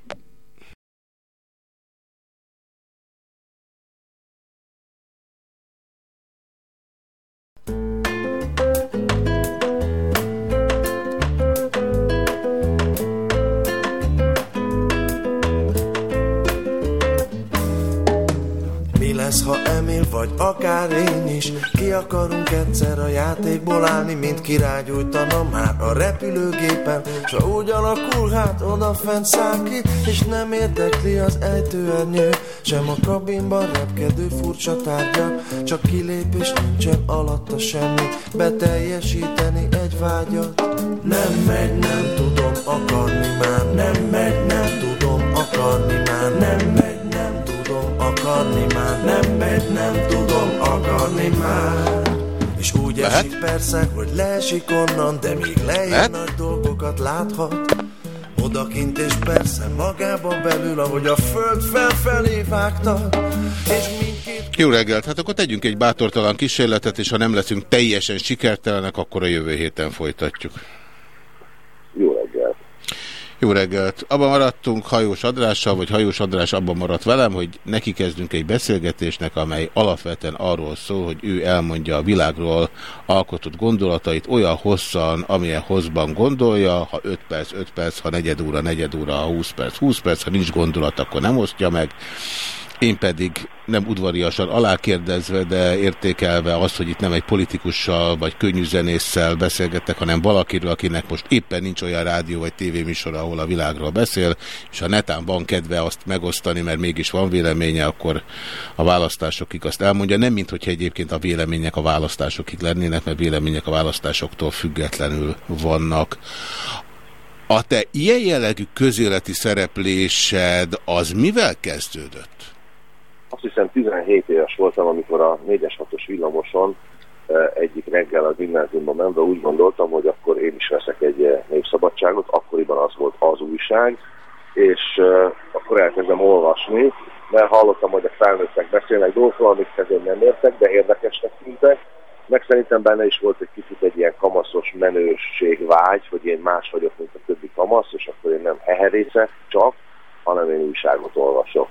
Vagy akár én is. Ki akarunk egyszer a játékból állni Mint király gyújtana már a repülőgépen. S ha úgy alakul, hát odafent száll ki És nem érdekli az ejtőernyő. Sem a kabinban repkedő furcsa tárgya Csak kilépés nincsen alatta semmi. Beteljesíteni egy vágyat. Nem megy, nem tudom akarni már. Nem megy, nem tudom akarni már. Nem megy, akarni már Nem megy, nem tudom akarni már és úgy Lehet? esik persze, hogy leesik onnan, de még lejjön nagy dolgokat láthat. Odakint és persze magába belül, ahogy a föld felfelé vágta. És mindkét... Jó reggelt, hát akkor tegyünk egy bátortalan kísérletet, és ha nem leszünk teljesen sikertelenek, akkor a jövő héten folytatjuk. Jó reggelt. Abban maradtunk Hajós Adrással, vagy Hajós Adrás abban maradt velem, hogy neki kezdünk egy beszélgetésnek, amely alapvetően arról szól, hogy ő elmondja a világról alkotott gondolatait olyan hosszan, amilyen hosszban gondolja, ha 5 perc, 5 perc, ha negyed óra, negyed óra, ha 20 perc, 20 perc, ha nincs gondolat, akkor nem osztja meg. Én pedig nem udvariasan alákérdezve, de értékelve azt, hogy itt nem egy politikussal vagy könnyűzenésszel beszélgettek, hanem valakiről, akinek most éppen nincs olyan rádió vagy tévéműsor, ahol a világról beszél, és ha netán van kedve azt megosztani, mert mégis van véleménye, akkor a választásokig azt elmondja. Nem, mint egyébként a vélemények a választásokig lennének, mert vélemények a választásoktól függetlenül vannak. A te ilyen jellegű közéleti szereplésed az mivel kezdődött? Azt hiszem 17 éves voltam, amikor a 4-es 6-os villamoson egyik reggel a gimnáziumba menve úgy gondoltam, hogy akkor én is veszek egy népszabadságot, akkoriban az volt az újság, és akkor elkezdem olvasni, mert hallottam, hogy a felnőttek beszélnek dolgokról, amikhez én nem értek, de érdekesnek tűntek, meg szerintem benne is volt egy kicsit egy ilyen kamaszos menőség vágy, hogy én más vagyok, mint a többi kamasz, és akkor én nem heherészek csak, hanem én újságot olvasok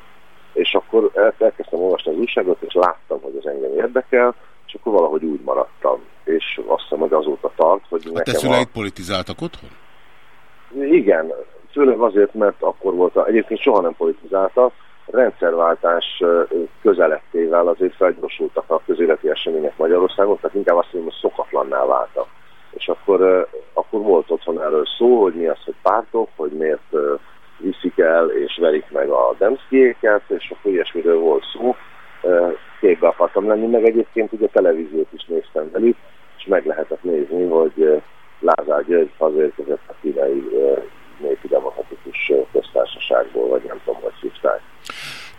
és akkor elkezdtem olvasni az újságot, és láttam, hogy ez engem érdekel, és akkor valahogy úgy maradtam. És azt hiszem, hogy azóta tart, hogy a nekem te szüleid a... politizáltak otthon? Igen, főleg azért, mert akkor volt, a... egyébként soha nem politizáltak, rendszerváltás közelettével azért felgyorsultak a közéleti események Magyarországon, tehát inkább azt mondom, hogy szokatlanná váltak. És akkor, akkor volt otthon erről szó, hogy mi az, hogy pártok, hogy miért viszik el és verik meg a Demszkiéket, és akkor ilyesmiről volt szó. Képbe akartam lenni, meg egyébként ugye a televíziót is néztem velük, és meg lehetett nézni, hogy Lázár György hazérkezett a kínai népi demokratikus köztársaságból, vagy nem tudom, hogy hívták.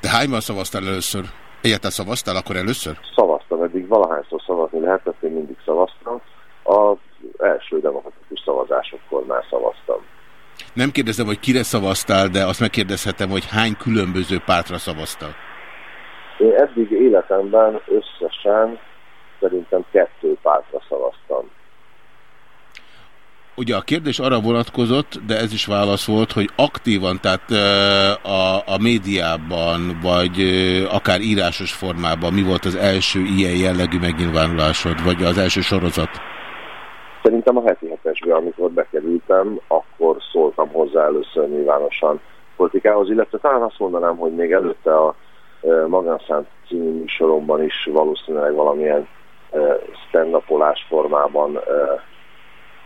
De hányban szavaztál először? Egyáltalán szavaztál akkor először? Szavaztam, eddig valahányszor szavazni lehetett, én mindig szavaztam. Az első demokratikus szavazásokkor már szavaztam. Nem kérdezem, hogy kire szavaztál, de azt megkérdezhetem, hogy hány különböző pártra szavaztál? Én eddig életemben összesen szerintem kettő pártra szavaztam. Ugye a kérdés arra vonatkozott, de ez is válasz volt, hogy aktívan, tehát a, a médiában, vagy akár írásos formában mi volt az első ilyen jellegű megnyilvánulásod, vagy az első sorozat? Szerintem a heti hetesbe, amikor bekerültem, akkor szóltam hozzá először nyilvánosan politikához, illetve talán azt mondanám, hogy még előtte a Magánszánt című műsoromban is valószínűleg valamilyen stand formában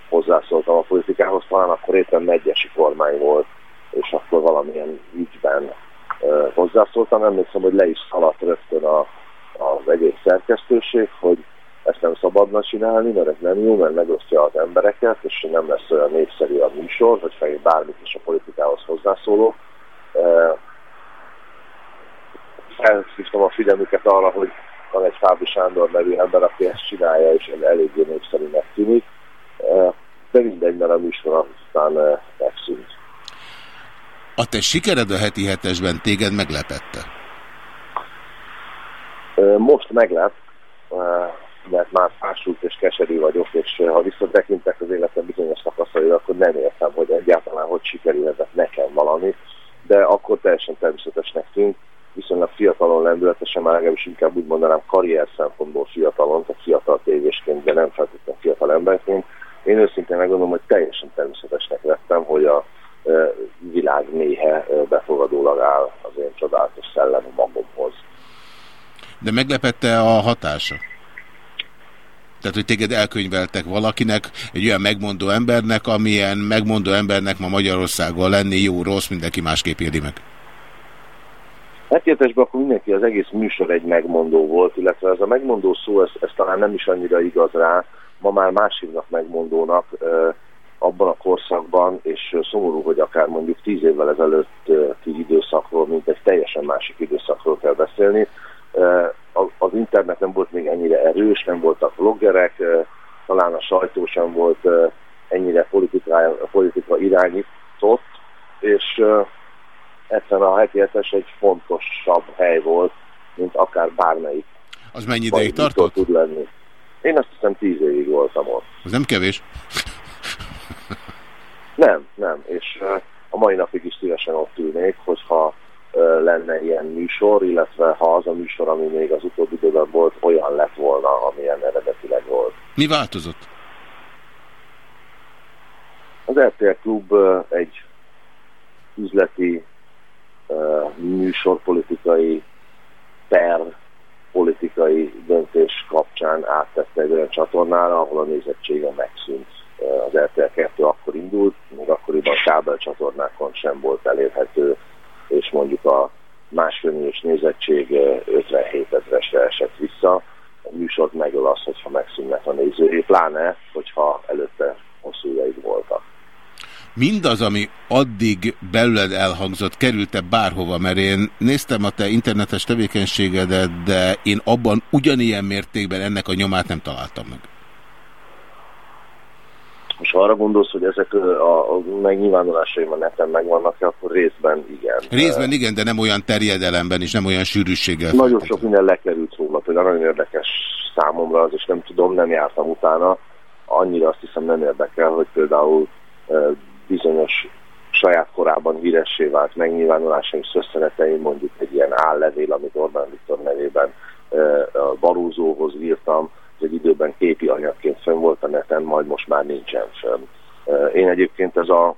hozzászóltam a politikához, talán akkor éppen megyesi kormány volt, és akkor valamilyen ügyben hozzászóltam. Emlékszem, hogy le is szaladt rögtön a, az egész szerkesztőség, hogy ezt nem szabadna csinálni, mert ez nem jó, mert megosztja az embereket, és nem lesz olyan népszerű a műsor, hogy fején bármit is a politikához hozzászóló. Felszívtam a figyelmüket arra, hogy van egy Fábi Sándor nevű ember, aki ezt csinálja, és eléggé népszerűnek tűnik. De mindegy, mert a műsor aztán megszűnt. A te sikered a heti hetesben téged meglepette? Most meglep, mert már fásult és keserű vagyok, és ha visszatekintek az életem bizonyos szakaszai, akkor nem értem, hogy egyáltalán hogy sikerülhetett nekem valami, de akkor teljesen természetesnek tűnt, viszonylag fiatalon lendületesen, már legalábbis inkább úgy mondanám karrier szempontból fiatalon, tehát fiatal tévésként, de nem feltétlenül fiatal emberként. Én őszintén megmondom, hogy teljesen természetesnek vettem, hogy a világ néhe befogadólag áll az én csodálatos szellemi magomhoz. De meglepette a hatása? Tehát, hogy téged elkönyveltek valakinek, egy olyan megmondó embernek, amilyen megmondó embernek ma Magyarországon lenni jó-rossz, mindenki másképp éli meg. Megkérdésben akkor mindenki, az egész műsor egy megmondó volt, illetve ez a megmondó szó, ez, ez talán nem is annyira igaz rá, ma már másiknak megmondónak abban a korszakban, és szomorú, hogy akár mondjuk tíz évvel ezelőtti időszakról, mint egy teljesen másik időszakról kell beszélni. Az internet nem volt még ennyire erős, nem voltak vloggerek, talán a sajtó sem volt ennyire politika irányított, és egyszerűen a heti egy fontosabb hely volt, mint akár bármelyik. Az mennyi ideig tartott? Tud lenni. Én azt hiszem tíz évig voltam ott. Az nem kevés? nem, nem, és a mai napig is szívesen ott ülnék, hogyha lenne ilyen műsor, illetve ha az a műsor, ami még az utóbbi időben volt, olyan lett volna, amilyen eredetileg volt. Mi változott? Az RTL Klub egy üzleti műsorpolitikai per politikai döntés kapcsán áttette egy olyan csatornára, ahol a nézettsége megszűnt. Az RTL 2 akkor indult, még akkoriban kábel csatornákon sem volt elérhető, és mondjuk a másfél milliós nézettség 57 ezresre esett vissza. A műsort megöl az, hogyha megszűnnek a nézői, pláne, hogyha előtte hosszú ideig voltak mindaz, ami addig belőled elhangzott, került-e bárhova? Mert én néztem a te internetes tevékenységedet, de én abban ugyanilyen mértékben ennek a nyomát nem találtam meg. Most arra gondolsz, hogy ezek a, a megnyilvánulásaim a neten megvannak-e, akkor részben igen. Részben igen, de nem olyan terjedelemben és nem olyan sűrűséggel. Nagyon sok minden lekerült róla, például nagyon érdekes számomra az, és nem tudom, nem jártam utána. Annyira azt hiszem nem érdekel, hogy például bizonyos saját korában híressé vált megnyilvánulásaim szösszeneteim, mondjuk egy ilyen állevél, amit Orbán Viktor nevében Barózóhoz írtam, egy időben képi anyagként fönn volt a neten, majd most már nincsen fönn. Én egyébként ez a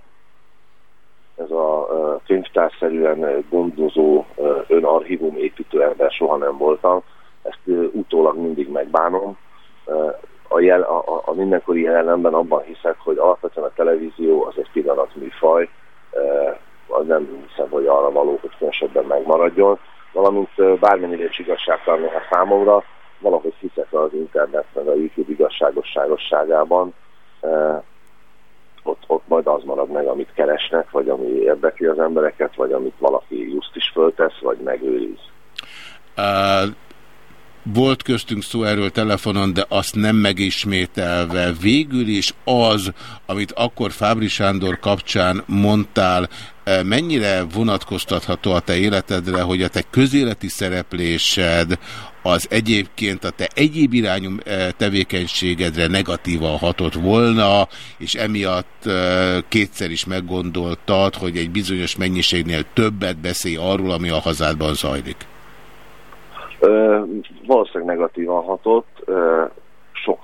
ez a könyvtárszerűen gondozó önarchívum építő ember soha nem voltam. Ezt utólag mindig megbánom a, jel, a, a mindenkori jelenemben abban hiszek, hogy alapvetően a televízió az egy pillanatműfaj, az nem hiszem, hogy arra való, hogy különösebben megmaradjon, valamint bármennyire is igazságtalan a számomra, valahogy hiszek az internet meg a YouTube igazságosságosságában, ott, ott majd az marad meg, amit keresnek, vagy ami érdekli az embereket, vagy amit valaki just is föltesz, vagy megőriz. Uh volt köztünk szó erről telefonon, de azt nem megismételve. Végül is az, amit akkor Fábri Sándor kapcsán mondtál, eh, mennyire vonatkoztatható a te életedre, hogy a te közéleti szereplésed az egyébként a te egyéb irányú eh, tevékenységedre negatívan hatott volna, és emiatt eh, kétszer is meggondoltad, hogy egy bizonyos mennyiségnél többet beszélj arról, ami a hazádban zajlik. Ö, valószínűleg negatívan hatott, ö, sok...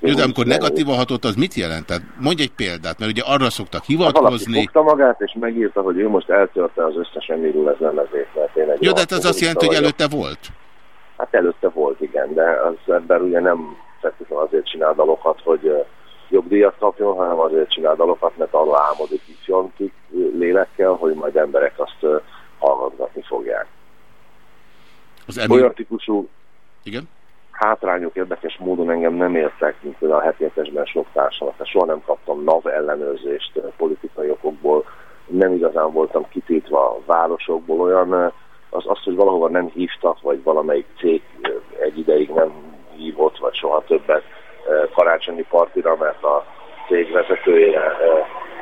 Jó, de amikor negatívan hatott, az mit jelent? Tehát mondj egy példát, mert ugye arra szoktak hivatkozni... Valaki fogta magát, és megírta, hogy ő most eltörte az összes Emilul ez lemezét, mert én egy... Jó, de hát az azt jelenti, hogy előtte volt? Hát előtte volt, igen, de az ember ugye nem feltétlenül azért csinál dalokat, hogy jogdíjat kapjon, hanem azért csinál dalokat, mert arra álmodik ifjontik lélekkel, hogy majd emberek azt hallgatni fogják. Az emil... Olyan típusú Igen? hátrányok érdekes módon engem nem értek, mint például a hetényesben sok társadalmat. Soha nem kaptam NAV ellenőrzést politikai okokból, nem igazán voltam kitétve a városokból, olyan az, az, hogy valahova nem hívtak, vagy valamelyik cég egy ideig nem hívott, vagy soha többet karácsonyi partira, mert a cég vezetője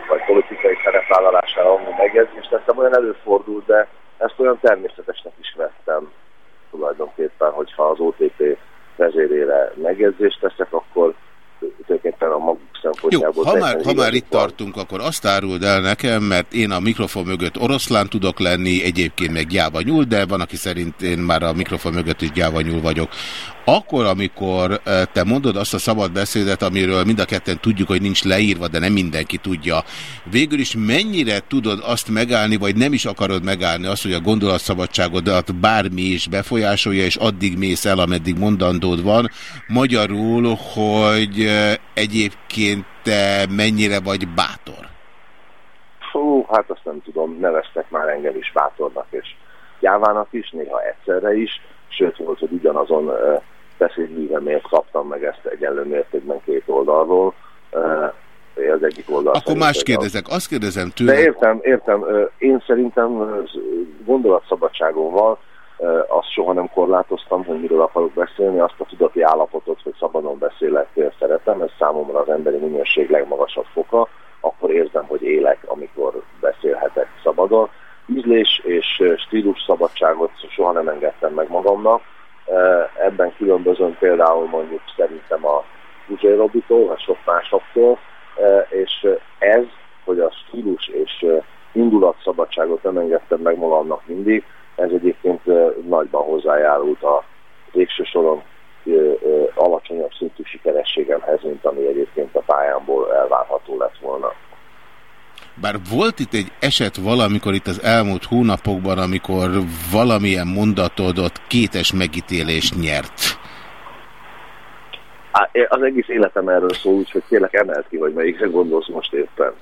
vagy politikai szerepvállalására megjegyzést tettem, olyan előfordult, de ezt olyan természetesnek is vettem tulajdonképpen, hogyha az OTP vezérére megjegyzést teszek, akkor tulajdonképpen a maguk szempontjából. Jó, ha már, ha már itt van. tartunk, akkor azt áruld el nekem, mert én a mikrofon mögött oroszlán tudok lenni, egyébként meg gyáva nyúl, de van, aki szerint én már a mikrofon mögött is gyáva nyúl vagyok. Akkor, amikor te mondod azt a szabad beszédet, amiről mind a ketten tudjuk, hogy nincs leírva, de nem mindenki tudja, végül is mennyire tudod azt megállni, vagy nem is akarod megállni azt, hogy a gondolatszabadságodat bármi is befolyásolja, és addig mész el, ameddig mondandód van. Magyarul, hogy egyébként te mennyire vagy bátor? Fú, hát azt nem tudom, neveztek már engem is bátornak, és gyávának is, néha egyszerre is, sőt volt, hogy ugyanazon beszédművemért kaptam meg ezt egyenlő mértékben két oldalról. Az egyik oldal Akkor más kérdezek, azt kérdezem tőle. De értem, értem. Én szerintem gondolatszabadságommal azt soha nem korlátoztam, hogy miről akarok beszélni, azt a tudati állapotot, hogy szabadon beszélek, szeretem, ez számomra az emberi minőség legmagasabb foka, akkor érzem, hogy élek, amikor beszélhetek szabadon. Ízlés és stílus szabadságot soha nem engedtem meg magamnak, ebben különbözöm például mondjuk szerintem a Puzsé Robitól, a sok másoktól, és ez, hogy a stílus és indulatszabadságot nem engedtem meg magamnak mindig, ez egyébként nagyban hozzájárult a végső soron alacsonyabb szintű sikerességemhez, mint ami egyébként a pályámból elvárható lett volna. Bár volt itt egy eset valamikor itt az elmúlt hónapokban, amikor valamilyen mondatodot kétes megítélést nyert. Az egész életem erről szól, úgyhogy kérlek emelt ki, hogy melyikre gondolsz most éppen.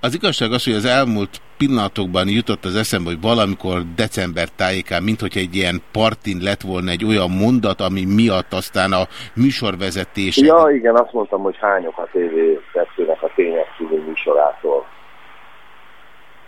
Az igazság az, hogy az elmúlt pillanatokban jutott az eszembe, hogy valamikor december tájékán, mint hogy egy ilyen partin lett volna egy olyan mondat, ami miatt aztán a műsorvezetés. Ja, igen, azt mondtam, hogy hányok a TV2-nek a tények című műsorától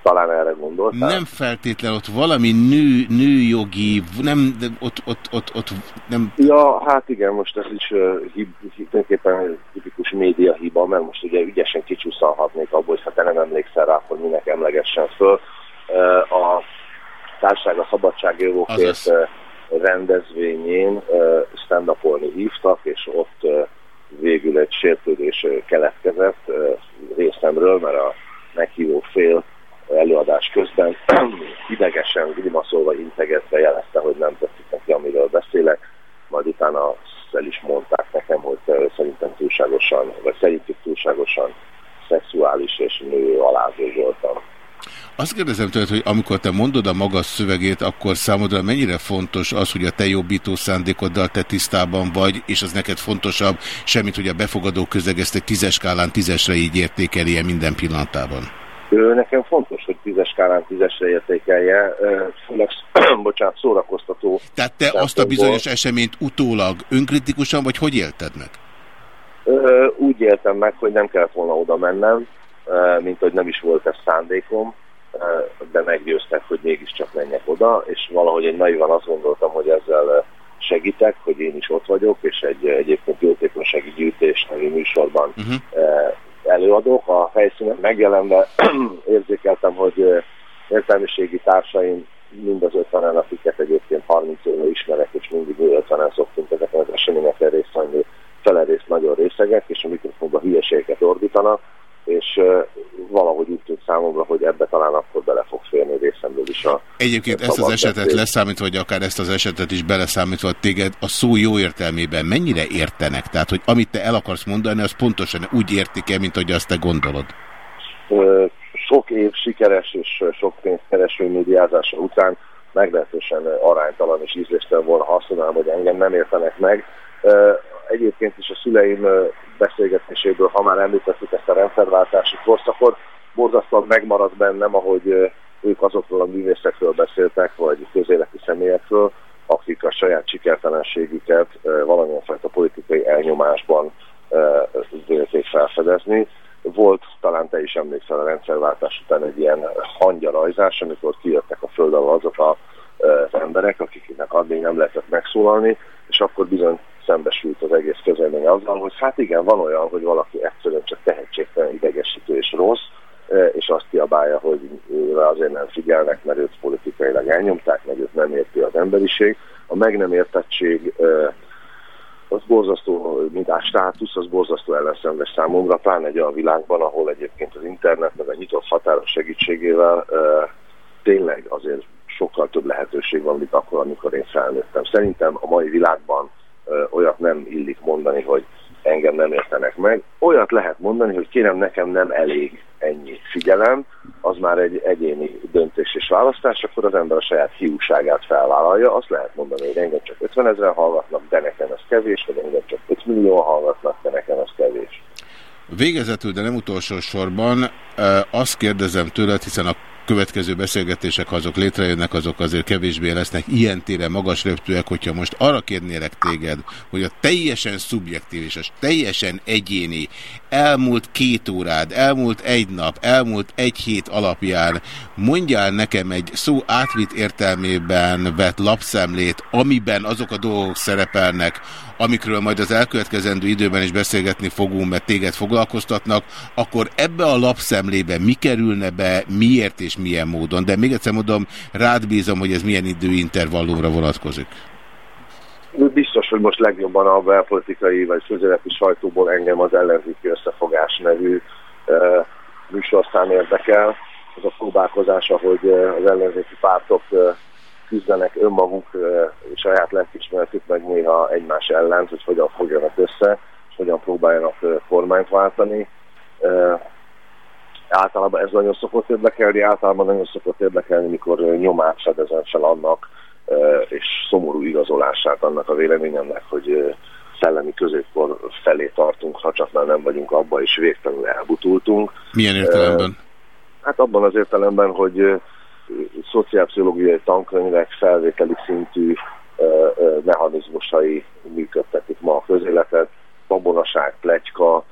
talán erre gondoltál? Nem feltétlen, ott valami nő, nőjogi, nem, de ott, ott, ott, ott nem... Ja, hát igen, most ez is uh, hib, tulajdonképpen tipikus média hiba, mert most ugye ügyesen kicsúszalhatnék abból, hogy ha te nem emlékszel rá, hogy minek emlegessen föl. Uh, a Társaság a Szabadságjogokért rendezvényén stand hívtak, és ott végül egy sértődés keletkezett részemről, mert a meghívó fél előadás közben idegesen, grimaszolva, integetve jelezte, hogy nem tetszik neki, amiről beszélek, majd utána el is mondták nekem, hogy szerintem túlságosan, vagy szerintük túlságosan szexuális és nő alázó voltam. Azt kérdezem tőled, hogy amikor te mondod a magas szövegét, akkor számodra mennyire fontos az, hogy a te jobbító szándékoddal te tisztában vagy, és az neked fontosabb, semmit, hogy a befogadó közeg ezt egy tízes skálán tízesre így értékelje minden pillanatában? Nekem fontos, hogy tízes skálán tízesre értékelje, főleg, bocsánat, szórakoztató. Tehát te azt a bizonyos eseményt utólag önkritikusan, vagy hogy élted meg? Úgy éltem meg, hogy nem kellett volna oda mennem, mint hogy nem is volt ez szándékom, de meggyőztek, hogy mégiscsak menjek oda, és valahogy egy naivan azt gondoltam, hogy ezzel segítek, hogy én is ott vagyok, és egy egyébként jótékonysági gyűjtés nevű műsorban uh mhm. -huh előadók. A helyszínen megjelenve érzékeltem, hogy értelmiségi társaim mind az 50-en, akiket egyébként 30 éve ismerek, és mindig 50-en szoktunk ezeken az eseményeken részt venni, fele részt nagyon részegek, és a mikrofonban hülyeségeket ordítanak, és valahogy úgy tűnt számomra, hogy ebbe talán akkor bele fog férni részemről is a... Egyébként ezt az esetet beszél. leszámítva, vagy akár ezt az esetet is beleszámítva téged a szó jó értelmében mennyire értenek? Tehát, hogy amit te el akarsz mondani, az pontosan úgy értik-e, mint hogy azt te gondolod? Sok év sikeres és sok pénzt kereső médiázása után meglehetősen aránytalan és ízléstelen volna, ha azt mondanám, hogy engem nem értenek meg egyébként is a szüleim beszélgetéséből, ha már említettük ezt a rendszerváltási korszakot, borzasztóan megmaradt bennem, ahogy ők azokról a művészekről beszéltek, vagy közéleti személyekről, akik a saját sikertelenségüket valamilyen fajta politikai elnyomásban vélték felfedezni. Volt, talán te is emlékszel a rendszerváltás után egy ilyen hangyarajzás, amikor kijöttek a föld azok a, az emberek, akiknek addig nem lehetett megszólalni, és akkor bizony szembesült az egész közölmény azzal, hogy hát igen, van olyan, hogy valaki egyszerűen csak tehetségtelen, idegesítő és rossz, e, és azt kiabálja, hogy azért nem figyelnek, mert őt politikailag elnyomták, meg őt nem érti az emberiség. A meg nem értettség e, az borzasztó, mint a státusz, az borzasztó ellenszenves számomra, pláne egy olyan világban, ahol egyébként az internet, meg a nyitott határos segítségével uh, tényleg azért sokkal több lehetőség van, mint akkor, amikor én felnőttem. Szerintem a mai világban olyat nem illik mondani, hogy engem nem értenek meg. Olyat lehet mondani, hogy kérem, nekem nem elég ennyi figyelem, az már egy egyéni döntés és választás, akkor az ember a saját hiúságát felvállalja. Azt lehet mondani, hogy engem csak 50 ezeren hallgatnak, de nekem ez kevés, vagy engem csak 5 millió hallgatnak, de nekem ez kevés. Végezetül, de nem utolsó sorban azt kérdezem tőled, hiszen a következő beszélgetések, ha azok létrejönnek, azok azért kevésbé lesznek ilyen téren magas röptőek, hogyha most arra kérnélek téged, hogy a teljesen szubjektív és a teljesen egyéni elmúlt két órád, elmúlt egy nap, elmúlt egy hét alapján mondjál nekem egy szó átvitt értelmében vett lapszemlét, amiben azok a dolgok szerepelnek, amikről majd az elkövetkezendő időben is beszélgetni fogunk, mert téged foglalkoztatnak, akkor ebbe a lapszemlébe mi kerülne be, miért és milyen módon? De még egyszer mondom, rád bízom, hogy ez milyen időintervallumra vonatkozik. Biztos, hogy most legjobban a belpolitikai vagy közéleti sajtóból engem az ellenzéki összefogás nevű uh, műsorszám érdekel. Az a próbálkozása, hogy uh, az ellenzéki pártok uh, küzdenek önmaguk és saját lelkismeretük meg néha egymás ellen, hogy hogyan fogjanak össze, és hogyan próbáljanak kormányt váltani. Általában ez nagyon szokott érdekelni, általában nagyon szokott érdekelni, mikor nyomát fedezen fel annak, és szomorú igazolását annak a véleményemnek, hogy szellemi középkor felé tartunk, ha csak már nem vagyunk abba, és végtelenül elbutultunk. Milyen értelemben? Hát abban az értelemben, hogy szociálpszichológiai tankönyvek felvételi szintű mechanizmusai működtetik ma a közéletet, babonaság, pletyka,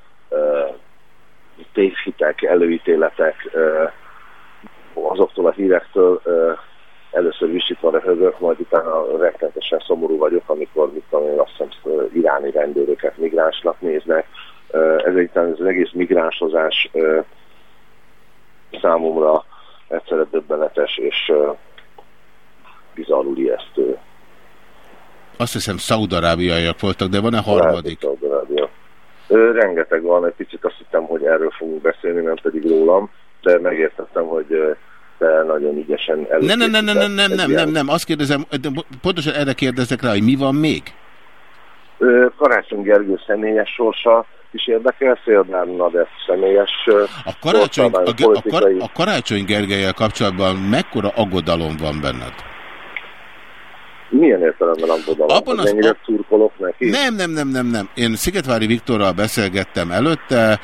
tévhitek, előítéletek, azoktól a hírektől először visítva röhögök, majd utána rettenetesen szomorú vagyok, amikor mit tudom én, azt hiszem, iráni rendőröket migránsnak néznek. Ez egy az egész migránsozás számomra egyszerre döbbenetes és bizarrul ijesztő. Azt hiszem szaudarábiaiak voltak, de van-e harmadik? Szaudarábia. Rengeteg van, egy picit azt hittem, hogy erről fogunk beszélni, nem pedig rólam, de megértettem, hogy nagyon ügyesen Nem, nem, nem, nem, nem, nem, nem, nem, nem, azt kérdezem, pontosan erre kérdezek rá, hogy mi van még? Karácsony Gergő személyes sorsa, is érdekel, Széldán Nadesz személyes a karácsony, a, a, kar, a karácsony Gergelyel kapcsolatban mekkora aggodalom van benned? Milyen értelemben aggodalom? Abban az, a... szurkolok neki? Nem, nem, nem, nem, nem. Én Szigetvári Viktorral beszélgettem előtte,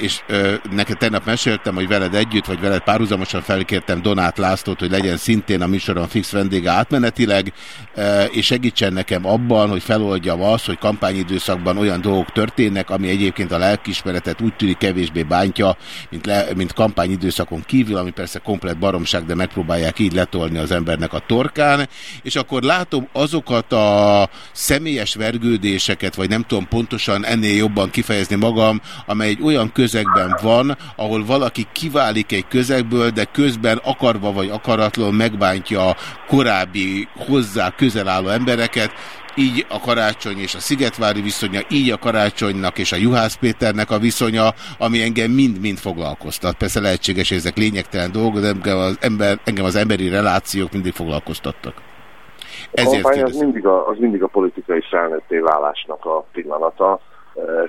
és e, neked tegnap meséltem, hogy veled együtt, vagy veled párhuzamosan felkértem Donát Lászlót, hogy legyen szintén a műsoron fix vendége átmenetileg, e, és segítsen nekem abban, hogy feloldjam azt, hogy kampányidőszakban olyan dolgok történnek, ami egyébként a lelkismeretet úgy tűnik kevésbé bántja, mint, le, mint kampányidőszakon kívül, ami persze komplet baromság, de megpróbálják így letolni az embernek a torkán, és akkor látom azokat a személyes vergődéseket, vagy nem tudom pontosan ennél jobban kifejezni magam, amely egy olyan közegben van, ahol valaki kiválik egy közegből, de közben akarva vagy akaratlan megbántja a korábbi hozzá közel álló embereket, így a karácsony és a Szigetvári viszonya, így a karácsonynak és a Juhász Péternek a viszonya, ami engem mind-mind foglalkoztat. Persze lehetséges, hogy ezek lényegtelen dolgok, de engem az, ember, engem az emberi relációk mindig foglalkoztattak. A Ezért kampány az mindig a, az mindig a politikai felnőtté válásnak a pillanata.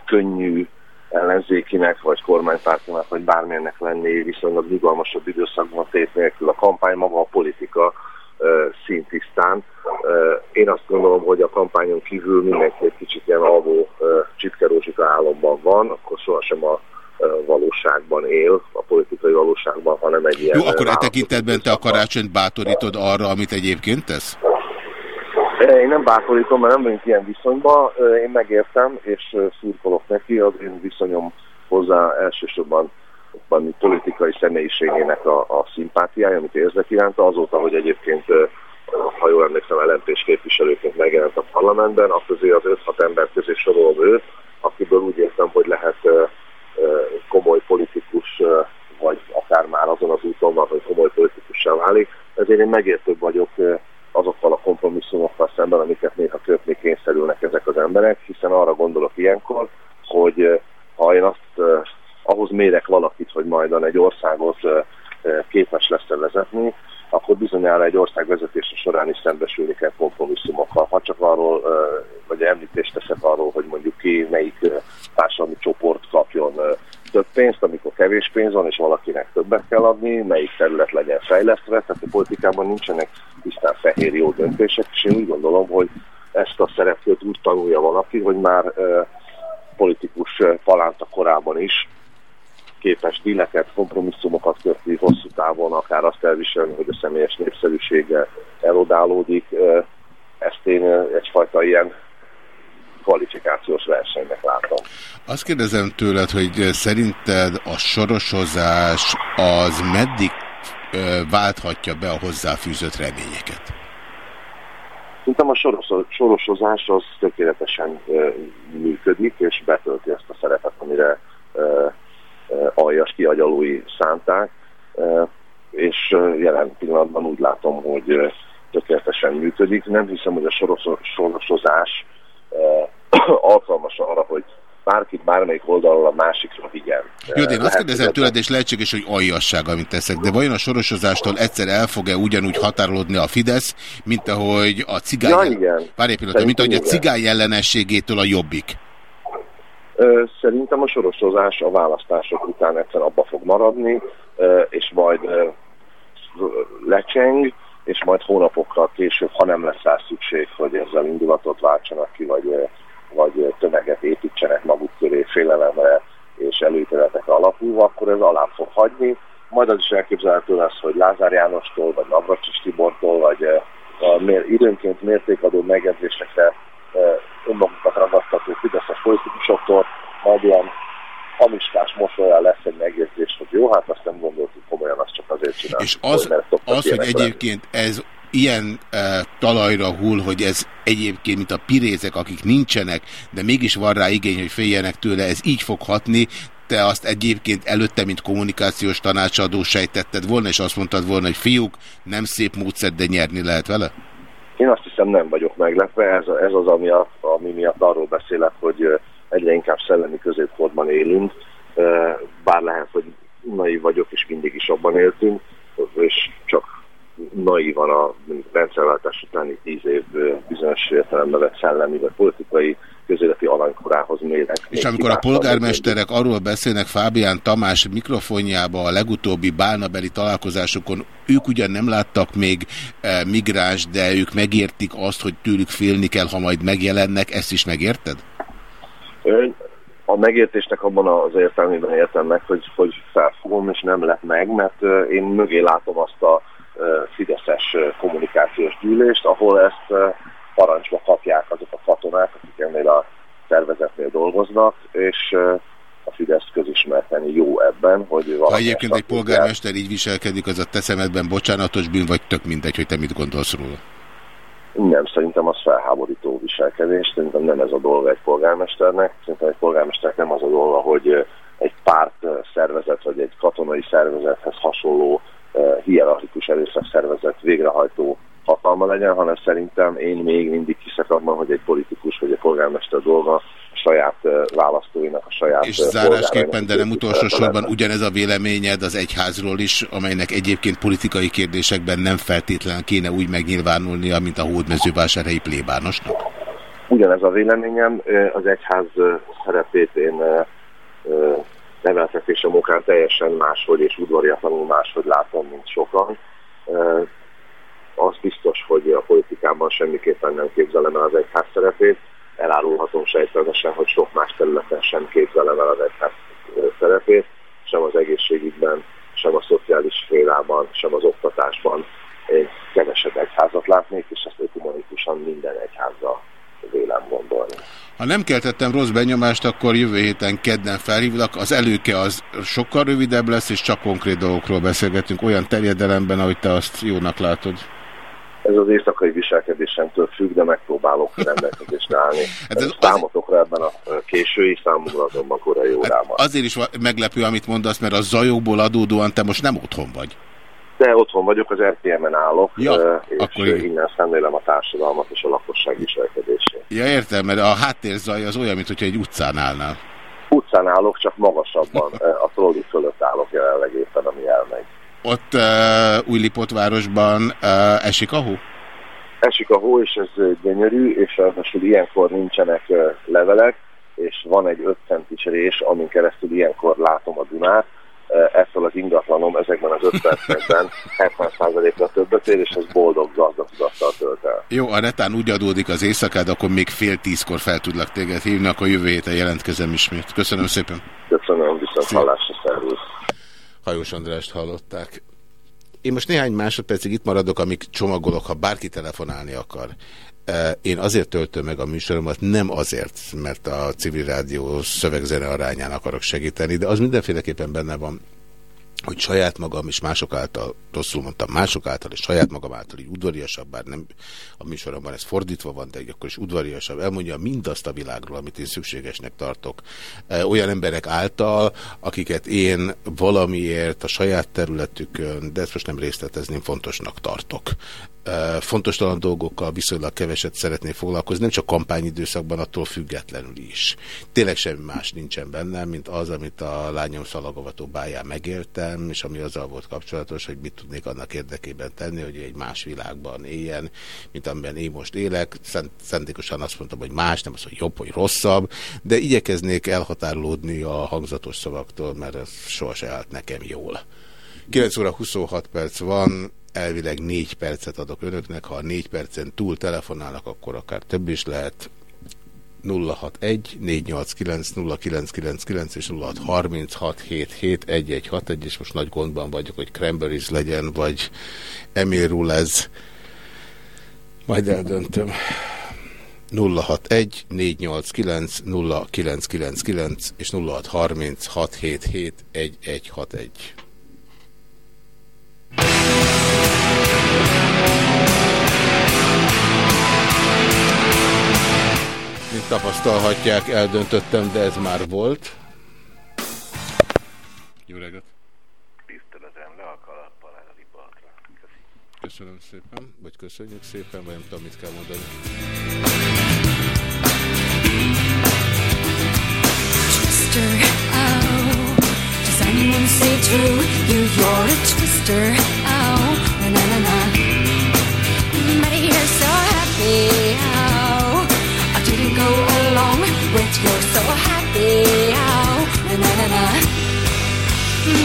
Könnyű, ellenzékinek, vagy kormánypártinak, vagy bármilyennek lenni viszonylag nyugalmasabb időszakban tét nélkül. A kampány maga a politika szintisztán. Én azt gondolom, hogy a kampányon kívül mindenki egy kicsit ilyen alvó csipkerózsika álomban van, akkor sohasem a valóságban él, a politikai valóságban, hanem egy ilyen... Jó, akkor e tekintetben te a karácsonyt bátorítod arra, amit egyébként tesz? Én nem bátorítom, mert nem vagyunk ilyen viszonyban. Én megértem, és szurkolok neki, az én viszonyom hozzá elsősorban van politikai személyiségének a, a szimpátiája, amit érzek iránta, azóta, hogy egyébként, ha jól emlékszem, lmp képviselőként megjelent a parlamentben, akkor azért az 5-6 ember közé sorolom őt, akiből úgy értem, hogy lehet komoly politikus, vagy akár már azon az úton van, hogy komoly politikussá válik. Ezért én megértőbb vagyok azokkal a kompromisszumokkal szemben, amiket néha kötni kényszerülnek ezek az emberek, ilyenkor, hogy ha én azt ahhoz mérek valakit, hogy majdan egy országot képes lesz -e vezetni, akkor bizonyára egy ország vezetése során is szembesülni kell kompromisszumokkal. Ha csak arról, vagy említést teszek arról, hogy mondjuk ki melyik társadalmi csoport kapjon több pénzt, amikor kevés pénz van, és valakinek többet kell adni, melyik terület legyen fejlesztve, tehát a politikában nincsenek tisztán fehér jó döntések, és én úgy gondolom, hogy ezt a szerepkört úgy tanulja valaki, hogy már politikus palánta korában is képes díleket, kompromisszumokat kötni hosszú távon, akár azt elviselni, hogy a személyes népszerűsége elodálódik. Ezt én egyfajta ilyen kvalifikációs versenynek látom. Azt kérdezem tőled, hogy szerinted a sorosozás az meddig válthatja be a hozzáfűzött reményeket? Szerintem a sorosozás az tökéletesen működik, és betölti ezt a szerepet, amire aljas kiagyalói szánták, és jelen pillanatban úgy látom, hogy tökéletesen működik. Nem hiszem, hogy a sorosozás alkalmas arra, hogy bárkit bármelyik oldalról a másikra vigyen. Jó, de én azt kérdezem tőled, és lehetséges, hogy aljasság, amit teszek, de vajon a sorosozástól egyszer el fog-e ugyanúgy határolódni a Fidesz, mint ahogy a cigány... Ja, igen. Pár pillanat, mint ahogy a cigány ellenességétől a jobbik? Szerintem a sorosozás a választások után egyszer abba fog maradni, és majd lecseng, és majd hónapokkal később, ha nem lesz rá szükség, hogy ezzel indulatot váltsanak ki, vagy, vagy tömeget építsenek maguk köré félelemre és előítéletekre alapulva, akkor ez alá fog hagyni. Majd az is elképzelhető lesz, hogy Lázár Jánostól, vagy Navracsis Tibortól, vagy a időnként mértékadó megjegyzésekre önmagukat ragasztató fideszes politikusoktól majd ilyen hamiskás mosolyal lesz egy megjegyzés, hogy jó, hát azt nem gondoltuk komolyan, azt csak azért csináltuk. És az, hogy, az, hogy egyébként lenni. ez ilyen e, talajra hull, hogy ez egyébként, mint a pirézek, akik nincsenek, de mégis van rá igény, hogy féljenek tőle, ez így fog hatni, te azt egyébként előtte, mint kommunikációs tanácsadó sejtetted volna, és azt mondtad volna, hogy fiúk, nem szép módszer, de nyerni lehet vele? Én azt hiszem nem vagyok meglepve, ez, ez az, ami, a, ami miatt arról beszélek, hogy egyre inkább szellemi középkorban élünk, bár lehet, hogy naiv vagyok, és mindig is abban éltünk, és csak naivan a rendszerváltás utáni tíz év bizonyos értelemben vett szellemi vagy politikai közéleti aranykorához mérek. És amikor a polgármesterek arról beszélnek Fábián Tamás mikrofonjába a legutóbbi bálnabeli találkozásokon, ők ugyan nem láttak még e, migráns, de ők megértik azt, hogy tőlük félni kell, ha majd megjelennek, ezt is megérted? A megértésnek abban az értelmében értem meg, hogy, hogy felfogom, és nem lett meg, mert én mögé látom azt a fideszes kommunikációs gyűlést, ahol ezt parancsba kapják azok a katonák, akik ennél a szervezetnél dolgoznak, és a Fidesz közismerteni jó ebben, hogy Ha egyébként egy polgármester így viselkedik, az a te szemedben bocsánatos bűn, vagy tök mindegy, hogy te mit gondolsz róla? Nem, szerintem az felháborító viselkedés, szerintem nem ez a dolga egy polgármesternek, szerintem egy polgármesternek nem az a dolga, hogy egy párt szervezet vagy egy katonai szervezethez hasonló hierarchikus erőszak szervezet végrehajtó hatalma legyen, hanem szerintem én még mindig abban, hogy egy politikus vagy egy polgármester dolga a saját választóinak, a saját... És zárásképpen, de nem utolsó sorban ugyanez a véleményed az egyházról is, amelynek egyébként politikai kérdésekben nem feltétlenül kéne úgy megnyilvánulnia, mint a hódmezővásárhelyi plébánosnak? Ugyanez a véleményem, az egyház szerepét én neveltetés a munkán teljesen máshogy és udvariatlanul máshogy látom, mint sokan az biztos, hogy a politikában semmiképpen nem képzelem el az egyház szerepét. Elárulhatom sejtelmesen, hogy sok más területen sem képzelem el az egyház szerepét, sem az egészségügyben, sem a szociális félában, sem az oktatásban. Én kevesebb egyházat látnék, és ezt ökumonikusan minden egyházzal vélem gondolni. Ha nem keltettem rossz benyomást, akkor jövő héten kedden felhívlak. Az előke az sokkal rövidebb lesz, és csak konkrét dolgokról beszélgetünk, olyan terjedelemben, ahogy te azt jónak látod. Ez az éjszakai viselkedésemtől függ, de megpróbálok rendelkezésre állni. Hát ez Számotokra ebben a késői számomra azonban korai órában. Hát azért is meglepő, amit mondasz, mert a zajokból adódóan te most nem otthon vagy. De otthon vagyok, az RTM-en állok, ja, és akkor innen szemlélem a társadalmat és a lakosság viselkedését. Ja, értem, mert a háttérzaj az olyan, mintha egy utcán állnál. Utcán állok, csak magasabban. A trolli fölött állok jelenleg éppen, ami elmegy. Ott uh, Újlipótvárosban uh, esik a hó? Esik a hó, és ez gyönyörű, és ráadásul ilyenkor nincsenek uh, levelek, és van egy 5 centis rés, amin keresztül ilyenkor látom a Dunát, ettől az ingatlanom ezekben az 5 percekben 70%-ra többet ér, és ez boldog gazdagtudattal tölt el. Jó, a netán úgy adódik az éjszakád, akkor még fél tízkor fel tudlak téged hívni, akkor jövő héten jelentkezem ismét. Köszönöm szépen. Köszönöm, viszont hallásra, szervusz. Hajós Andrást hallották. Én most néhány másodpercig itt maradok, amíg csomagolok, ha bárki telefonálni akar. Én azért töltöm meg a műsoromat, nem azért, mert a civil rádió szövegzene arányán akarok segíteni, de az mindenféleképpen benne van hogy saját magam és mások által, rosszul mondtam, mások által és saját magam által így udvariasabb, bár nem a műsoromban ez fordítva van, de akkor is udvariasabb, elmondja mindazt a világról, amit én szükségesnek tartok. Olyan emberek által, akiket én valamiért a saját területükön, de ezt most nem részletezném, fontosnak tartok fontos talán dolgokkal viszonylag keveset szeretnék foglalkozni, nem csak kampányidőszakban, attól függetlenül is. Tényleg semmi más nincsen bennem, mint az, amit a lányom szalagovató báján megéltem, és ami azzal volt kapcsolatos, hogy mit tudnék annak érdekében tenni, hogy egy más világban éljen, mint amiben én most élek. Szent, szentikosan azt mondtam, hogy más, nem az, hogy jobb, vagy rosszabb, de igyekeznék elhatárolódni a hangzatos szavaktól, mert ez sohasem állt nekem jól. 9 óra 26 perc van, elvileg négy percet adok önöknek, ha a négy percen túl telefonálnak, akkor akár több is lehet. 061 489 0999 és 0636 1161 és most nagy gondban vagyok, hogy Cranberries legyen, vagy Emil Rulez. Majd eldöntöm. 061 489 0999 és 0636 1161 Mint tapasztalhatják, eldöntöttem, de ez már volt. Jó reggelt! Tiszteletem le a kalappal a ribaltra. Köszönöm szépen, vagy köszönjük szépen, vagy nem tudom, mit kell mondani. Twister, oh, does anyone say true? You, you're a twister, oh, na na na. But you're so happy, oh, I didn't go along with you're so happy, oh, na na na na.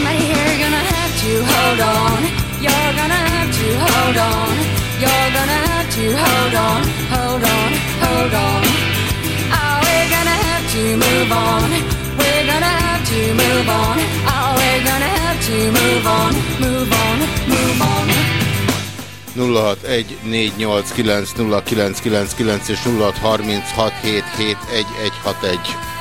But you're gonna have to hold on, you're gonna have to hold on, you're gonna have to hold on, hold on, hold on. Oh, we're gonna have to move on, we're gonna have to move on, oh, to move on, move on, move on. 061 és 0636771161.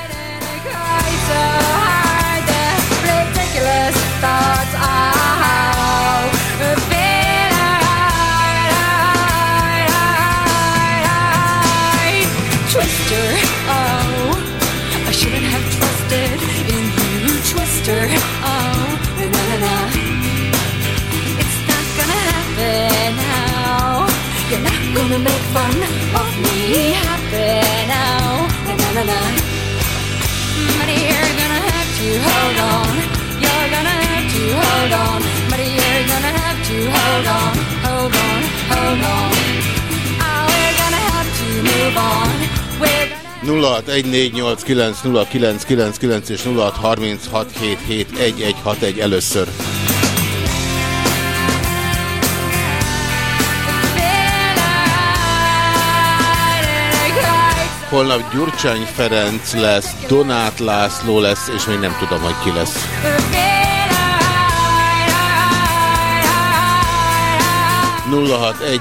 fun of me happy now, na na na na. But you're gonna have to hold on. You're gonna have to hold on. But you're gonna have to hold on, hold on, hold on. Oh, we're gonna have to move on. We're gonna 0614890999 és 0636771161 először. Holnap Gyurcsány Ferenc lesz, Donát László lesz, és még nem tudom, hogy ki lesz. nulla hat egy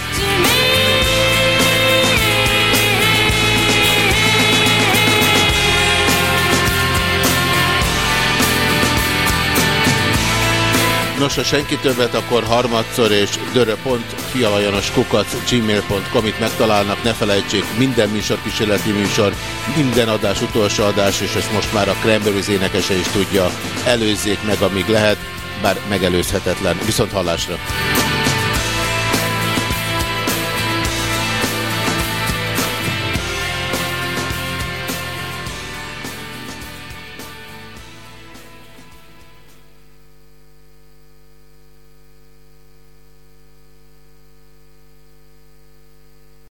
Nos, ha senki többet, akkor harmadszor és gmail.com itt megtalálnak, ne felejtsék, minden műsor kísérleti műsor, minden adás utolsó adás, és ezt most már a Cranberries énekese is tudja, előzzék meg, amíg lehet, bár megelőzhetetlen. Viszont hallásra!